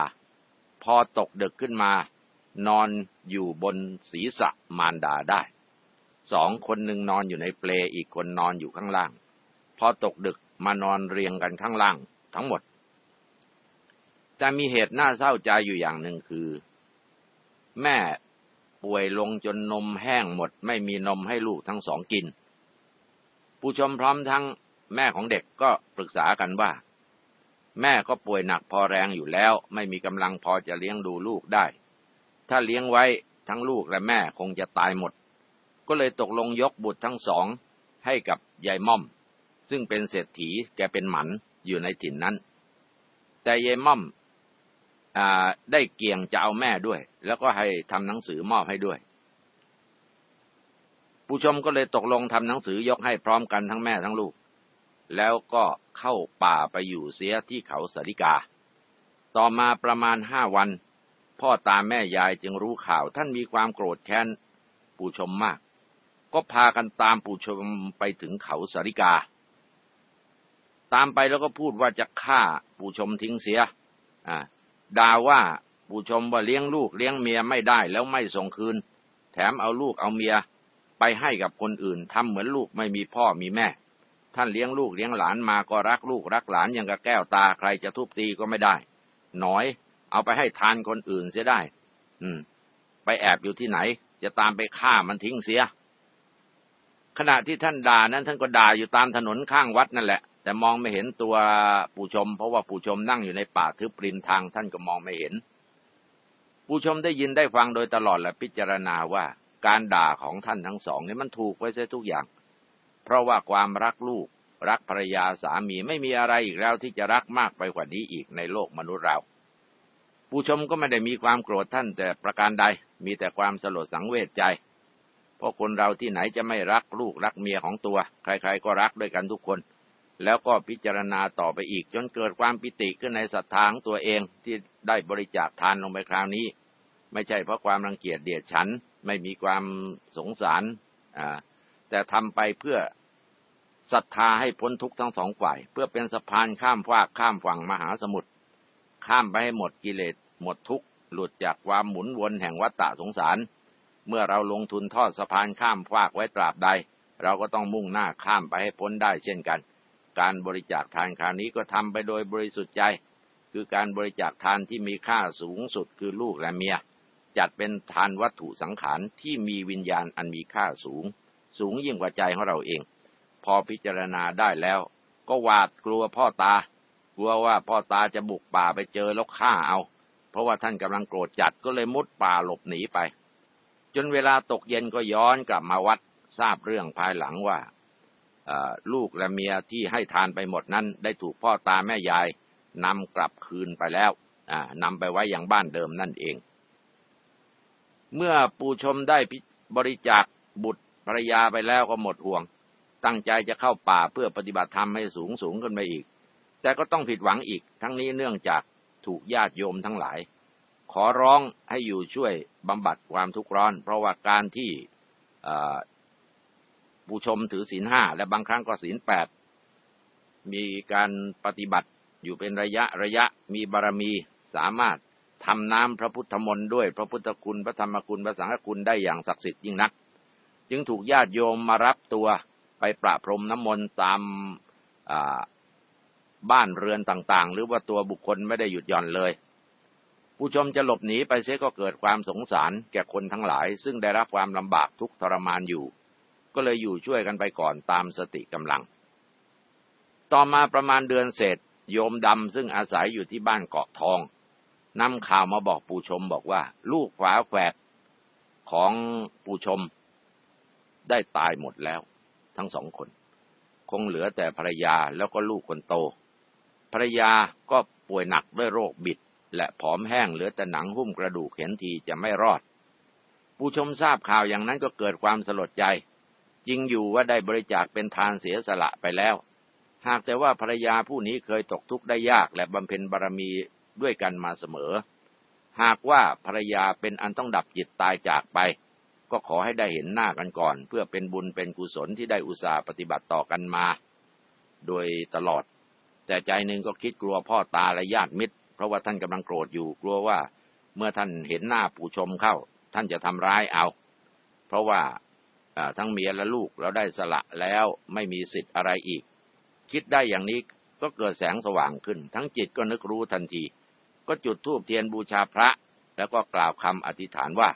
พอตกดึกขึ้นมา นอนอยู่บนศีรษะมารดาได้ สองคนหนึ่งนอนอยู่ในเปลอีกคนนอนอยู่ข้างล่าง พอตกดึกมานอนเรียงกันข้างล่างทั้งหมด แต่มีเหตุน่าเศร้าใจอยู่อย่างหนึ่งคือ แม่ป่วยลงจนนมแห้งหมด ไม่มีนมให้ลูกทั้งสองกิน ผู้ชมพร้อมทั้งแม่ของเด็กก็ปรึกษากันว่า แม่ก็ป่วยหนักพอแรงอยู่แล้ว ไม่มีกำลังพอจะเลี้ยงดูลูกได้ ถ้าเลี้ยงไว้ทั้งลูกและแม่คงจะตายหมด ก็เลยตกลงยกบุตรทั้งสองให้กับยายม่อม ซึ่งเป็นเศรษฐีแกเป็นหมันอยู่ในถิ่นนั้น แต่ยายม่อมได้เกี่ยงจะเอาแม่ด้วย แล้วก็ให้ทำหนังสือมอบให้ด้วย ผู้ชมก็เลยตกลงทำหนังสือยกให้พร้อมกันทั้งแม่ทั้งลูก แล้วก็เข้าป่าไปอยู่เสียที่เขาสาริกา ต่อมาประมาณห้าวัน พ่อตาแม่ยายจึงรู้ข่าว ท่านมีความโกรธแค้นผู้ชมมาก ก็พากันตามผู้ชมไปถึงเขาสาริกา ตามไปแล้วก็พูดว่าจะฆ่าผู้ชมทิ้งเสียด่าว่าผู้ชมว่าเลี้ยงลูกเลี้ยงเมียไม่ได้แล้วไม่ส่งคืน แถมเอาลูกเอาเมียไปให้กับคนอื่นทำเหมือนลูกไม่มีพ่อมีแม่ ท่านเลี้ยงลูกเลี้ยงหลานมาก็รักลูกรักหลานอย่างกับแก้วตาใครจะทุบตีก็ไม่ได้ หน่อย เอาไปให้ทานคนอื่นเสียได้ อืม ไปแอบอยู่ที่ไหน จะตามไปฆ่ามันทิ้งเสีย ขณะที่ท่านด่านั้นท่านก็ด่าอยู่ตามถนนข้างวัดนั่นแหละ แต่มองไม่เห็นตัวผู้ชม เพราะว่าผู้ชมนั่งอยู่ในป่าทึบริมทางท่านก็มองไม่เห็นผู้ชมได้ยินได้ฟังโดยตลอดและพิจารณาว่าการด่าของท่านทั้งสองนี่มันถูกไว้เสียทุกอย่าง เพราะว่าความรักลูกรักภรรยาสามีไม่มีอะไรอีกแล้วที่จะรักมากไปกว่านี้อีกในโลกมนุษย์เรา ผู้ชมก็ไม่ได้มีความโกรธท่านแต่ประการใด มีแต่ความสลดสังเวชใจ เพราะคนเราที่ไหนจะไม่รักลูกรักเมียของตัว ใครๆก็รักด้วยกันทุกคน แล้วก็พิจารณาต่อไปอีก จนเกิดความปิติขึ้นในศรัทธาของตัวเองที่ได้บริจาคทานลงไปคราวนี้ ไม่ใช่เพราะความรังเกียจเดียดฉัน ไม่มีความสงสาร อ่า แต่ทำไปเพื่อศรัทธาให้พ้นทุกข์ทั้งสองฝ่าย เพื่อเป็นสะพานข้ามฟากข้ามฝั่งมหาสมุทร ข้ามไปให้หมดกิเลสหมดทุกข์หลุดจากความหมุนวนแห่งวัฏฏะสงสาร เมื่อเราลงทุนทอดสะพานข้ามฟากไว้ตราบใด เราก็ต้องมุ่งหน้าข้ามไปให้พ้นได้เช่นกัน การบริจาคทานคราวนี้ก็ทำไปโดยบริสุทธิ์ใจ คือการบริจาคทานที่มีค่าสูงสุดคือลูกและเมีย จัดเป็นทานวัตถุสังขารที่มีวิญญาณอันมีค่าสูง สูงยิ่งกว่าใจของเราเอง พอพิจารณาได้แล้ว ก็หวาดกลัวพ่อตา ลัวว่าพ่อตาจะบุกป่าไปเจอแล้วฆ่าเอา เพราะว่าท่านกำลังโกรธจัดก็เลยมุดป่าหลบหนีไป จนเวลาตกเย็นก็ย้อนกลับมาวัดทราบเรื่องภายหลังว่าลูกและเมียที่ให้ทานไปหมดนั้น ได้ถูกพ่อตาแม่ยายนำกลับคืนไปแล้วนำไปไว้อย่างบ้านเดิมนั่นเอง เมื่อปู่ชมได้บริจาคบุตรภรยาไปแล้วก็หมดห่วง ตั้งใจจะเข้าป่าเพื่อปฏิบัติธรรมให้สูงสูงขึ้นไปอีก แต่ก็ต้องผิดหวังอีก ทั้งนี้เนื่องจากถูกญาติโยมทั้งหลาย ขอร้องให้อยู่ช่วยบำบัดความทุกข์ร้อน เพราะว่าการที่ผู้ชมถือศีลห้าและบางครั้งก็ศีลแปดมีการปฏิบัติอยู่เป็นระยะระยะมีบารมีสามารถทำน้ำพระพุทธมนต์ด้วยพระพุทธคุณพระธรรมคุณพระสังฆคุณได้อย่างศักดิ์สิทธิ์ยิ่งนัก จึงถูกญาติโยมมารับตัวไปประพรมน้ำมนต์ตาม บ้านเรือนต่างๆ หรือว่าตัวบุคคลไม่ได้หยุดหย่อนเลย ผู้ชมจะหลบหนีไปเสียก็เกิดความสงสารแก่คนทั้งหลาย ซึ่งได้รับความลำบากทุกทรมานอยู่ ก็เลยอยู่ช่วยกันไปก่อนตามสติกำลัง ต่อมาประมาณเดือนเศษ โยมดำซึ่งอาศัยอยู่ที่บ้านเกาะทองนำข่าวมาบอกปู่ชมบอกว่า ลูกฝาแฝดของปู่ชม ได้ตายหมดแล้ว ทั้งสองคน คงเหลือแต่ภรรยาแล้วก็ลูกคนโต ภรรยาก็ป่วยหนักด้วยโรคบิด และผอมแห้งเหลือแต่หนังหุ้มกระดูกเห็นทีจะไม่รอด ผู้ชมทราบข่าวอย่างนั้นก็เกิดความสลดใจ จริงอยู่ว่าได้บริจาคเป็นทานเสียสละไปแล้ว หากแต่ว่าภรรยาผู้นี้เคยตกทุกข์ได้ยากและบำเพ็ญบารมีด้วยกันมาเสมอ หากว่าภรรยาเป็นอันต้องดับจิตตายจากไป ก็ขอให้ได้เห็นหน้ากันก่อน เพื่อเป็นบุญเป็นกุศลที่ได้อุตส่าห์ปฏิบัติต่อกันมา โดยตลอด แต่ใจหนึ่งก็คิดกลัวพ่อตาและญาติมิตร เพราะว่าท่านกำลังโกรธอยู่กลัวว่า เมื่อท่านเห็นหน้าผู้ชมเข้า ท่านจะทำร้ายเอา เพราะว่าทั้งเมียและลูกเราได้สละแล้วไม่มีสิทธิ์อะไรอีก คิดได้อย่างนี้ก็เกิดแสงสว่างขึ้น ทั้งจิตก็นึกรู้ทันที ก็จุดธูปเทียนบูชาพระ แล้วก็กล่าวคำอธิษฐานว่า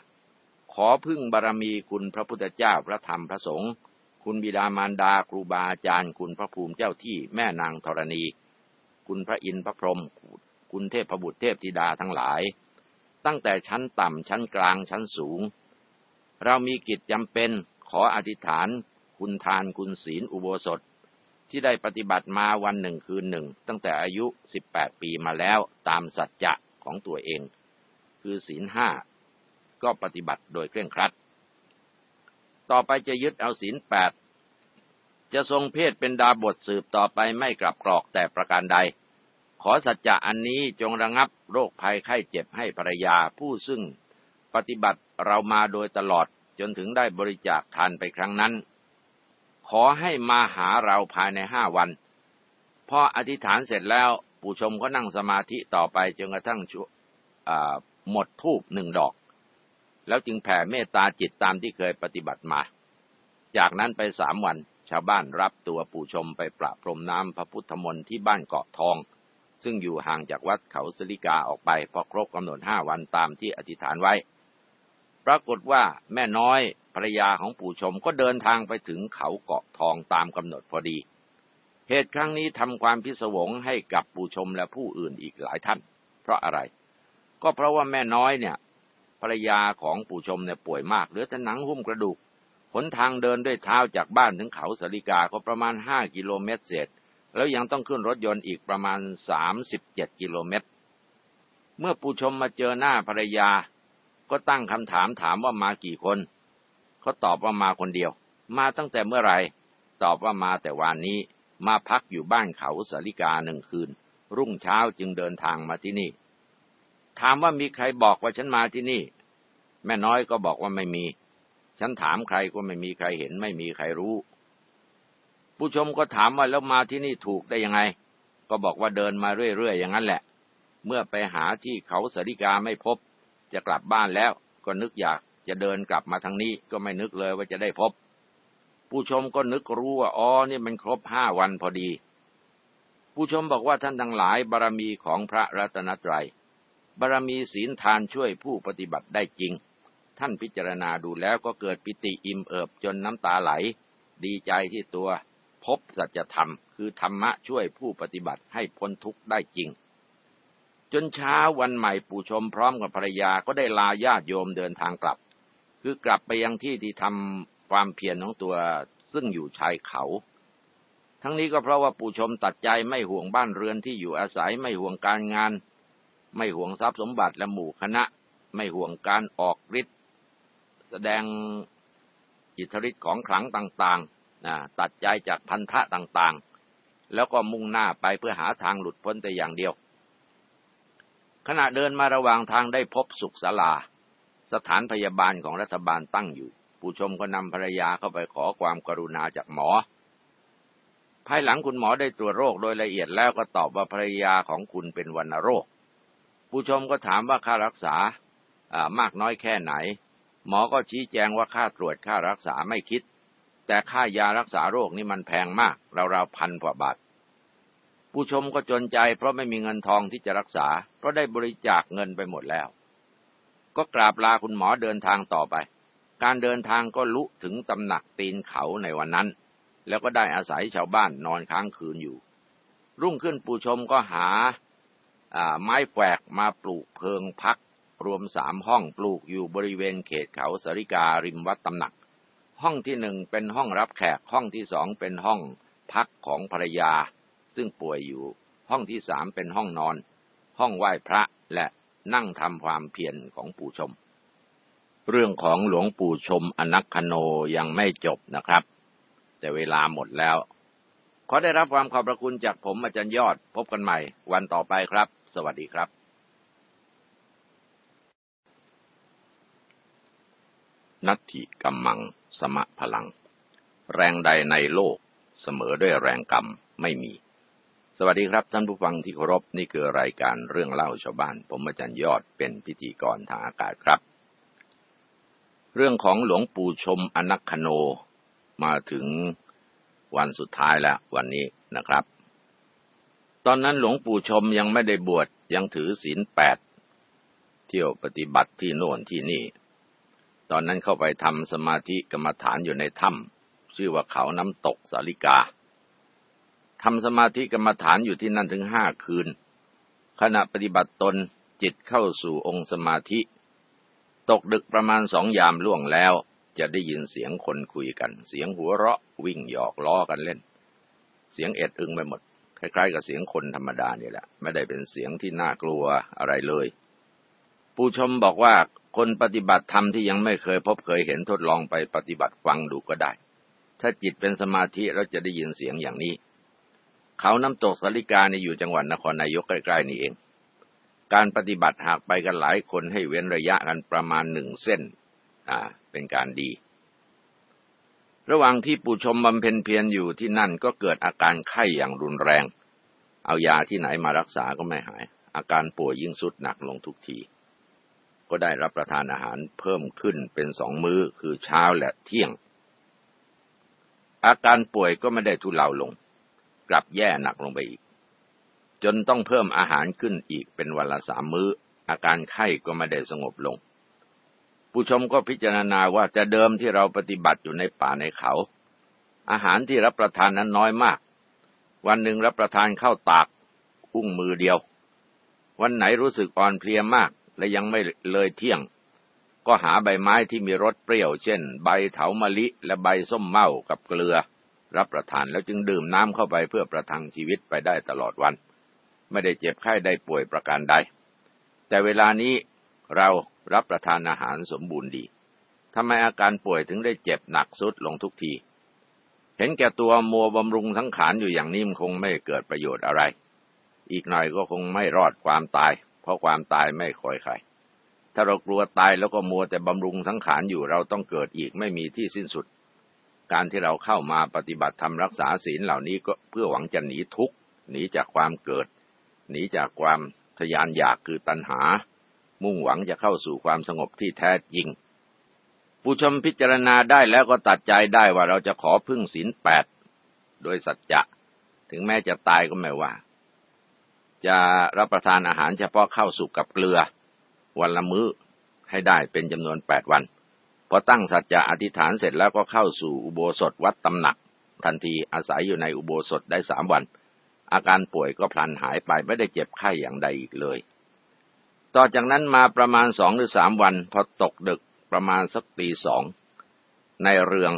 ขอพึ่งบารมีคุณพระพุทธเจ้าพระธรรมพระสงฆ์คุณบิดามารดาครูบาอาจารย์คุณพระภูมิเจ้าที่แม่นางธรณี คุณพระอินทร์พระพรหมคุณเทพบุตรเทพธิดาทั้งหลาย ตั้งแต่ชั้นต่ำชั้นกลางชั้นสูง เรามีกิจจำเป็นขออธิษฐาน คุณทานคุณศีลอุโบสถ ที่ได้ปฏิบัติมาวันหนึ่งคืนหนึ่ง ตั้งแต่อายุ 18 ปีมาแล้วตามสัจจะของตัวเอง คือศีลห้าก็ปฏิบัติโดยเคร่งครัด ต่อไปจะยึดเอาศีลแปด จะทรงเพศเป็นดาบทสืบต่อไปไม่กลับกรอกแต่ประการใด ขอสัจจะอันนี้จงระงับโรคภัยไข้เจ็บให้ภรรยาผู้ซึ่งปฏิบัติเรามาโดยตลอดจนถึงได้บริจาคทานไปครั้งนั้น ขอให้มาหาเราภายในห้าวัน พออธิษฐานเสร็จแล้วปู่ชมก็นั่งสมาธิต่อไปจนกระทั่งหมดทูบหนึ่งดอก แล้วจึงแผ่เมตตาจิตตามที่เคยปฏิบัติมา จากนั้นไปสามวัน ชาวบ้านรับตัวปู่ชมไปประพรมน้ำพระพุทธมนต์ที่บ้านเกาะทอง ซึ่งอยู่ห่างจากวัดเขาสลิกาออกไปพอครบกำหนดห้าวันตามที่อธิษฐานไว้ ปรากฏว่าแม่น้อยภรรยาของปู่ชมก็เดินทางไปถึงเขาเกาะทองตามกำหนดพอดี เหตุครั้งนี้ทำความพิศวงให้กับปู่ชมและผู้อื่นอีกหลายท่าน เพราะอะไร ก็เพราะว่าแม่น้อยเนี่ยภรรยาของปู่ชมเนี่ยป่วยมากเหลือแต่หนังหุ้มกระดูก นทางเดินด้วยเท้าจากบ้านถึงเขาสริกาก็ประมาณห้ากิโลเมตรเศษ แล้วยังต้องขึ้นรถยนต์อีกประมาณสามสิบเจ็ดกิโลเมตร เมื่อปูชมมาเจอหน้าภรรยา ก็ตั้งคำถามถามว่ามากี่คน เขาตอบว่ามาคนเดียว มาตั้งแต่เมื่อไหร่ ตอบว่ามาแต่วานนี้ มาพักอยู่บ้านเขาสาริกาหนึ่งคืน รุ่งเช้าจึงเดินทางมาที่นี่ ถามว่ามีใครบอกว่าฉันมาที่นี่ แม่น้อยก็บอกว่าไม่มี ฉันถามใครก็ไม่มีใครเห็น ไม่มีใครรู้ ผู้ชมก็ถามว่าแล้วมาที่นี่ถูกได้ยังไง ก็บอกว่าเดินมาเรื่อยๆอย่างนั้นแหละ เมื่อไปหาที่เขาสริกาไม่พบ จะกลับบ้านแล้ว ก็นึกอยากจะเดินกลับมาทางนี้ ก็ไม่นึกเลยว่าจะได้พบ ผู้ชมก็นึกรู้ว่าอ๋อนี่มันครบห้าวันพอดี ผู้ชมบอกว่าท่านทั้งหลายบารรมีของพระรัตนตรยัยบารรมีศีลทานช่วยผู้ปฏิบัติได้จริง ท่านพิจารณาดูแล้วก็เกิดปิติอิ่มเอิบจนน้ำตาไหล ดีใจที่ตัวพบสัจธรรม คือธรรมะช่วยผู้ปฏิบัติให้พ้นทุกข์ได้จริง จนเช้าวันใหม่ปู่ชมพร้อมกับภรรยาก็ได้ลาญาติโยมเดินทางกลับ คือกลับไปยังที่ที่ทำความเพียรของตัวซึ่งอยู่ชายเขา ทั้งนี้ก็เพราะว่าปู่ชมตัดใจไม่ห่วงบ้านเรือนที่อยู่อาศัยไม่ห่วงการงาน ไม่ห่วงทรัพย์สมบัติและหมู่คณะ ไม่ห่วงการออกฤทธิ ดงอิทธิฤทธิ์ของขลังต่างๆนะตัดใจจากพันธะต่างๆ แล้วก็มุ่งหน้าไปเพื่อหาทางหลุดพ้นแต่อย่างเดียว ขณะเดินมาระหว่างทางได้พบสุขศาลา สถานพยาบาลของรัฐบาลตั้งอยู่ ผู้ชมก็นำภรรยาเข้าไปขอความกรุณาจากหมอ ภายหลังคุณหมอได้ตรวจโรคโดยละเอียดแล้วก็ตอบว่าภรรยาของคุณเป็นวัณโรค ผู้ชมก็ถามว่าค่ารักษามากน้อยแค่ไหน หมอก็ชี้แจงว่าค่าตรวจค่ารักษาไม่คิด แต่ค่ายารักษาโรคนี่มันแพงมากราวๆพันกว่าบาท ผู้ชมก็จนใจเพราะไม่มีเงินทองที่จะรักษา เพราะได้บริจาคเงินไปหมดแล้ว ก็กราบลาคุณหมอเดินทางต่อไป การเดินทางก็ลุถึงตำหนักตีนเขาในวันนั้น แล้วก็ได้อาศัยชาวบ้านนอนค้างคืนอยู่ รุ่งขึ้นปู่ชมก็หาไม้แฝกมาปลูกเพิงพัก รวมสามห้องปลูกอยู่บริเวณเขตเขาสริการิมวัดตำหนัก ห้องที่หนึ่งเป็นห้องรับแขก ห้องที่สองเป็นห้องพักของภรรยา ซึ่งป่วยอยู่ ห้องที่สามเป็นห้องนอน ห้องไหว้พระและนั่งทำความเพียรของปู่ชม เรื่องของหลวงปู่ชมอนักคโนยังไม่จบนะครับ แต่เวลาหมดแล้ว ขอได้รับความขอบพระคุณจากผมอาจารย์ยอด พบกันใหม่ วันต่อไปครับ สวัสดีครับ นัตถิกัมมัง สมะพลัง แรงใดในโลกเสมอด้วยแรงกรรมไม่มี สวัสดีครับท่านผู้ฟังที่เคารพนี่คือรายการเรื่องเล่าชาวบ้าน ผมอาจารย์ยอดเป็นพิธีกรทางอากาศครับ เรื่องของหลวงปู่ชมอนัคโนมาถึงวันสุดท้ายแล้ววันนี้นะครับ ตอนนั้นหลวงปู่ชมยังไม่ได้บวชยังถือศีลแปดเที่ยวปฏิบัติที่โน่นที่นี่ ตอนนั้นเข้าไปทำสมาธิกรรมฐานอยู่ในถ้ำชื่อว่าเขาน้ำตกสาลิกาทำสมาธิกรรมฐานอยู่ที่นั่นถึงห้าคืน ขณะปฏิบัติตนจิตเข้าสู่องค์สมาธิ ตกดึกประมาณสองยามล่วงแล้ว จะได้ยินเสียงคนคุยกัน เสียงหัวเราะวิ่งหยอกล้อกันเล่น เสียงเอ็ดอึงไปหมด คล้ายๆ กับเสียงคนธรรมดาเนี่ยแหละ ไม่ได้เป็นเสียงที่น่ากลัวอะไรเลย ผู้ชมบอกว่า คนปฏิบัติธรรมที่ยังไม่เคยพบเคยเห็นทดลองไปปฏิบัติฟังดูก็ได้ ถ้าจิตเป็นสมาธิเราจะได้ยินเสียงอย่างนี้ เขาน้ำตกสาริกานี่อยู่จังหวัดนครนายกใกล้ๆนี่เอง การปฏิบัติหากไปกันหลายคนให้เว้นระยะกันประมาณหนึ่งเส้น อ่า เป็นการดี ระหว่างที่ปู่ชมบำเพ็ญเพียรอยู่ที่นั่นก็เกิดอาการไข้อย่างรุนแรง เอายาที่ไหนมารักษาก็ไม่หาย อาการป่วยยิ่งสุดหนักลงทุกที ก็ได้รับประทานอาหารเพิ่มขึ้นเป็นสองมื้อคือเช้าและเที่ยง อาการป่วยก็ไม่ได้ทุเลาลง กลับแย่หนักลงไปอีก จนต้องเพิ่มอาหารขึ้นอีกเป็นวันละสามมื้อ อาการไข้ก็ไม่ได้สงบลง ผู้ชมก็พิจารณาว่าจะเดิมที่เราปฏิบัติอยู่ในป่าในเขา อาหารที่รับประทานนั้นน้อยมาก วันหนึ่งรับประทานข้าวตาก อุ้งมือเดียว วันไหนรู้สึกอ่อนเพลียมาก และยังไม่เลยเที่ยง ก็หาใบไม้ที่มีรสเปรี้ยวเช่น ใบเถามะลิและใบส้มเม่ากับเกลือ รับประทานแล้วจึงดื่มน้ำเข้าไปเพื่อประทังชีวิตไปได้ตลอดวัน ไม่ได้เจ็บไข้ได้ป่วยประการใด แต่เวลานี้เรารับประทานอาหารสมบูรณ์ดีทำไมอาการป่วยถึงได้เจ็บหนักสุดลงทุกที เห็นแก่ตัวมัวบำรุงสังขารอยู่อย่างนี้มันคงไม่เกิดประโยชน์อะไร อีกหน่อยก็คงไม่รอดความตาย เพราะความตายไม่คอยใคร ถ้าเรากลัวตายแล้วก็มัวแต่บำรุงสังขารอยู่เราต้องเกิดอีกไม่มีที่สิ้นสุด การที่เราเข้ามาปฏิบัติธรรมรักษาศีลเหล่านี้ก็เพื่อหวังจะหนีทุกข์หนีจากความเกิด หนีจากความทยานอยากคือตัณหา มุ่งหวังจะเข้าสู่ความสงบที่แท้จริง ผู้ชมพิจารณาได้แล้วก็ตัดใจได้ว่าเราจะขอพึ่งศีลแปดโดยสัจจะ ถึงแม้จะตายก็ไม่ว่า จะรับประทานอาหารเฉพาะข้าวสุกกับเกลือ วันละมื้อให้ได้เป็นจำนวนแปดวัน พอตั้งสัจจะอธิษฐานเสร็จแล้วก็เข้าสู่อุโบสถวัดตำหนัก ทันทีอาศัยอยู่ในอุโบสถได้สามวัน อาการป่วยก็พลันหายไปไม่ได้เจ็บไข้อย่างใดอีกเลย ต่อจากนั้นมาประมาณสองหรือสามวัน พอตกดึกประมาณสักตีสองในเรือง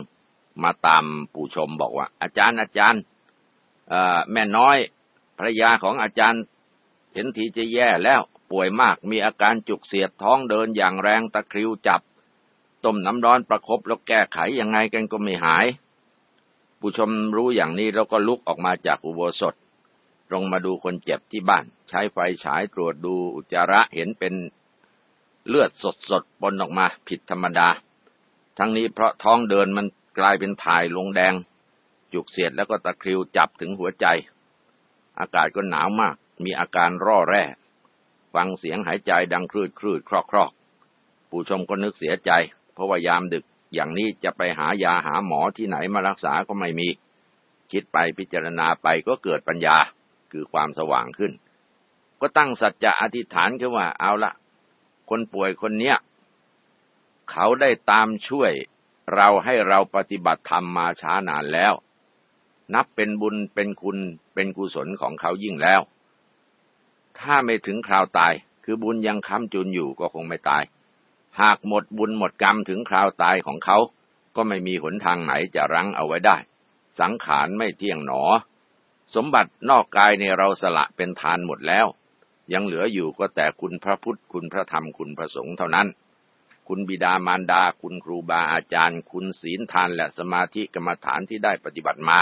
มาตามปู่ชมบอกว่า อาจารย์อาจารย์แม่น้อยภรรยาของอาจารย์ เห็นทีจะแย่แล้วป่วยมากมีอาการจุกเสียดท้องเดินอย่างแรงตะคริวจับ ต้มน้ำร้อนประครบแล้วแก้ไขยังไงกันก็ไม่หาย ผู้ชมรู้อย่างนี้แล้วก็ลุกออกมาจากอุโบสถลงมาดูคนเจ็บที่บ้าน ใช้ไฟฉายตรวจดูอุจจาระเห็นเป็นเลือดสดๆปนออกมาผิดธรรมดา ทั้งนี้เพราะท้องเดินมันกลายเป็นถ่ายลงแดง จุกเสียดแล้วก็ตะคริวจับถึงหัวใจ อากาศก็หนาวมาก มีอาการร่อแร่ ฟังเสียงหายใจดังคลืดคลืดครอกครอกผู้ชมก็นึกเสียใจ เพราะว่ายามดึกอย่างนี้จะไปหายาหาหมอที่ไหนมารักษาก็ไม่มี คิดไปพิจารณาไปก็เกิดปัญญาคือความสว่างขึ้น ก็ตั้งสัจจะอธิษฐานขึ้นว่าเอาละคนป่วยคนเนี้ย เขาได้ตามช่วยเราให้เราปฏิบัติธรรมมาช้านานแล้ว นับเป็นบุญเป็นคุณเป็นกุศลของเขายิ่งแล้ว ถ้าไม่ถึงคราวตาย คือบุญยังค้ำจุนอยู่ก็คงไม่ตาย หากหมดบุญหมดกรรมถึงคราวตายของเขา ก็ไม่มีหนทางไหนจะรั้งเอาไว้ได้ สังขารไม่เที่ยงหนอ สมบัตินอกกายในเราสละเป็นทานหมดแล้ว ยังเหลืออยู่ก็แต่คุณพระพุทธคุณพระธรรมคุณพระสงฆ์เท่านั้น คุณบิดามารดา คุณครูบาอาจารย์ คุณศีลทานและสมาธิกรรมฐานที่ได้ปฏิบัติมา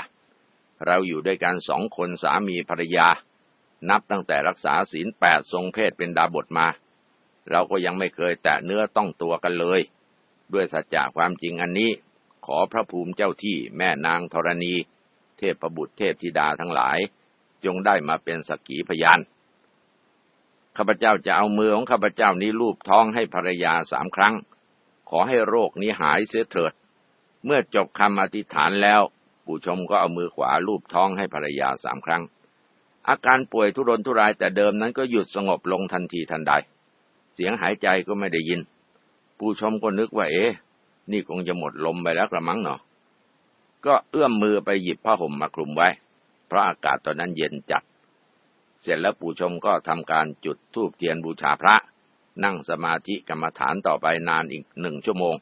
เราอยู่ด้วยกันสองคนสามีภรรยา นับตั้งแต่รักษาศีลแปดทรงเพศเป็นดาบทมา เราก็ยังไม่เคยแตะเนื้อต้องตัวกันเลย ด้วยสัจจะความจริงอันนี้ ขอพระภูมิเจ้าที่แม่นางธรณี เทพบุตรเทพธิดาทั้งหลาย จงได้มาเป็นสักขีพยานข้าพเจ้าจะเอามือของข้าพเจ้านี้ลูบท้องให้ภรรยาสามครั้ง ขอให้โรคนี้หายเสียเถิด เมื่อจบคำอธิษฐานแล้วผู้ชมก็เอามือขวาลูบท้องให้ภรรยาสามครั้ง อาการป่วยทุรนทุรายแต่เดิมนั้นก็หยุดสงบลงทันทีทันใด เสียงหายใจก็ไม่ได้ยิน ผู้ชมก็นึกว่า เอ๊ะ นี่คงจะหมดลมไปแล้วกระมังเนาะก็เอื้อมมือไปหยิบผ้าห่มมาคลุมไว้ เพราะอากาศตอนนั้นเย็นจัด เสร็จแล้วผู้ชมก็ทำการจุดธูปเทียนบูชาพระ นั่งสมาธิกรรมฐานต่อไปนานอีกหนึ่งชั่วโมง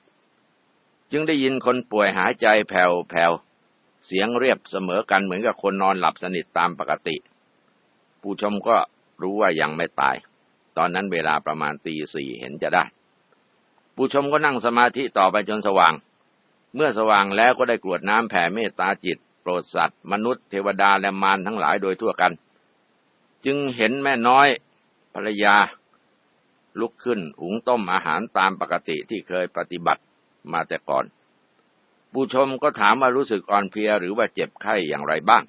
จึงได้ยินคนป่วยหายใจแผ่วๆเสียงเรียบเสมอกันเหมือนกับคนนอนหลับสนิทตามปกติ ผู้ชมก็รู้ว่ายังไม่ตาย ตอนนั้นเวลาประมาณตีสี่เห็นจะได้ ผู้ชมก็นั่งสมาธิต่อไปจนสว่าง เมื่อสว่างแล้วก็ได้กรวดน้ำแผ่เมตตาจิต โปรดสัตว์ มนุษย์เทวดาและมารทั้งหลายโดยทั่วกัน จึงเห็นแม่น้อยภรรยา ลุกขึ้นหุงต้มอาหารตามปกติที่เคยปฏิบัติมาแต่ก่อน ผู้ชมก็ถามว่ารู้สึกอ่อนเพลียหรือว่าเจ็บไข้อย่างไรบ้าง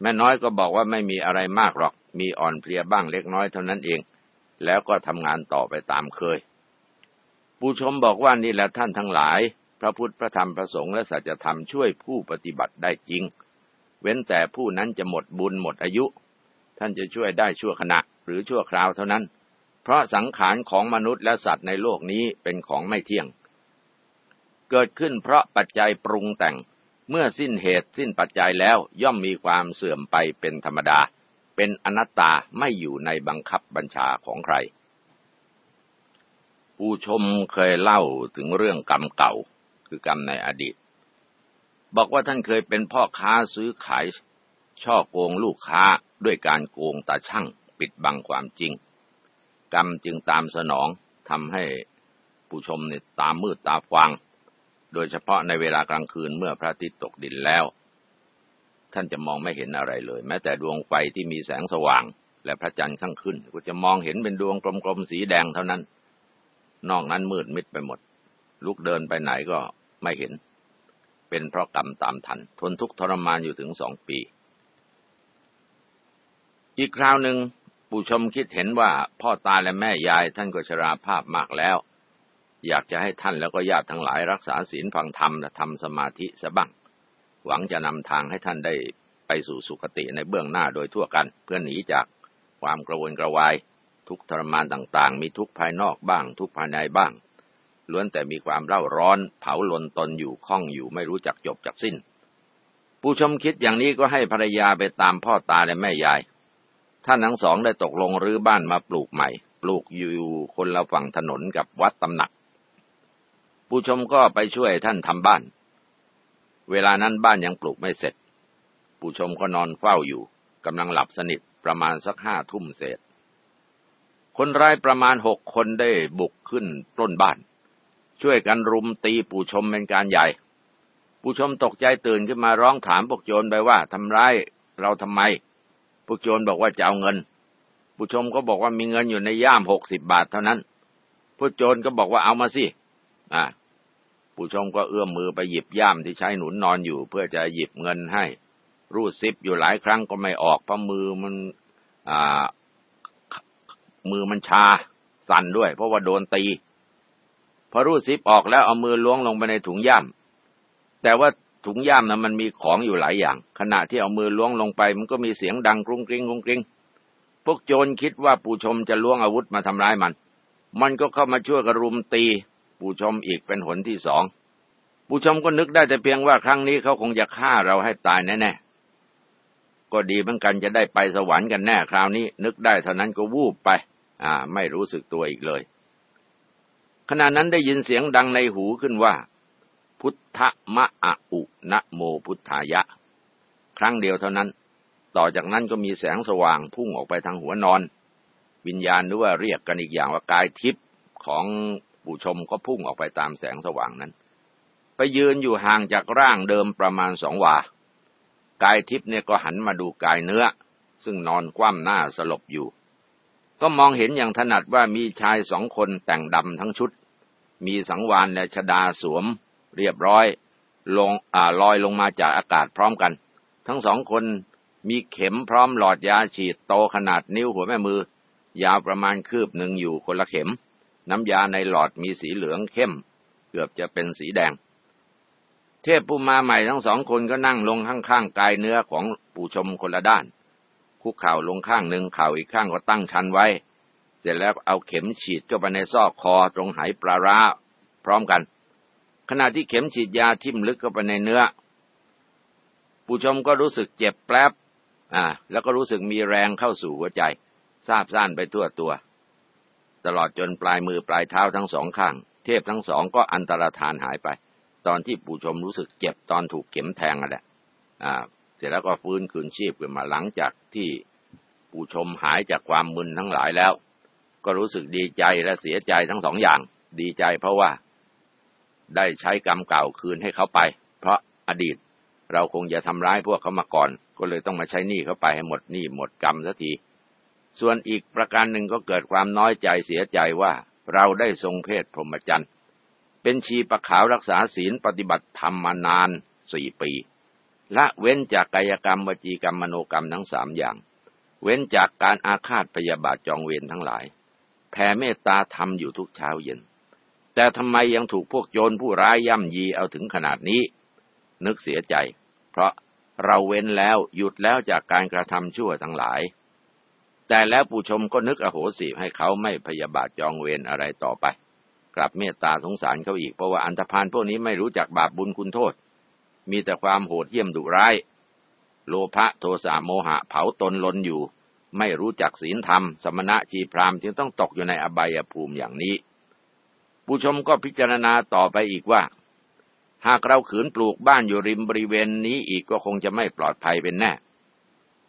แม่น้อยก็บอกว่าไม่มีอะไรมากหรอก มีอ่อนเพลียบ้างเล็กน้อยเท่านั้นเอง แล้วก็ทำงานต่อไปตามเคย ผู้ชมบอกว่านี่แหละท่านทั้งหลาย พระพุทธพระธรรมพระสงฆ์และสัจธรรมช่วยผู้ปฏิบัติได้จริง เว้นแต่ผู้นั้นจะหมดบุญหมดอายุ ท่านจะช่วยได้ชั่วขณะหรือชั่วคราวเท่านั้น เพราะสังขารของมนุษย์และสัตว์ในโลกนี้เป็นของไม่เที่ยง เกิดขึ้นเพราะปัจจัยปรุงแต่ง เมื่อสิ้นเหตุสิ้นปัจจัยแล้วย่อมมีความเสื่อมไปเป็นธรรมดา เป็นอนัตตาไม่อยู่ในบังคับบัญชาของใคร ผู้ชมเคยเล่าถึงเรื่องกรรมเก่าคือกรรมในอดีต บอกว่าท่านเคยเป็นพ่อค้าซื้อขาย ช่อโกงลูกค้าด้วยการโกงตาช่างปิดบังความจริง กรรมจึงตามสนองทำให้ผู้ชมเนี่ยตามืดตาฟาง โดยเฉพาะในเวลากลางคืนเมื่อพระอาทิตย์ตกดินแล้ว ท่านจะมองไม่เห็นอะไรเลย แม้แต่ดวงไฟที่มีแสงสว่าง และพระจันทร์ข้างขึ้น ก็จะมองเห็นเป็นดวงกลมๆสีแดงเท่านั้น นอกนั้นมืดมิดไปหมด ลุกเดินไปไหนก็ไม่เห็น เป็นเพราะกรรมตามทัน ทนทุกข์ทรมานอยู่ถึงสองปี อีกคราวหนึ่งปู่ชมคิดเห็นว่าพ่อตาและแม่ยายท่านก็ชราภาพมากแล้ว อยากจะให้ท่านแล้วก็ญาติทั้งหลายรักษาศีลฟังธรรมและทำสมาธิสบ้าง หวังจะนำทางให้ท่านได้ไปสู่สุคติในเบื้องหน้าโดยทั่วกัน เพื่อหนีจากความกระวนกระวาย ทุกทรมานต่างๆ มีทุกภายนอกบ้าง ทุกภายในบ้าง ล้วนแต่มีความเร่าร้อน เผาลนตนอยู่ข้องอยู่ไม่รู้จักจบจักสิ้น ผู้ชมคิดอย่างนี้ก็ให้ภรรยาไปตามพ่อตาและแม่ยาย ท่านทั้งสองได้ตกลงรื้อบ้านมาปลูกใหม่ ปลูกอยู่คนละฝั่งถนนกับวัดตำหนัก ผู้ชมก็ไปช่วยท่านทำบ้าน เวลานั้นบ้านยังปลูกไม่เสร็จ ผู้ชมก็นอนเฝ้าอยู่กำลังหลับสนิทประมาณสักห้าทุ่มเศษ คนร้ายประมาณหกคนได้บุกขึ้นปล้นบ้าน ช่วยกันรุมตีปู่ชมเป็นการใหญ่ปู่ชมตกใจตื่นขึ้นมาร้องถามพวกโจรไปว่าทำร้ายเราทำไม พวกโจรบอกว่าจะเอาเงินปู่ชมก็บอกว่ามีเงินอยู่ในย่ามหกสิบบาทเท่านั้นพวกโจรก็บอกว่าเอามาสิ อ่าปู่ชมก็เอื้อมมือไปหยิบย่ามที่ใช้หนุนนอนอยู่ เพื่อจะหยิบเงินให้ รูดซิปอยู่หลายครั้งก็ไม่ออกเพราะมือมัน อ่า มือมันชา สั่นด้วย เพราะว่าโดนตี พอรูดซิปออกแล้วเอามือล้วงลงไปในถุงย่าม แต่ว่าถุงย่ามนะมันมีของอยู่หลายอย่าง ขณะที่เอามือล้วงลงไป มันก็มีเสียงดังกรุงกริงกรุงกริงพวกโจรคิดว่าปู่ชมจะล้วงอาวุธมาทำร้ายมัน มันก็เข้ามาช่วยกระรุมตี ปู่ชมอีกเป็นหนที่สอง ปู่ชมก็นึกได้แต่เพียงว่าครั้งนี้เขาคงจะฆ่าเราให้ตายแน่ๆ ก็ดีเหมือนกันจะได้ไปสวรรค์กันแน่คราวนี้ นึกได้เท่านั้นก็วูบไป อ่า ไม่รู้สึกตัวอีกเลย ขณะนั้นได้ยินเสียงดังในหูขึ้นว่า พุทธมะอะอุนะโมพุทธายะ ครั้งเดียวเท่านั้น ต่อจากนั้นก็มีแสงสว่างพุ่งออกไปทางหัวนอน วิญญาณหรือว่าเรียกกันอีกอย่างว่ากายทิพย์ของ ผู้ชมก็พุ่งออกไปตามแสงสว่างนั้น ไปยืนอยู่ห่างจากร่างเดิมประมาณสองวา กายทิพย์เนี่ยก็หันมาดูกายเนื้อ ซึ่งนอนคว่ำหน้าสลบอยู่ ก็มองเห็นอย่างถนัดว่ามีชายสองคนแต่งดำทั้งชุด มีสังวานและชดาสวม เรียบร้อยลงอ่าลอยลงมาจากอากาศพร้อมกัน ทั้งสองคนมีเข็มพร้อมหลอดยาฉีดโตขนาดนิ้วหัวแม่มือ ยาวประมาณคืบหนึ่งอยู่คนละเข็ม น้ำยาในหลอดมีสีเหลืองเข้ม เกือบจะเป็นสีแดง เทพผู้มาใหม่ทั้งสองคนก็นั่งลงข้างๆกายเนื้อของปู่ชมคนละด้าน คุกเข่าลงข้างหนึ่งเข่าอีกข้างก็ตั้งชันไว้ เสร็จแล้วเอาเข็มฉีดเข้าไปในซอกคอตรงไหปลาร้าพร้อมกัน ขณะที่เข็มฉีดยาทิ่มลึกเข้าไปในเนื้อผู้ชมก็รู้สึกเจ็บแป๊บอ่า แล้วก็รู้สึกมีแรงเข้าสู่หัวใจซาบซ่านไปทั่วตัว ตลอดจนปลายมือปลายเท้าทั้งสองข้าง เทพทั้งสองก็อันตรธานหายไป ตอนที่ผู้ชมรู้สึกเจ็บตอนถูกเข็มแทงอะแหละอ่า เสร็จแล้วก็ฟื้นคืนชีพขึ้นมาหลังจากที่ผู้ชมหายจากความมึนทั้งหลายแล้ว ก็รู้สึกดีใจและเสียใจทั้งสองอย่าง ดีใจเพราะว่า ได้ใช้กรรมเก่าคืนให้เขาไป เพราะอดีตเราคงจะทำร้ายพวกเขามาก่อน ก็เลยต้องมาใช้หนี้เขาไปให้หมดหนี้หมดกรรมสักที ส่วนอีกประการหนึ่งก็เกิดความน้อยใจเสียใจว่าเราได้ทรงเพศพรหมจรรย์ เป็นชีประขาวรักษาศีลปฏิบัติธรรมมานานสี่ปี ละเว้นจากกายกรรมวจีกรรมมโนกรรมทั้งสามอย่าง เว้นจากการอาฆาตพยาบาทจองเวรทั้งหลาย แผ่เมตตาธรรมอยู่ทุกเช้าเย็น แต่ทำไมยังถูกพวกโจรผู้ร้ายย่ำยีเอาถึงขนาดนี้ นึกเสียใจ เพราะเราเว้นแล้วหยุดแล้วจากการกระทำชั่วทั้งหลาย แต่แล้วผู้ชมก็นึกอโหสิให้เขาไม่พยาบาทจองเวรอะไรต่อไป กลับเมตตาสงสารเขาอีกเพราะว่าอันธพาลพวกนี้ไม่รู้จักบาปบุญคุณโทษ มีแต่ความโหดเหี้ยมดุร้าย โลภะโทสะโมหะเผาตนลนอยู่ ไม่รู้จักศีลธรรม สมณะชีพรามจึงต้องตกอยู่ในอบายภูมิอย่างนี้ ผู้ชมก็พิจารณาต่อไปอีกว่า หากเราขืนปลูกบ้านอยู่ริมบริเวณนี้อีกก็คงจะไม่ปลอดภัยเป็นแน่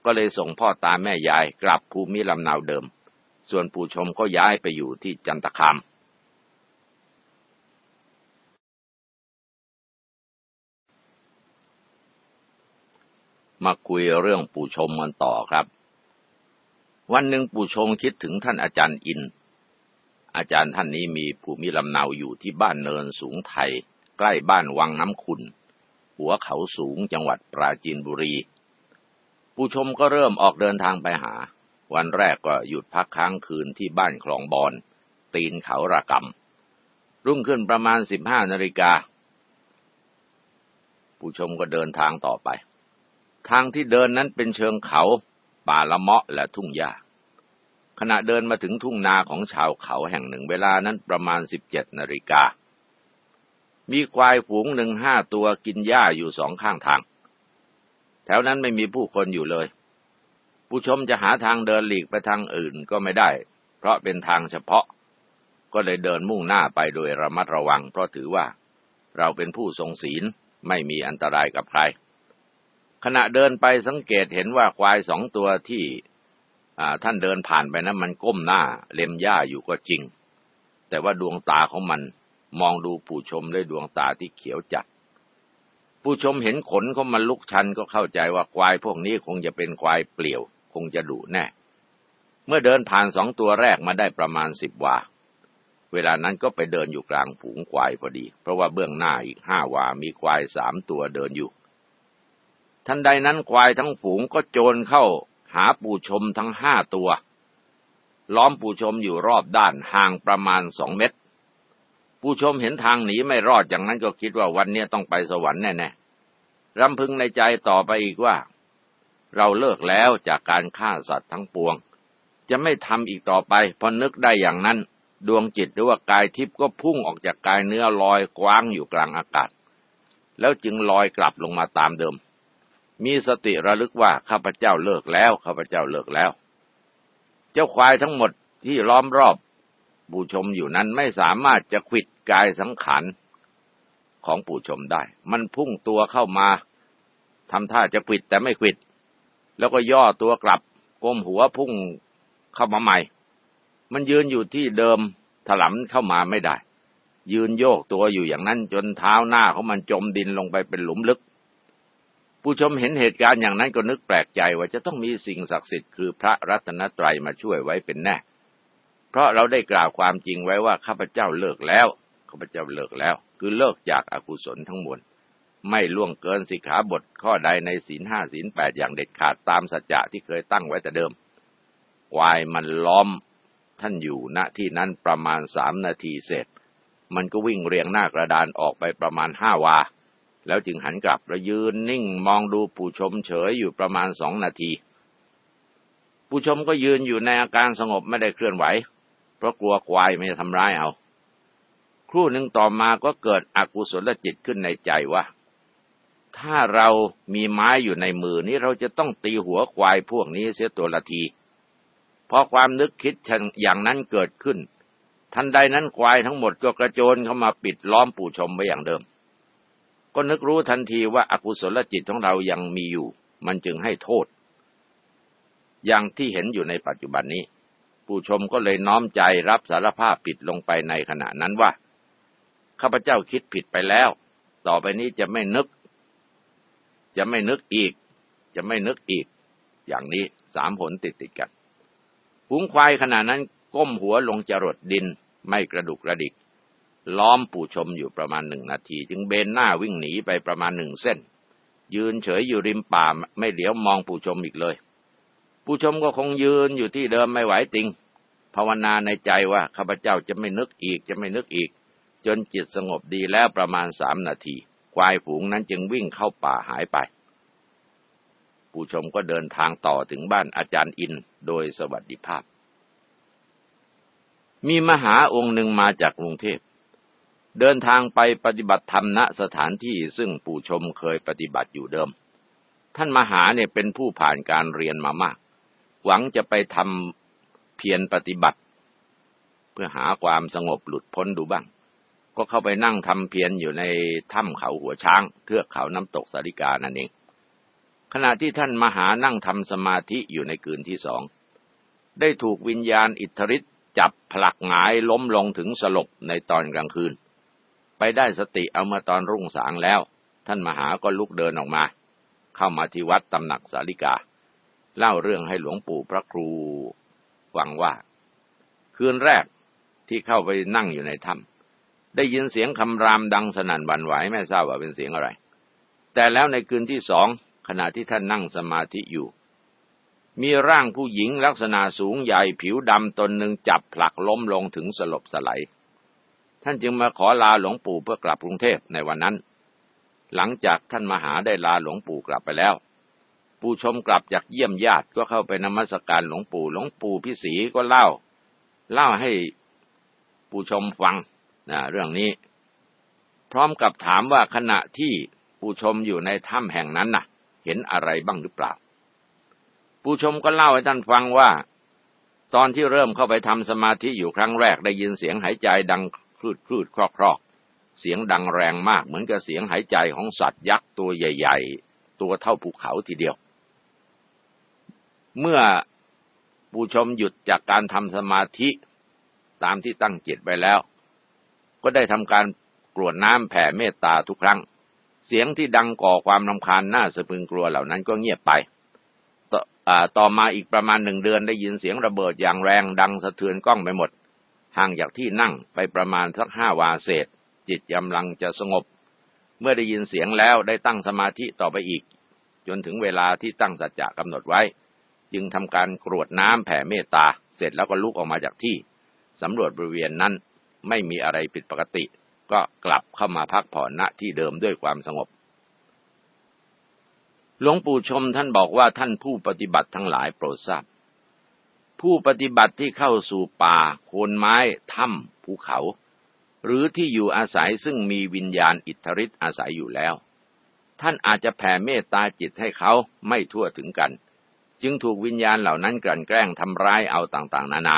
ก็เลยส่งพ่อตาแม่ยายกลับภูมิลำเนาเดิม ส่วนปู่ชมก็ย้ายไปอยู่ที่จันตคามมาคุยเรื่องปู่ชมกันต่อครับ วันหนึ่งปู่ชมคิดถึงท่านอาจารย์อิน อาจารย์ท่านนี้มีภูมิลำเนาอยู่ที่บ้านเนินสูงไทย ใกล้บ้านวังน้ำขุนหัวเขาสูงจังหวัดปราจีนบุรี ผู้ชมก็เริ่มออกเดินทางไปหา วันแรกก็หยุดพักค้างคืนที่บ้านคลองบอน ตีนเขาระกำรุ่งขึ้นประมาณสิบห้านาฬิกา ผู้ชมก็เดินทางต่อไป ทางที่เดินนั้นเป็นเชิงเขาป่าละเมาะและทุ่งหญ้าขณะเดินมาถึงทุ่งนาของชาวเขาแห่งหนึ่งเวลานั้นประมาณสิบเจ็ดนาฬิกา มีควายฝูงหนึ่งห้าตัวกินหญ้าอยู่สองข้างทาง แถวนั้นไม่มีผู้คนอยู่เลย ผู้ชมจะหาทางเดินหลีกไปทางอื่นก็ไม่ได้ เพราะเป็นทางเฉพาะ ก็เลยเดินมุ่งหน้าไปโดยระมัดระวัง เพราะถือว่าเราเป็นผู้ทรงศีลไม่มีอันตรายกับใคร ขณะเดินไปสังเกตเห็นว่าควายสองตัวที่ท่านเดินผ่านไปนะั้นมันก้มหน้าเล็มหญ้าอยู่ก็จริง แต่ว่าดวงตาของมันมองดูผู้ชมด้วยดวงตาที่เขียวจัด ผู้ชมเห็นขนเขามันลุกชันก็เข้าใจว่าควายพวกนี้คงจะเป็นควายเปลี่ยว คงจะดุแน่ เมื่อเดินผ่านสองตัวแรกมาได้ประมาณสิบวา เวลานั้นก็ไปเดินอยู่กลางฝูงควายพอดี เพราะว่าเบื้องหน้าอีกห้าวามีควายสามตัวเดินอยู่ ทันใดนั้นควายทั้งฝูงก็โจรเข้าหาปู่ชมทั้งห้าตัว ล้อมปู่ชมอยู่รอบด้านห่างประมาณสองเมตร ผู้ชมเห็นทางหนีไม่รอดอย่างนั้นก็คิดว่าวันนี้ต้องไปสวรรค์แน่ๆรำพึงในใจต่อไปอีกว่า เราเลิกแล้วจากการฆ่าสัตว์ทั้งปวง จะไม่ทำอีกต่อไปพอนึกได้อย่างนั้น ดวงจิตหรือว่ากายทิพย์ก็พุ่งออกจากกายเนื้อลอยกว้างอยู่กลางอากาศ แล้วจึงลอยกลับลงมาตามเดิม มีสติระลึกว่าข้าพเจ้าเลิกแล้วข้าพเจ้าเลิกแล้ว เจ้าควายทั้งหมดที่ล้อมรอบ ผู้ชมอยู่นั้นไม่สามารถจะขิดกายสังขารของผู้ชมได้ มันพุ่งตัวเข้ามาทำท่าจะขิดแต่ไม่ขิด แล้วก็ย่อตัวกลับก้มหัวพุ่งเข้ามาใหม่ มันยืนอยู่ที่เดิมถลำเข้ามาไม่ได้ ยืนโยกตัวอยู่อย่างนั้นจนเท้าหน้าของมันจมดินลงไปเป็นหลุมลึก ผู้ชมเห็นเหตุการณ์อย่างนั้นก็นึกแปลกใจว่าจะต้องมีสิ่งศักดิ์สิทธิ์คือพระรัตนตรัยมาช่วยไว้เป็นแน่ ราะเราได้กล่าวความจริงไว้ว่าข้าพเจ้าเลิกแล้วข้าพเจ้าเลิกแล้ว คือเลิกจากอากุศลทั้งมวลไม่ล่วงเกินสิกขาบทข้อใดในศีลห้าศีลแปดอย่างเด็ดขาดตามสัจจะที่เคยตั้งไว้แต่เดิมวายมันล้อมท่านอยู่ณที่นั้นประมาณสามนาทีเสร็จ มันก็วิ่งเรียงหน้ากระดานออกไปประมาณห้าวา แล้วจึงหันกลับแล้วยืนนิ่งมองดูผู้ชมเฉยอยู่ประมาณสองนาที ผู้ชมก็ยืนอยู่ในอาการสงบไม่ได้เคลื่อนไหว เพราะกลัวควายไม่ทำร้ายเอา ครู่หนึ่งต่อมาก็เกิดอกุศลจิตขึ้นในใจว่า ถ้าเรามีไม้อยู่ในมือนี้เราจะต้องตีหัวควายพวกนี้เสียตัวละทีพอความนึกคิดอย่างนั้นเกิดขึ้น ทันใดนั้นควายทั้งหมดก็กระโจนเข้ามาปิดล้อมปู่ชมไว้อย่างเดิม ก็นึกรู้ทันทีว่าอากุศลจิตของเรายังมีอยู่ มันจึงให้โทษ อย่างที่เห็นอยู่ในปัจจุบันนี้ ผู้ชมก็เลยน้อมใจรับสารภาพผิดลงไปในขณะนั้นว่า ข้าพเจ้าคิดผิดไปแล้ว ต่อไปนี้จะไม่นึก จะไม่นึกอีก จะไม่นึกอีก อย่างนี้สามผลติดติดกันหุงควายขณะนั้นก้มหัวลงจรดดินไม่กระดุกกระดิก ล้อมผู้ชมอยู่ประมาณหนึ่งนาที จึงเบนหน้าวิ่งหนีไปประมาณหนึ่งเส้น ยืนเฉยอยู่ริมป่าไม่เหลียวมองผู้ชมอีกเลย ผู้ชมก็คงยืนอยู่ที่เดิมไม่ไหวติง ภาวนาในใจว่าข้าพเจ้าจะไม่นึกอีกจะไม่นึกอีก จนจิตสงบดีแล้วประมาณสามนาที ควายฝูงนั้นจึงวิ่งเข้าป่าหายไป ผู้ชมก็เดินทางต่อถึงบ้านอาจารย์อินโดยสวัสดิภาพ มีมหาองค์หนึ่งมาจากกรุงเทพเดินทางไปปฏิบัติธรรมณสถานที่ซึ่งปู่ชมเคยปฏิบัติอยู่เดิม ท่านมหาเนี่ยเป็นผู้ผ่านการเรียนมามาก หวังจะไปทำเพียรปฏิบัติ เพื่อหาความสงบหลุดพ้นดูบ้าง ก็เข้าไปนั่งทำเพียรอยู่ในถ้ำเขาหัวช้าง เทือกเขาน้ำตกสาริกานั่นเอง ขณะที่ท่านมหานั่งทำสมาธิอยู่ในคืนที่สอง ได้ถูกวิญญาณอิทธิฤทธิ์จับผลักหงายล้มลงถึงสลบในตอนกลางคืน ไปได้สติเอามาตอนรุ่งสางแล้ว ท่านมหาก็ลุกเดินออกมา เข้ามาที่วัดตำหนักสาริกา เล่าเรื่องให้หลวงปู่พระครูฟังว่า คืนแรกที่เข้าไปนั่งอยู่ในถ้ำได้ยินเสียงคำรามดังสนั่นบันไหวไม่ทราบว่าเป็นเสียงอะไร แต่แล้วในคืนที่สองขณะที่ท่านนั่งสมาธิอยู่ มีร่างผู้หญิงลักษณะสูงใหญ่ผิวดำตนหนึ่งจับผลักล้มลงถึงสลบสลายท่านจึงมาขอลาหลวงปู่เพื่อกลับกรุงเทพในวันนั้น หลังจากท่านมหาได้ลาหลวงปู่กลับไปแล้ว ปู่ชมกลับจากเยี่ยมญาติก็เข้าไปนมัสการหลวงปู่ หลวงปู่พิสีก็เล่า เล่าให้ปู่ชมฟังนะเรื่องนี้ พร้อมกับถามว่าขณะที่ผู้ชมอยู่ในถ้ำแห่งนั้นน่ะ เห็นอะไรบ้างหรือเปล่าผู้ชมก็เล่าให้ท่านฟังว่า ตอนที่เริ่มเข้าไปทำสมาธิอยู่ครั้งแรกได้ยินเสียงหายใจดังคลืดคลืดครอกครอกเสียงดังแรงมากเหมือนกับเสียงหายใจของสัตว์ยักษ์ตัวใหญ่ ๆ ตัวเท่าภูเขาทีเดียว เมื่อผู้ชมหยุดจากการทำสมาธิตามที่ตั้งจิตไปแล้ว ก็ได้ทำการกรวดน้ำแผ่เมตตาทุกครั้ง เสียงที่ดังก่อความรำคาญน่าสะพึงกลัวเหล่านั้นก็เงียบไปตต่อมาอีกประมาณหนึ่งเดือนได้ยินเสียงระเบิดอย่างแรงดังสะเทือนกล้องไปหมด ห่างจากที่นั่งไปประมาณสักห้าวาเศษ จิตกำลังจะสงบ เมื่อได้ยินเสียงแล้วได้ตั้งสมาธิต่อไปอีก จนถึงเวลาที่ตั้งสัจจะกำหนดไว้ จึงทำการกรวดน้ำแผ่เมตตา เสร็จแล้วก็ลุกออกมาจากที่สำรวจบริเวณนั้นไม่มีอะไรผิดปกติ ก็กลับเข้ามาพักผ่อนณที่เดิมด้วยความสงบ หลวงปู่ชมท่านบอกว่าท่านผู้ปฏิบัติทั้งหลายโปรดทราบ ผู้ปฏิบัติที่เข้าสู่ป่า โคนไม้ ถ้ำภูเขา หรือที่อยู่อาศัยซึ่งมีวิญญาณอิทธิฤทธิ์อาศัยอยู่แล้ว ท่านอาจจะแผ่เมตตาจิตให้เขาไม่ทั่วถึงกัน จึงถูกวิญญาณเหล่านั้นกลั่นแกล้งทำร้ายเอาต่างๆ นานา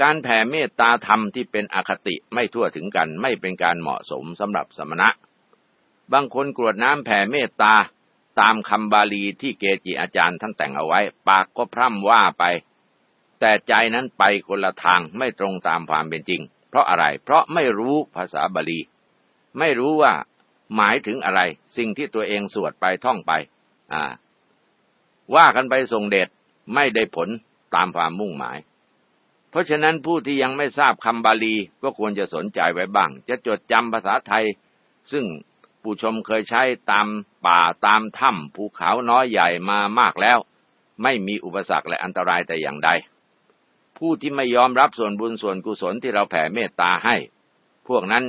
การแผ่เมตตาธรรมที่เป็นอคติไม่ทั่วถึงกันไม่เป็นการเหมาะสมสำหรับสมณะ บางคนกรวดน้ำแผ่เมตตาตามคำบาลีที่เกจิอาจารย์ท่านแต่งเอาไว้ ปากก็พร่ำว่าไป แต่ใจนั้นไปคนละทางไม่ตรงตามความเป็นจริง เพราะอะไร เพราะไม่รู้ภาษาบาลี ไม่รู้ว่าหมายถึงอะไร สิ่งที่ตัวเองสวดไปท่องไป อ่า ว่ากันไปส่งเดชไม่ได้ผลตามความมุ่งหมาย เพราะฉะนั้นผู้ที่ยังไม่ทราบคำบาลีก็ควรจะสนใจไว้บ้าง จะจดจำภาษาไทย ซึ่งผู้ชมเคยใช้ตามป่าตามถ้ำภูเขาน้อยใหญ่มามากแล้ว ไม่มีอุปสรรคและอันตรายแต่อย่างใด ผู้ที่ไม่ยอมรับส่วนบุญส่วนกุศลที่เราแผ่เมตตาให้ พวกนั้น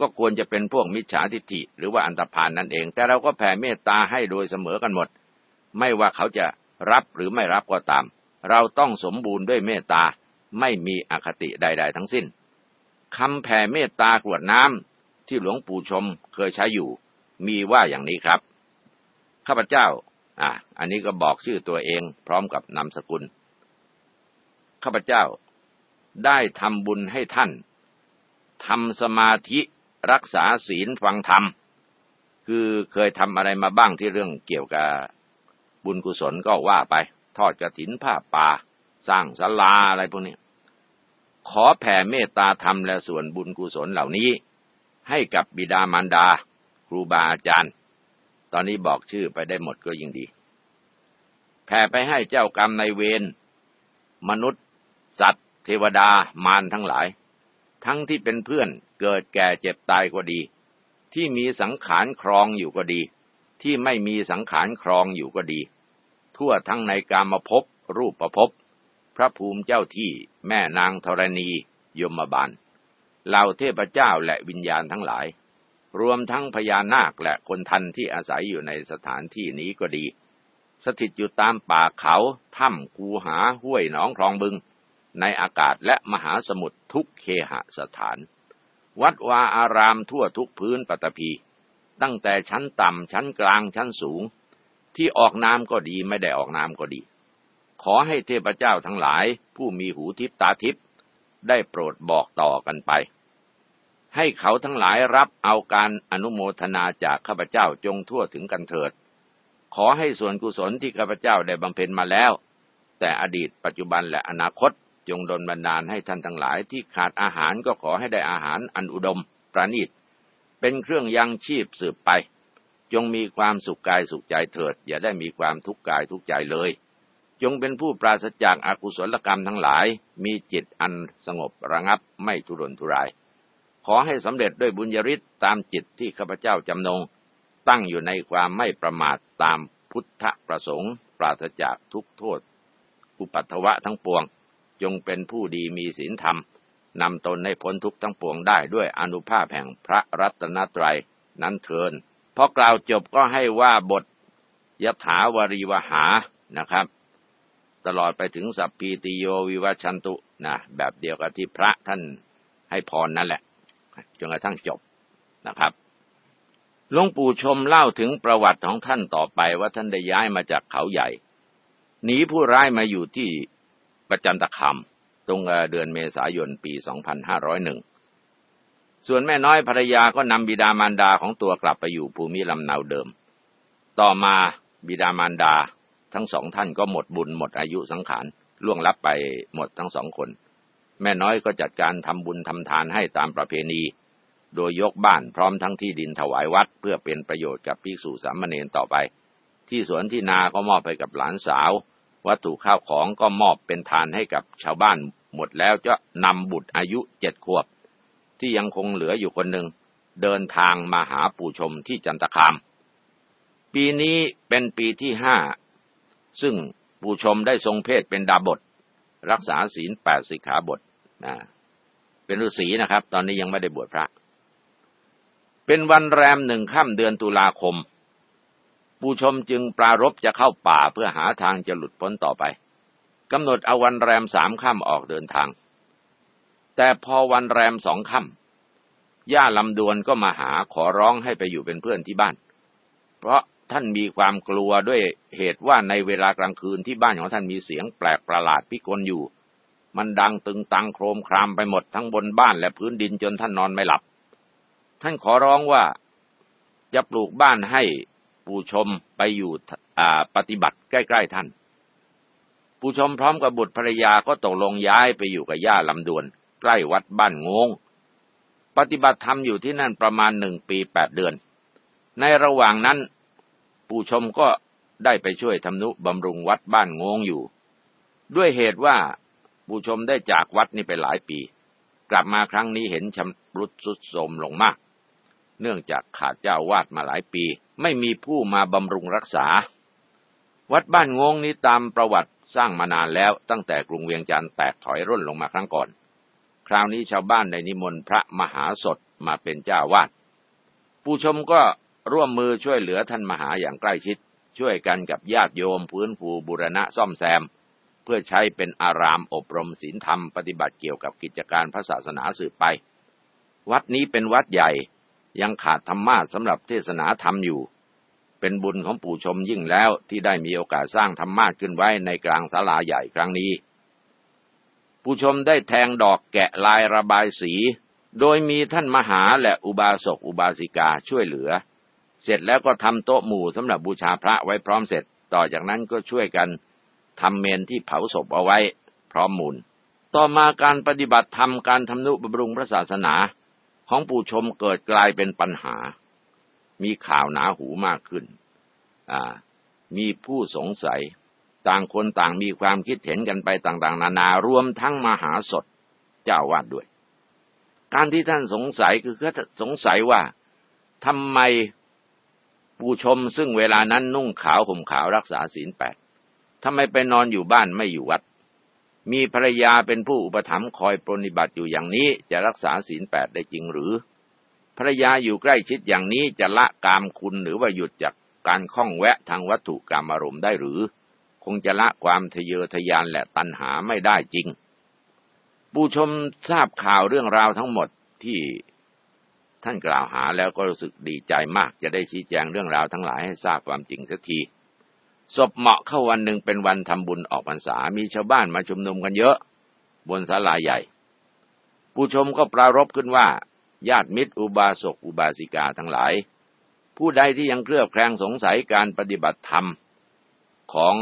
ก็ควรจะเป็นพวกมิจฉาทิฏฐิหรือว่าอันตรพานนั่นเอง แต่เราก็แผ่เมตตาให้โดยเสมอกันหมด ไม่ว่าเขาจะรับหรือไม่รับก็ตาม เราต้องสมบูรณ์ด้วยเมตตาไม่มีอคติใด ๆ ทั้งสิ้นคำแผ่เมตตากรวดน้ำที่หลวงปู่ชมเคยใช้อยู่ มีว่าอย่างนี้ครับ ข้าพเจ้า อะ อันนี้ก็บอกชื่อตัวเองพร้อมกับนามสกุล ข้าพเจ้าได้ทำบุญให้ท่านทำสมาธิรักษาศีลฟังธรรม คือเคยทำอะไรมาบ้างที่เรื่องเกี่ยวกับ บุญกุศลก็ว่าไป ทอดกระถินผ้าป่า สร้างศาลาอะไรพวกนี้ ขอแผ่เมตตาธรรมและส่วนบุญกุศลเหล่านี้ ให้กับบิดามารดา ครูบาอาจารย์ ตอนนี้บอกชื่อไปได้หมดก็ยิ่งดี แผ่ไปให้เจ้ากรรมในเวรมนุษย์ สัตว์ เทวดามารทั้งหลาย ทั้งที่เป็นเพื่อนเกิดแก่เจ็บตายก็ดี ที่มีสังขารครองอยู่ก็ดีที่ไม่มีสังขารครองอยู่ก็ดี ทั่วทั้งในกามภพรูปประพบพระภูมิเจ้าที่แม่นางธรณียมบาลเหล่าเทพเจ้าและวิญญาณทั้งหลาย รวมทั้งพญานาคและคนทันที่อาศัยอยู่ในสถานที่นี้ก็ดี สถิตอยู่ตามป่าเขาถ้ำกูหาห้วยหนองคลองบึง ในอากาศและมหาสมุทรทุกเคหสถาน วัดวาอารามทั่วทุกพื้นปฐพี ตั้งแต่ชั้นต่ำชั้นกลางชั้นสูง ที่ออกน้ำก็ดีไม่ได้ออกน้ำก็ดี ขอให้เทพเจ้าทั้งหลาย ผู้มีหูทิพตาทิพได้โปรดบอกต่อกันไป ให้เขาทั้งหลายรับเอาการอนุโมทนาจากข้าพเจ้าจงทั่วถึงกันเถิด ขอให้ส่วนกุศลที่ข้าพเจ้าได้บำเพ็ญมาแล้ว แต่อดีตปัจจุบันและอนาคตจงดลบันดาลให้ท่านทั้งหลายที่ขาดอาหารก็ขอให้ได้อาหารอันอุดมประณีตเป็นเครื่องยังชีพสืบไป จงมีความสุขกายสุขใจเถิด อย่าได้มีความทุกข์กายทุกข์ใจเลย จงเป็นผู้ปราศจากอากุศลกรรมทั้งหลาย มีจิตอันสงบระงับไม่ทุรนทุราย ขอให้สำเร็จด้วยบุญญาริศตามจิตที่ข้าพเจ้าจำนง ตั้งอยู่ในความไม่ประมาทตามพุทธประสงค์ ปราศจากทุกโทษ อุปัตถวะทั้งปวง จงเป็นผู้ดีมีศีลธรรมนำตนให้พ้นทุกข์ทั้งปวงได้ด้วยอนุภาพแห่งพระรัตนตรัยนั้นเทิน พอกล่าวจบก็ให้ว่าบทยถาวรีวหานะครับ ตลอดไปถึงสัพพีติโยวิวัชันตุนะแบบเดียวกับที่พระท่านให้พรนั่นแหละจนกระทั่งจบนะครับหลวงปู่ชมเล่าถึงประวัติของท่านต่อไปว่าท่านได้ย้ายมาจากเขาใหญ่หนีผู้ร้ายมาอยู่ที่ประจันตคามตรงเดือนเมษายนปี 2501 ส่วนแม่น้อยภรรยาก็นำบิดามารดาของตัวกลับไปอยู่ภูมิลำเนาเดิม ต่อมาบิดามารดาทั้งสองท่านก็หมดบุญหมดอายุสังขารล่วงลับไปหมดทั้งสองคน แม่น้อยก็จัดการทำบุญทำทานให้ตามประเพณี โดยยกบ้านพร้อมทั้งที่ดินถวายวัด เพื่อเป็นประโยชน์กับภิกษุสามเณรต่อไป ที่สวนที่นาก็มอบให้กับหลานสาว วัตถุข้าวของก็มอบเป็นทานให้กับชาวบ้านหมดแล้วจะนำบุตรอายุเจ็ดขวบ ที่ยังคงเหลืออยู่คนหนึ่ง เดินทางมาหาปู่ชมที่จันตคาม ปีนี้เป็นปีที่ห้า ซึ่งผู้ชมได้ทรงเพศเป็นดาบท รักษาศีลแปดสิกขาบทนะเป็นฤาษีนะครับ ตอนนี้ยังไม่ได้บวชพระ เป็นวันแรมหนึ่งค่ำเดือนตุลาคมผู้ชมจึงปรารบจะเข้าป่าเพื่อหาทางจะหลุดพ้นต่อไปกำหนดเอาวันแรมสามค่ำออกเดินทาง แต่พอวันแรมสองค่ำย่าลำดวนก็มาหาขอร้องให้ไปอยู่เป็นเพื่อนที่บ้าน เพราะท่านมีความกลัวด้วยเหตุว่าในเวลากลางคืนที่บ้านของท่านมีเสียงแปลกประหลาดพิกลอยู่ มันดังตึงตังโครมครามไปหมดทั้งบนบ้านและพื้นดินจนท่านนอนไม่หลับ ท่านขอร้องว่าจะปลูกบ้านให้ผู้ชมไปอยู่ปฏิบัติใกล้ ๆท่านผู้ชมพร้อมกับบุตรภรรยาก็ตกลงย้ายไปอยู่กับย่าลำดวน ใกล้วัดบ้านงง ปฏิบัติธรรมอยู่ที่นั่นประมาณหนึ่งปีแปดเดือน ในระหว่างนั้น ปู่ชมก็ได้ไปช่วยทำนุบำรุงวัดบ้านงงอยู่ ด้วยเหตุว่าปู่ชมได้จากวัดนี้ไปหลายปี กลับมาครั้งนี้เห็นชำรุดสุดโทรมลงมาก เนื่องจากขาดเจ้าวาดมาหลายปี ไม่มีผู้มาบำรุงรักษา วัดบ้านงงนี้ตามประวัติสร้างมานานแล้วตั้งแต่กรุงเวียงจันทร์แตกถอยร่นลงมาครั้งก่อน คราวนี้ชาวบ้านในนิมนต์พระมหาสดมาเป็นเจ้าวาด ผู้ชมก็ร่วมมือช่วยเหลือท่านมหาอย่างใกล้ชิด ช่วยกันกับญาติโยมพื้นฟูบุรณะซ่อมแซม เพื่อใช้เป็นอารามอบรมศีลธรรมปฏิบัติเกี่ยวกับกิจการพระศาสนาสืบไป วัดนี้เป็นวัดใหญ่ยังขาดธรรมะสำหรับเทศนาธรรมอยู่ เป็นบุญของปู่ชมยิ่งแล้วที่ได้มีโอกาสสร้างธรรมะขึ้นไว้ในกลางศาลาใหญ่ครั้งนี้ ผู้ชมได้แทงดอกแกะลายระบายสี โดยมีท่านมหาและอุบาสกอุบาสิกาช่วยเหลือ เสร็จแล้วก็ทำโต๊ะหมู่สำหรับบูชาพระไว้พร้อมเสร็จ ต่อจากนั้นก็ช่วยกันทำเมนที่เผาศพเอาไว้ พร้อมมูล ต่อมาการปฏิบัติธรรมการทำนุบำรุงพระศาสนา ของปู่ชมเกิดกลายเป็นปัญหา มีข่าวหนาหูมากขึ้น มีผู้สงสัย ต่างคนต่างมีความคิดเห็นกันไปต่างๆ นานารวมทั้งมหาสดเจ้าวาดด้วย การที่ท่านสงสัยคือสงสัยว่าทำไมผู้ชมซึ่งเวลานั้นนุ่งขาวห่มขาวรักษาศีลแปดทำไมไปนอนอยู่บ้านไม่อยู่วัด มีภรรยาเป็นผู้อุปถัมภ์คอยปรนิบัติอยู่อย่างนี้จะรักษาศีลแปดได้จริงหรือ ภรรยาอยู่ใกล้ชิดอย่างนี้จะละกามคุณหรือว่าหยุดจากการข้องแวะทางวัตถุกรรมอารมณ์ได้หรือ คงจะละความทะเยอทะยานและตัณหาไม่ได้จริง ผู้ชมทราบข่าวเรื่องราวทั้งหมดที่ท่านกล่าวหาแล้วก็รู้สึกดีใจมาก จะได้ชี้แจงเรื่องราวทั้งหลายให้ทราบความจริงสักทีศพเหมาะเข้าวันหนึ่งเป็นวันทำบุญออกพรรษา มีชาวบ้านมาชุมนุมกันเยอะ บนศาลาใหญ่ ผู้ชมก็ปรารบขึ้นว่า ญาติมิตรอุบาสกอุบาสิกาทั้งหลาย ผู้ใดที่ยังเคลือบแคลงสงสัยการปฏิบัติธรรม ของ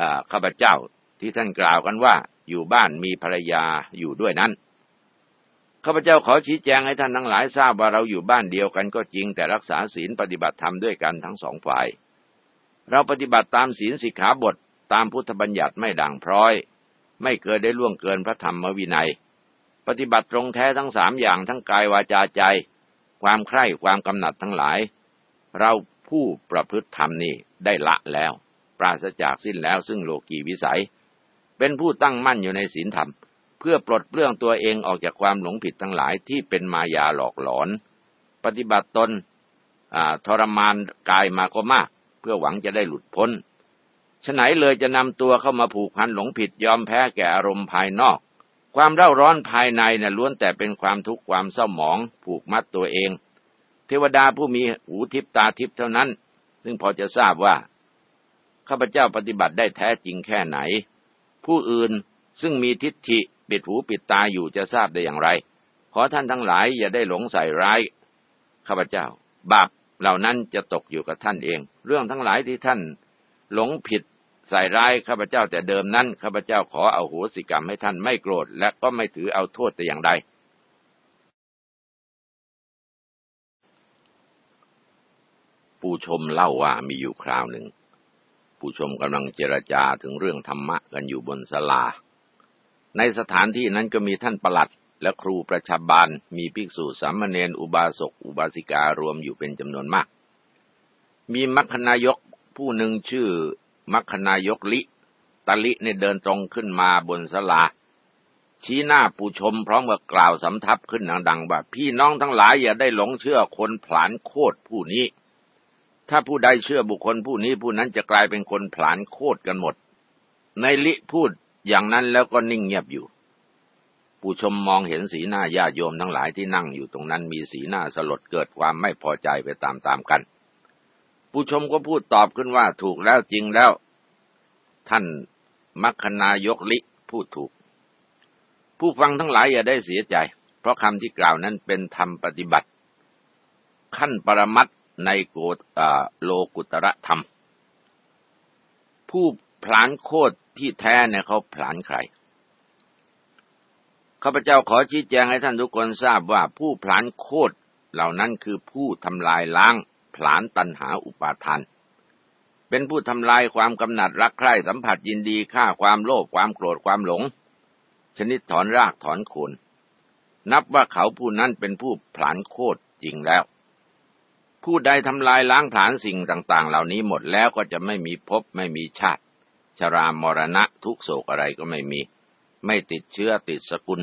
อข้าพเจ้าที่ท่านกล่าวกันว่าอยู่บ้านมีภรรยาอยู่ด้วยนั้นข้าพเจ้าขอชี้แจงให้ท่านทั้งหลายทราบว่าเราอยู่บ้านเดียวกันก็จริง แต่รักษาศีลปฏิบัติธรรมด้วยกันทั้งสองฝ่าย เราปฏิบัติตามศีลสิกขาบทตามพุทธบัญญัติไม่ด่างพร้อย ไม่เคยได้ล่วงเกินพระธรรมวินัย ปฏิบัติตรงแท้ทั้งสามอย่างทั้งกายวาจาใจ ความใคร่ความกำหนัดทั้งหลาย เราผู้ประพฤติธรรมนี่ได้ละแล้ว ปราศจากสิ้นแล้วซึ่งโลกีวิสัย เป็นผู้ตั้งมั่นอยู่ในศีลธรรม เพื่อปลดเปลื้องตัวเองออกจากความหลงผิดทั้งหลายที่เป็นมายาหลอกหลอน ปฏิบัติตนทรมานกายมาก็มาก เพื่อหวังจะได้หลุดพ้นฉไหนเลยจะนำตัวเข้ามาผูกพันหลงผิดยอมแพ้แก่อารมณ์ภายนอก ความเร่าร้อนภายในเนี่ยล้วนแต่เป็นความทุกข์ความเศร้าหมอง ผูกมัดตัวเอง เทวดาผู้มีหูทิพตาทิพเท่านั้น ซึ่งพอจะทราบว่า ข้าพเจ้าปฏิบัติได้แท้จริงแค่ไหน ผู้อื่นซึ่งมีทิฏฐิปิดหูปิดตาอยู่จะทราบได้อย่างไร ขอท่านทั้งหลายอย่าได้หลงใส่ร้ายข้าพเจ้า บาปเหล่านั้นจะตกอยู่กับท่านเอง เรื่องทั้งหลายที่ท่าน หลงผิดใส่ร้ายข้าพเจ้าแต่เดิมนั้นข้าพเจ้าขอเอาโหสิกรรมให้ท่านไม่โกรธและก็ไม่ถือเอาโทษแต่อย่างใดผู้ชมเล่าว่ามีอยู่คราวหนึ่ง ผู้ชมกำลังเจรจาถึงเรื่องธรรมะกันอยู่บนศาลา ในสถานที่นั้นก็มีท่านประหลัด และครูประชาบาล มีภิกษุสามเณรอุบาสกอุบาสิการวมอยู่เป็นจำนวนมาก มีมัคคนายกผู้หนึ่งชื่อมัคคนายกลิตาลิเนี่ยเดินตรงขึ้นมาบนสลา ชี้หน้าผู้ชมพร้อมกับกล่าวสำทับขึ้นดังๆว่าพี่น้องทั้งหลายอย่าได้หลงเชื่อคนผลานโคตรผู้นี้ ถ้าผู้ใดเชื่อบุคคลผู้นี้ผู้นั้นจะกลายเป็นคนผลานโคตรกันหมด ในลิพูดอย่างนั้นแล้วก็นิ่งเงียบอยู่ ผู้ชมมองเห็นสีหน้าญาติโยมทั้งหลายที่นั่งอยู่ตรงนั้นมีสีหน้าสลดเกิดความไม่พอใจไปตามๆกัน ผู้ชมก็พูดตอบขึ้นว่าถูกแล้วจริงแล้ว ท่านมัคคณายกลิพูดถูก ผู้ฟังทั้งหลายอย่าได้เสียใจ เพราะคำที่กล่าวนั้นเป็นธรรมปฏิบัติ ขั้นปรมัต ในโกโลกุตระธรรม ผู้พลานโคตรที่แท้เนี่ยเขาผลานใครข้าพเจ้าขอชี้แจงให้ท่านทุกคนทราบว่าผู้ผลานโคตรเหล่านั้นคือผู้ทำลายล้างผลานตันหาอุปาทาน เป็นผู้ทำลายความกำหนัดรักใคร่สัมผัสยินดีฆ่าความโลภความโกรธความหลง ชนิดถอนรากถอนโคนนับว่าเขาผู้นั้นเป็นผู้ผลานโคตรจริงแล้ว ผู้ใดทำลายล้างผลาญสิ่งต่าง ๆ เหล่านี้หมดแล้วก็จะไม่มีภพไม่มีชาติ ชรามรณะทุกโศกอะไรก็ไม่มี ไม่ติดเชื้อติดสกุล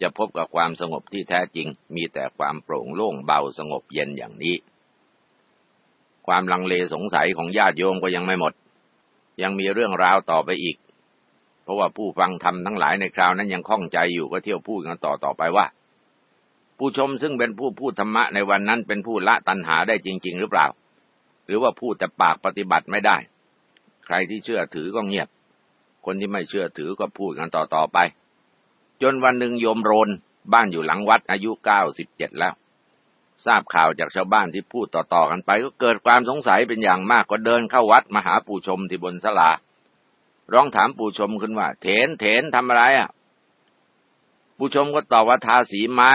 จะพบกับความสงบที่แท้จริง มีแต่ความโปร่งโล่งเบาสงบเย็นอย่างนี้ ความลังเลสงสัยของญาติโยมก็ยังไม่หมด ยังมีเรื่องราวต่อไปอีก เพราะว่าผู้ฟังธรรมทั้งหลายในคราวนั้นยังข้องใจอยู่ก็เที่ยวพูดกันต่อต่อไปว่า ผู้ชมซึ่งเป็นผู้พูดธรรมะในวันนั้นเป็นผู้ละตัณหาได้จริง ๆ หรือเปล่า หรือว่าพูดแต่ปากปฏิบัติไม่ได้ ใครที่เชื่อถือก็เงียบ คนที่ไม่เชื่อถือก็พูดกันต่อต่อไป จนวันหนึ่งโยมโรนบ้านอยู่หลังวัดอายุเก้าสิบเจ็ดแล้ว ทราบข่าวจากชาวบ้านที่พูดต่อๆกันไป ก็เกิดความสงสัยเป็นอย่างมากก็เดินเข้าวัดมาหาปู่ชมที่บนศาลาร้องถามปู่ชมขึ้นว่า เถนเถนทำอะไรอะ ปู่ชมก็ตอบว่าทาสีไม้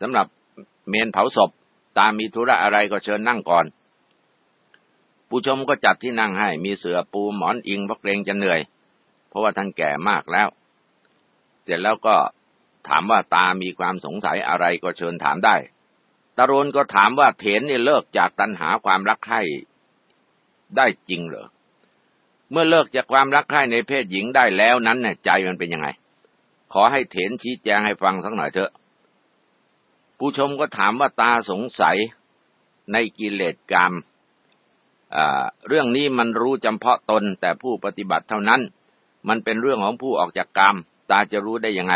สำหรับเมนเผาศพ ตามมีธุระอะไรก็เชิญนั่งก่อน ผู้ชมก็จัดที่นั่งให้มีเสือปูหมอนอิงเพราะเกรงจะเหนื่อย เพราะว่าท่านแก่มากแล้ว เสร็จแล้วก็ถามว่าตามีความสงสัยอะไรก็เชิญถามได้ตาโรนก็ถามว่าเถนนี่เลิกจากตัณหาความรักใคร่ได้จริงเหรอ เมื่อเลิกจากความรักใคร่ในเพศหญิงได้แล้วนั้นเนี่ยใจมันเป็นยังไง ขอให้เถนชี้แจงให้ฟังสักหน่อยเถอะ ผู้ชมก็ถามว่าตาสงสัยในกิเลสกรรมเรื่องนี้มันรู้จำเพาะตนแต่ผู้ปฏิบัติเท่านั้น มันเป็นเรื่องของผู้ออกจากกรรม ตาจะรู้ได้ยังไง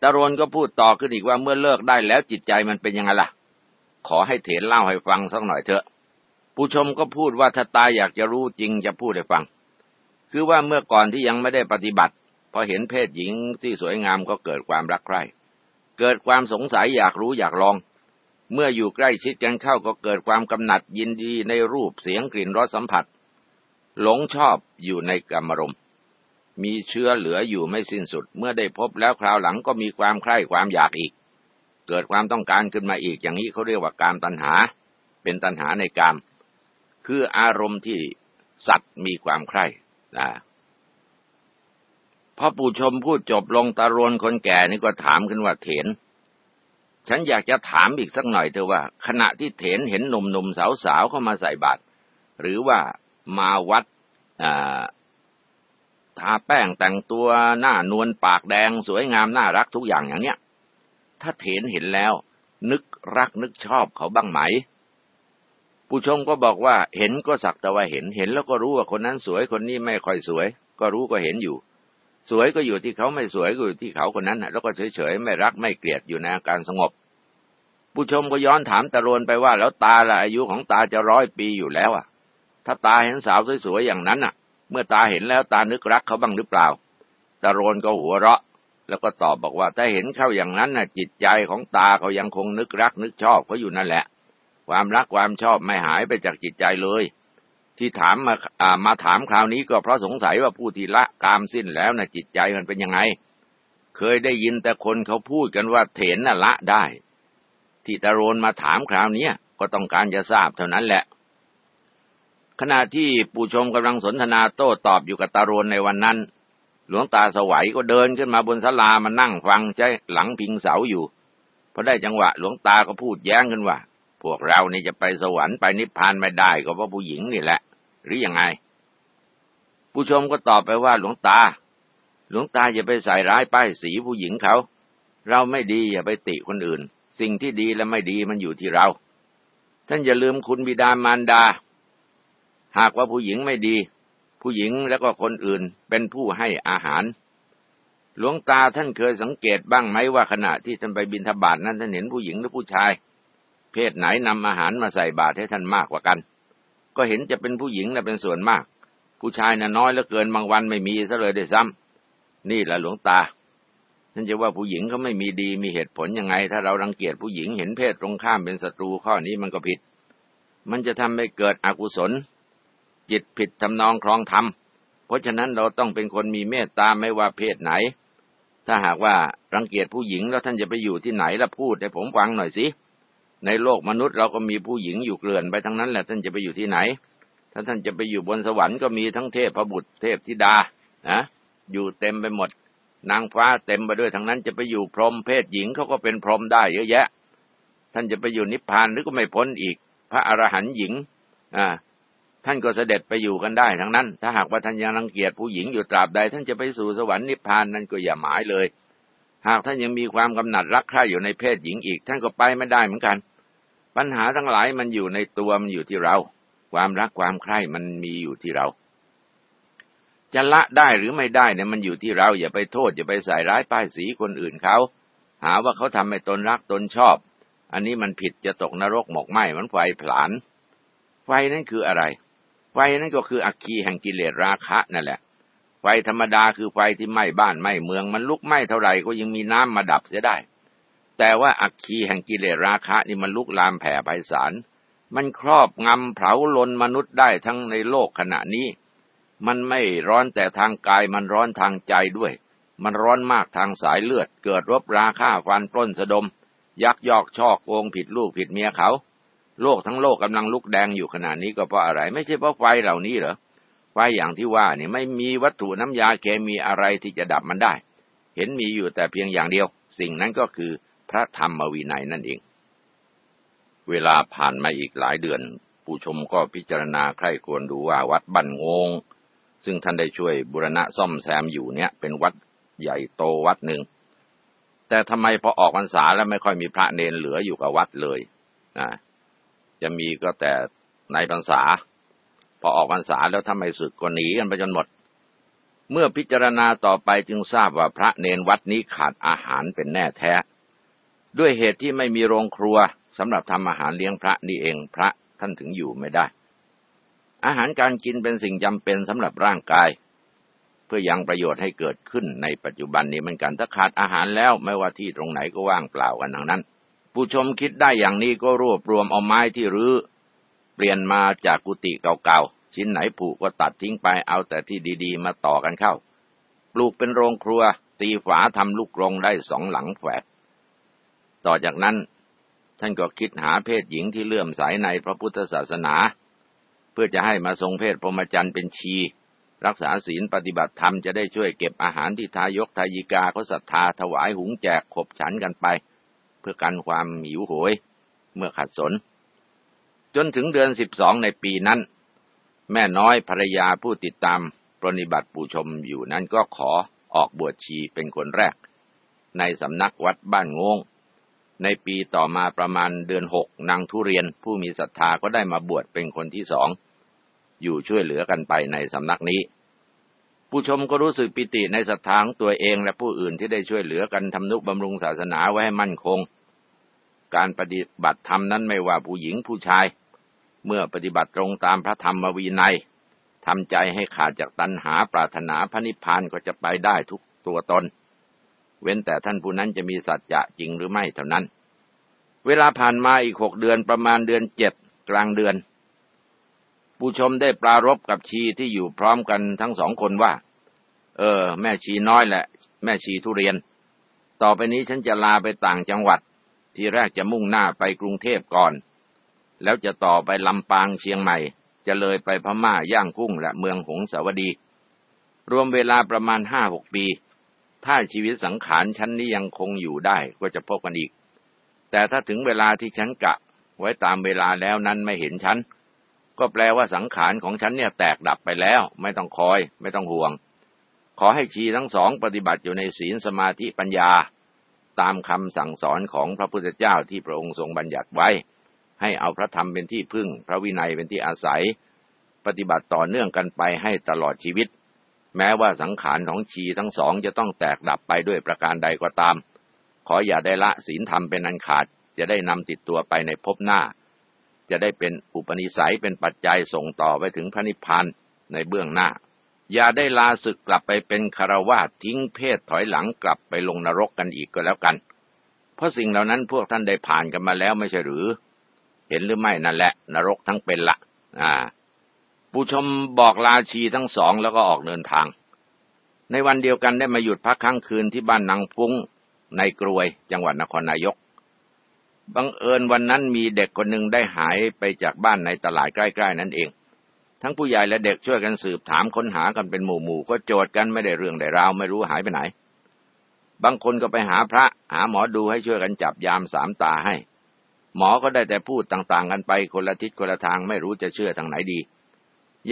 ตารนก็พูดต่อขึ้นอีกว่าเมื่อเลิกได้แล้วจิตใจมันเป็นยังไงล่ะ ขอให้เถนเล่าให้ฟังสักหน่อยเถอะ ผู้ชมก็พูดว่าถ้าตาอยากจะรู้จริงจะพูดให้ฟัง คือว่าเมื่อก่อนที่ยังไม่ได้ปฏิบัติพอเห็นเพศหญิงที่สวยงามก็เกิดความรักใคร่ เกิดความสงสัยอยากรู้อยากลอง เมื่ออยู่ใกล้ชิดกันเข้าก็เกิดความกำหนัดยินดีในรูปเสียงกลิ่นรสสัมผัส หลงชอบอยู่ในกรรมรมมีเชื้อเหลืออยู่ไม่สิ้นสุด เมื่อได้พบแล้วคราวหลังก็มีความใคร่ความอยากอีก เกิดความต้องการขึ้นมาอีกอย่างนี้เขาเรียกว่าการตัณหา เป็นตัณหาในกาม คืออารมณ์ที่สัตว์มีความใคร่นะ พอปู่ชมพูดจบลงตารวนคนแก่นี่ก็ถามขึ้นว่าเถน ฉันอยากจะถามอีกสักหน่อยเถอว่า ขณะที่เถนเห็นหนุ่มๆสาวๆเข้ามาใส่บาตรหรือว่ามาวัดทาแป้งแต่งตัวหน้านวลปากแดง สวยงามน่ารักทุกอย่างอย่างเนี้ย ถ้าเถนเห็นแล้ว นึกรักนึกชอบเขาบ้างไหมผู้ชมก็บอกว่าเห็นก็สักแต่ว่าเห็นเห็นแล้วก็รู้ว่าคนนั้นสวยคนนี้ไม่ค่อยสวย ก็รู้ก็เห็นอยู่ สวยก็อยู่ที่เขาไม่สวยก็อยู่ที่เขาคนนั้นแล้วก็เฉยๆไม่รักไม่เกลียดอยู่ในอาการสงบ ผู้ชมก็ย้อนถามตะโรนไปว่า แล้วตาละอายุของตาจะร้อยปีอยู่แล้วอะ ถ้าตาเห็นสาวสวยๆอย่างนั้นอะ เมื่อตาเห็นแล้วตานึกรักเขาบ้างหรือเปล่าตาโรนก็หัวเราะ แล้วก็ตอบบอกว่าถ้าเห็นเขาอย่างนั้นน่ะ จิตใจของตาเขายังคงนึกรักนึกชอบเขาอยู่นั่นแหละ ความรักความชอบไม่หายไปจากจิตใจเลย ที่ถามมาอ่ามาถามคราวนี้ก็เพราะสงสัยว่าผู้ที่ละกามสิ้นแล้วน่ะจิตใจมันเป็นยังไง เคยได้ยินแต่คนเขาพูดกันว่าเถนน่ะละได้ ที่ตาโรนมาถามคราวนี้ก็ต้องการจะทราบเท่านั้นแหละ ขณะที่ปู่ชมกำลังสนทนาโต้ตอบอยู่กับตาโรนในวันนั้น หลวงตาสวัยก็เดินขึ้นมาบนศาลามานั่งฟังใจหลังพิงเสาอยู่พอได้จังหวะหลวงตาก็พูดแย้งขึ้นว่า พวกเรานี่จะไปสวรรค์ไปนิพพานไม่ได้ก็เพราะผู้หญิงนี่แหละ หรือยังไง ผู้ชมก็ตอบไปว่าหลวงตา หลวงตาอย่าไปใส่ร้ายป้ายสีผู้หญิงเขา เราไม่ดีอย่าไปติคนอื่น สิ่งที่ดีและไม่ดีมันอยู่ที่เรา ท่านอย่าลืมคุณบิดามารดา หากว่าผู้หญิงไม่ดี ผู้หญิงแล้วก็คนอื่นเป็นผู้ให้อาหารหลวงตาท่านเคยสังเกตบ้างไหมว่าขณะที่ท่านไปบินทบาทนั้นท่านเห็นผู้หญิงหรือผู้ชาย เพศไหนนำอาหารมาใส่บาตรให้ท่านมากกว่ากัน ก็เห็นจะเป็นผู้หญิงนะเป็นส่วนมาก ผู้ชายน่ะน้อยเหลือเกินบางวันไม่มีซะเลยด้ซ้ำนี่แหละหลวงตาท่านจะว่าผู้หญิงเขาไม่มีดีมีเหตุผลยังไง ถ้าเรารังเกียจผู้หญิงเห็นเพศตรงข้ามเป็นศัตรูข้อนี้มันก็ผิด มันจะทำให้เกิดอกุศล จิตผิดทำนองครองธรรม เพราะฉะนั้นเราต้องเป็นคนมีเมตตาไม่ว่าเพศไหน ถ้าหากว่ารังเกียจผู้หญิงแล้วท่านจะไปอยู่ที่ไหนแล้วพูดให้ผมฟังหน่อยสิ ในโลกมนุษย์เราก็มีผู้หญิงอยู่เกลื่อนไปทั้งนั้นแหละท่านจะไปอยู่ที่ไหน ถ้าท่านจะไปอยู่บนสวรรค์ก็มีทั้งเทพพระบุตรเทพธิดานะอยู่เต็มไปหมด นางฟ้าเต็มไปด้วยทั้งนั้นจะไปอยู่พรหมเพศหญิงเขาก็เป็นพรหมได้เยอะแยะ ท่านจะไปอยู่นิพพานหรือก็ไม่พ้นอีก พระอรหันต์หญิงอ่าท่านก็เสด็จไปอยู่กันได้ทั้งนั้น ถ้าหากว่าท่านยังรังเกียจผู้หญิงอยู่ตราบใด ท่านจะไปสู่สวรรค์นิพพานนั่นก็อย่าหมายเลย หากท่านยังมีความกำหนัดรักใคร่อยู่ในเพศหญิงอีก ท่านก็ไปไม่ได้เหมือนกัน ปัญหาทั้งหลายมันอยู่ในตัวมันอยู่ที่เรา ความรักความใคร่มันมีอยู่ที่เรา จะละได้หรือไม่ได้เนี่ยมันอยู่ที่เรา อย่าไปโทษ อย่าไปใส่ร้ายป้ายสีคนอื่นเขา หาว่าเขาทำให้ตนรักตนชอบ อันนี้มันผิดจะตกนรกหมกไหมมันไฟผลาญไฟนั่นคืออะไร ไฟนั้นก็คืออัคคีแห่งกิเลสราคะนั่นแหละ ไฟธรรมดาคือไฟที่ไหม้บ้านไหม้เมือง มันลุกไหม้เท่าไหร่ก็ยังมีน้ำมาดับเสียได้ แต่ว่าอัคคีแห่งกิเลสราคะนี่มันลุกลามแผ่ไพศาล มันครอบงำเผาลนมนุษย์ได้ทั้งในโลกขณะนี้ มันไม่ร้อนแต่ทางกายมันร้อนทางใจด้วย มันร้อนมากทางสายเลือด เกิดรบราฆ่าฟันปล้นสะดม ยักยอกชอกโกงผิดลูกผิดเมียเขา โลกทั้งโลกกำลังลุกแดงอยู่ขนาดนี้ก็เพราะอะไร ไม่ใช่เพราะไฟเหล่านี้เหรอไฟอย่างที่ว่านี่ไม่มีวัตถุน้ำยาเคมีอะไรที่จะดับมันได้ เห็นมีอยู่แต่เพียงอย่างเดียว สิ่งนั้นก็คือ พระธรรมวินัยนั่นเอง เวลาผ่านมาอีกหลายเดือน ผู้ชมก็พิจารณาใคร่ควรดูว่าวัดบันงง ซึ่งท่านได้ช่วยบุรณะซ่อมแซมอยู่เนี่ย เป็นวัดใหญ่โตวัดหนึ่ง แต่ทำไมพอออกพรรษาแล้วไม่ค่อยมีพระเนนเหลืออยู่กับวัดเลยนะจะมีก็แต่ในพรรษา พอออกพรรษาแล้วถ้าไม่สึกก็หนีกันไปจนหมด เมื่อพิจารณาต่อไปจึงทราบว่าพระเนนวัดนี้ขาดอาหารเป็นแน่แท้ ด้วยเหตุที่ไม่มีโรงครัวสำหรับทำอาหารเลี้ยงพระนี่เองพระท่านถึงอยู่ไม่ได้ อาหารการกินเป็นสิ่งจำเป็นสำหรับร่างกาย เพื่อยังประโยชน์ให้เกิดขึ้นในปัจจุบันนี้เหมือนกันถ้าขาดอาหารแล้วไม่ว่าที่ตรงไหนก็ว่างเปล่ากันทั้งนั้น ผู้ชมคิดได้อย่างนี้ก็รวบรวมเอาไม้ที่รื้อเปลี่ยนมาจากกุฏิเก่าๆชิ้นไหนผุก็ตัดทิ้งไปเอาแต่ที่ดีๆ มาต่อกันเข้า ปลูกเป็นโรงครัว ตีฝาทำลูกกรงได้สองหลังแฝด ต่อจากนั้น ท่านก็คิดหาเพศหญิงที่เลื่อมใสในพระพุทธศาสนา เพื่อจะให้มาทรงเพศพรหมจรรย์เป็นชี รักษาศีลปฏิบัติธรรมจะได้ช่วยเก็บอาหารที่ทายกทายิกาเขาศรัทธาถวายหุงแจกขบฉันกันไป เพื่อกันความหิวโหย เมื่อขัดสน จนถึงเดือนสิบสองในปีนั้น แม่น้อยภรรยาผู้ติดตามปรนิบัติปูชมอยู่นั้นก็ขอออกบวชชีเป็นคนแรก ในสำนักวัดบ้านงง ในปีต่อมาประมาณเดือนหกนางทุเรียนผู้มีศรัทธาก็ได้มาบวชเป็นคนที่สอง อยู่ช่วยเหลือกันไปในสำนักนี้ ผู้ชมก็รู้สึกปิติในศรัทธาของตัวเองและผู้อื่นที่ได้ช่วยเหลือกันทำนุบำรุงศาสนาไว้ให้มั่นคง การปฏิบัติธรรมนั้นไม่ว่าผู้หญิงผู้ชาย เมื่อปฏิบัติตรงตามพระธรรมวินัยทำใจให้ขาดจากตัณหาปรารถนาพระนิพพานก็จะไปได้ทุกตัวตน เว้นแต่ท่านผู้นั้นจะมีสัจจะจริงหรือไม่เท่านั้น เวลาผ่านมาอีกหกเดือนประมาณเดือนเจ็ดกลางเดือน ผู้ชมได้ปรารบกับชีที่อยู่พร้อมกันทั้งสองคนว่า เออ แม่ชีน้อยแหละ แม่ชีทุเรียน ต่อไปนี้ฉันจะลาไปต่างจังหวัด ที่แรกจะมุ่งหน้าไปกรุงเทพก่อน แล้วจะต่อไปลำปางเชียงใหม่ จะเลยไปพม่าย่างกุ้งและเมืองหงสาวดี รวมเวลาประมาณห้าหกปี ถ้าชีวิตสังขารฉันนี้ยังคงอยู่ได้ก็จะพบกันอีก แต่ถ้าถึงเวลาที่ฉันกะ ไว้ตามเวลาแล้วนั้นไม่เห็นฉัน ก็แปลว่าสังขารของฉันเนี่ยแตกดับไปแล้ว ไม่ต้องคอย ไม่ต้องห่วง ขอให้ชีทั้งสองปฏิบัติอยู่ในศีลสมาธิปัญญา ตามคำสั่งสอนของพระพุทธเจ้าที่พระองค์ทรงบัญญัติไว้ ให้เอาพระธรรมเป็นที่พึ่ง พระวินัยเป็นที่อาศัย ปฏิบัติต่อเนื่องกันไปให้ตลอดชีวิต แม้ว่าสังขารของชีทั้งสองจะต้องแตกดับไปด้วยประการใดก็ตาม ขออย่าได้ละศีลธรรมเป็นอันขาด จะได้นำติดตัวไปในภพหน้า จะได้เป็นอุปนิสัยเป็นปัจจัยส่งต่อไปถึงพระนิพพานในเบื้องหน้า อย่าได้ลาศึกกลับไปเป็นคารวาสทิ้งเพศถอยหลังกลับไปลงนรกกันอีกก็แล้วกัน เพราะสิ่งเหล่านั้นพวกท่านได้ผ่านกันมาแล้วไม่ใช่หรือ เห็นหรือไม่นั่นแหละ นรกทั้งเป็นละอ่า ผู้ชมบอกลาชีทั้งสองแล้วก็ออกเดินทาง ในวันเดียวกันได้มาหยุดพักค้างคืนที่บ้านนางฟุ้งในกรวยจังหวัดนครนายก บังเอิญวันนั้นมีเด็กคนหนึ่งได้หายไปจากบ้านในตลาดใกล้ๆนั่นเอง ทั้งผู้ใหญ่และเด็กช่วยกันสืบถามค้นหากันเป็นหมู่ๆก็โจทย์กันไม่ได้เรื่องได้ราวไม่รู้หายไปไหน บางคนก็ไปหาพระหาหมอดูให้ช่วยกันจับยามสามตาให้ หมอก็ได้แต่พูดต่างๆกันไปคนละทิศคนละทางไม่รู้จะเชื่อทางไหนดี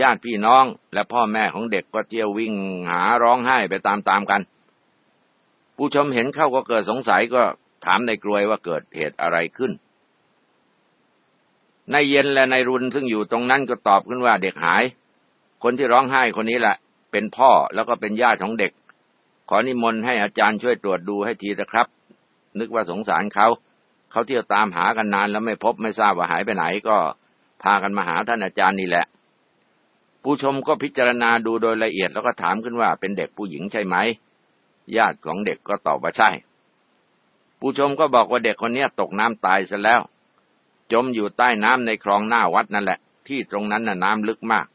ญาติพี่น้องและพ่อแม่ของเด็กก็เที่ยววิ่งหาร้องไห้ไปตามๆกัน ผู้ชมเห็นเข้าก็เกิดสงสัยก็ถามในกลวยว่าเกิดเหตุอะไรขึ้นในเย็นและในรุนซึ่งอยู่ตรงนั้นก็ตอบขึ้นว่าเด็กหาย คนที่ร้องไห้คนนี้แหละ เป็นพ่อแล้วก็เป็นญาติของเด็ก ขอนิมนต์ให้อาจารย์ช่วยตรวจดูให้ทีนะครับ นึกว่าสงสารเขา เขาเที่ยวตามหากันนานแล้วไม่พบไม่ทราบว่าหายไปไหนก็พากันมาหาท่านอาจารย์นี่แหละ ผู้ชมก็พิจารณาดูโดยละเอียดแล้วก็ถามขึ้นว่าเป็นเด็กผู้หญิงใช่ไหม ญาติของเด็กก็ตอบว่าใช่ ผู้ชมก็บอกว่าเด็กคนนี้ตกน้ำตายซะแล้ว จมอยู่ใต้น้ำในคลองหน้าวัดนั่นแหละ ที่ตรงนั้นน่ะน้ำลึกมาก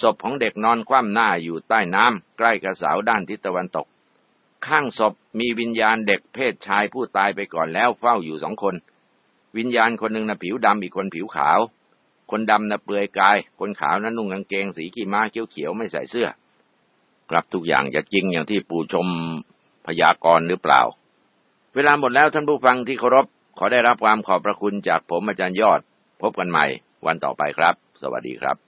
ศพของเด็กนอนคว่ำหน้าอยู่ใต้น้ำใกล้กับเสาด้านทิศตะวันตก ข้างศพมีวิญญาณเด็กเพศชายผู้ตายไปก่อนแล้วเฝ้าอยู่สองคน วิญญาณคนหนึ่งน่ะผิวดำอีกคนผิวขาว คนดำนะเปลือยกาย คนขาวนั้นนุ่งกางเกงสีขี้ม้าเขียวๆไม่ใส่เสื้อ กลับทุกอย่างจะจริงอย่างที่ปู่ชมพยากรณ์หรือเปล่า เวลาหมดแล้วท่านผู้ฟังที่เคารพขอได้รับความขอบพระคุณจากผมอาจารย์ยอด พบกันใหม่วันต่อไปครับ สวัสดีครับ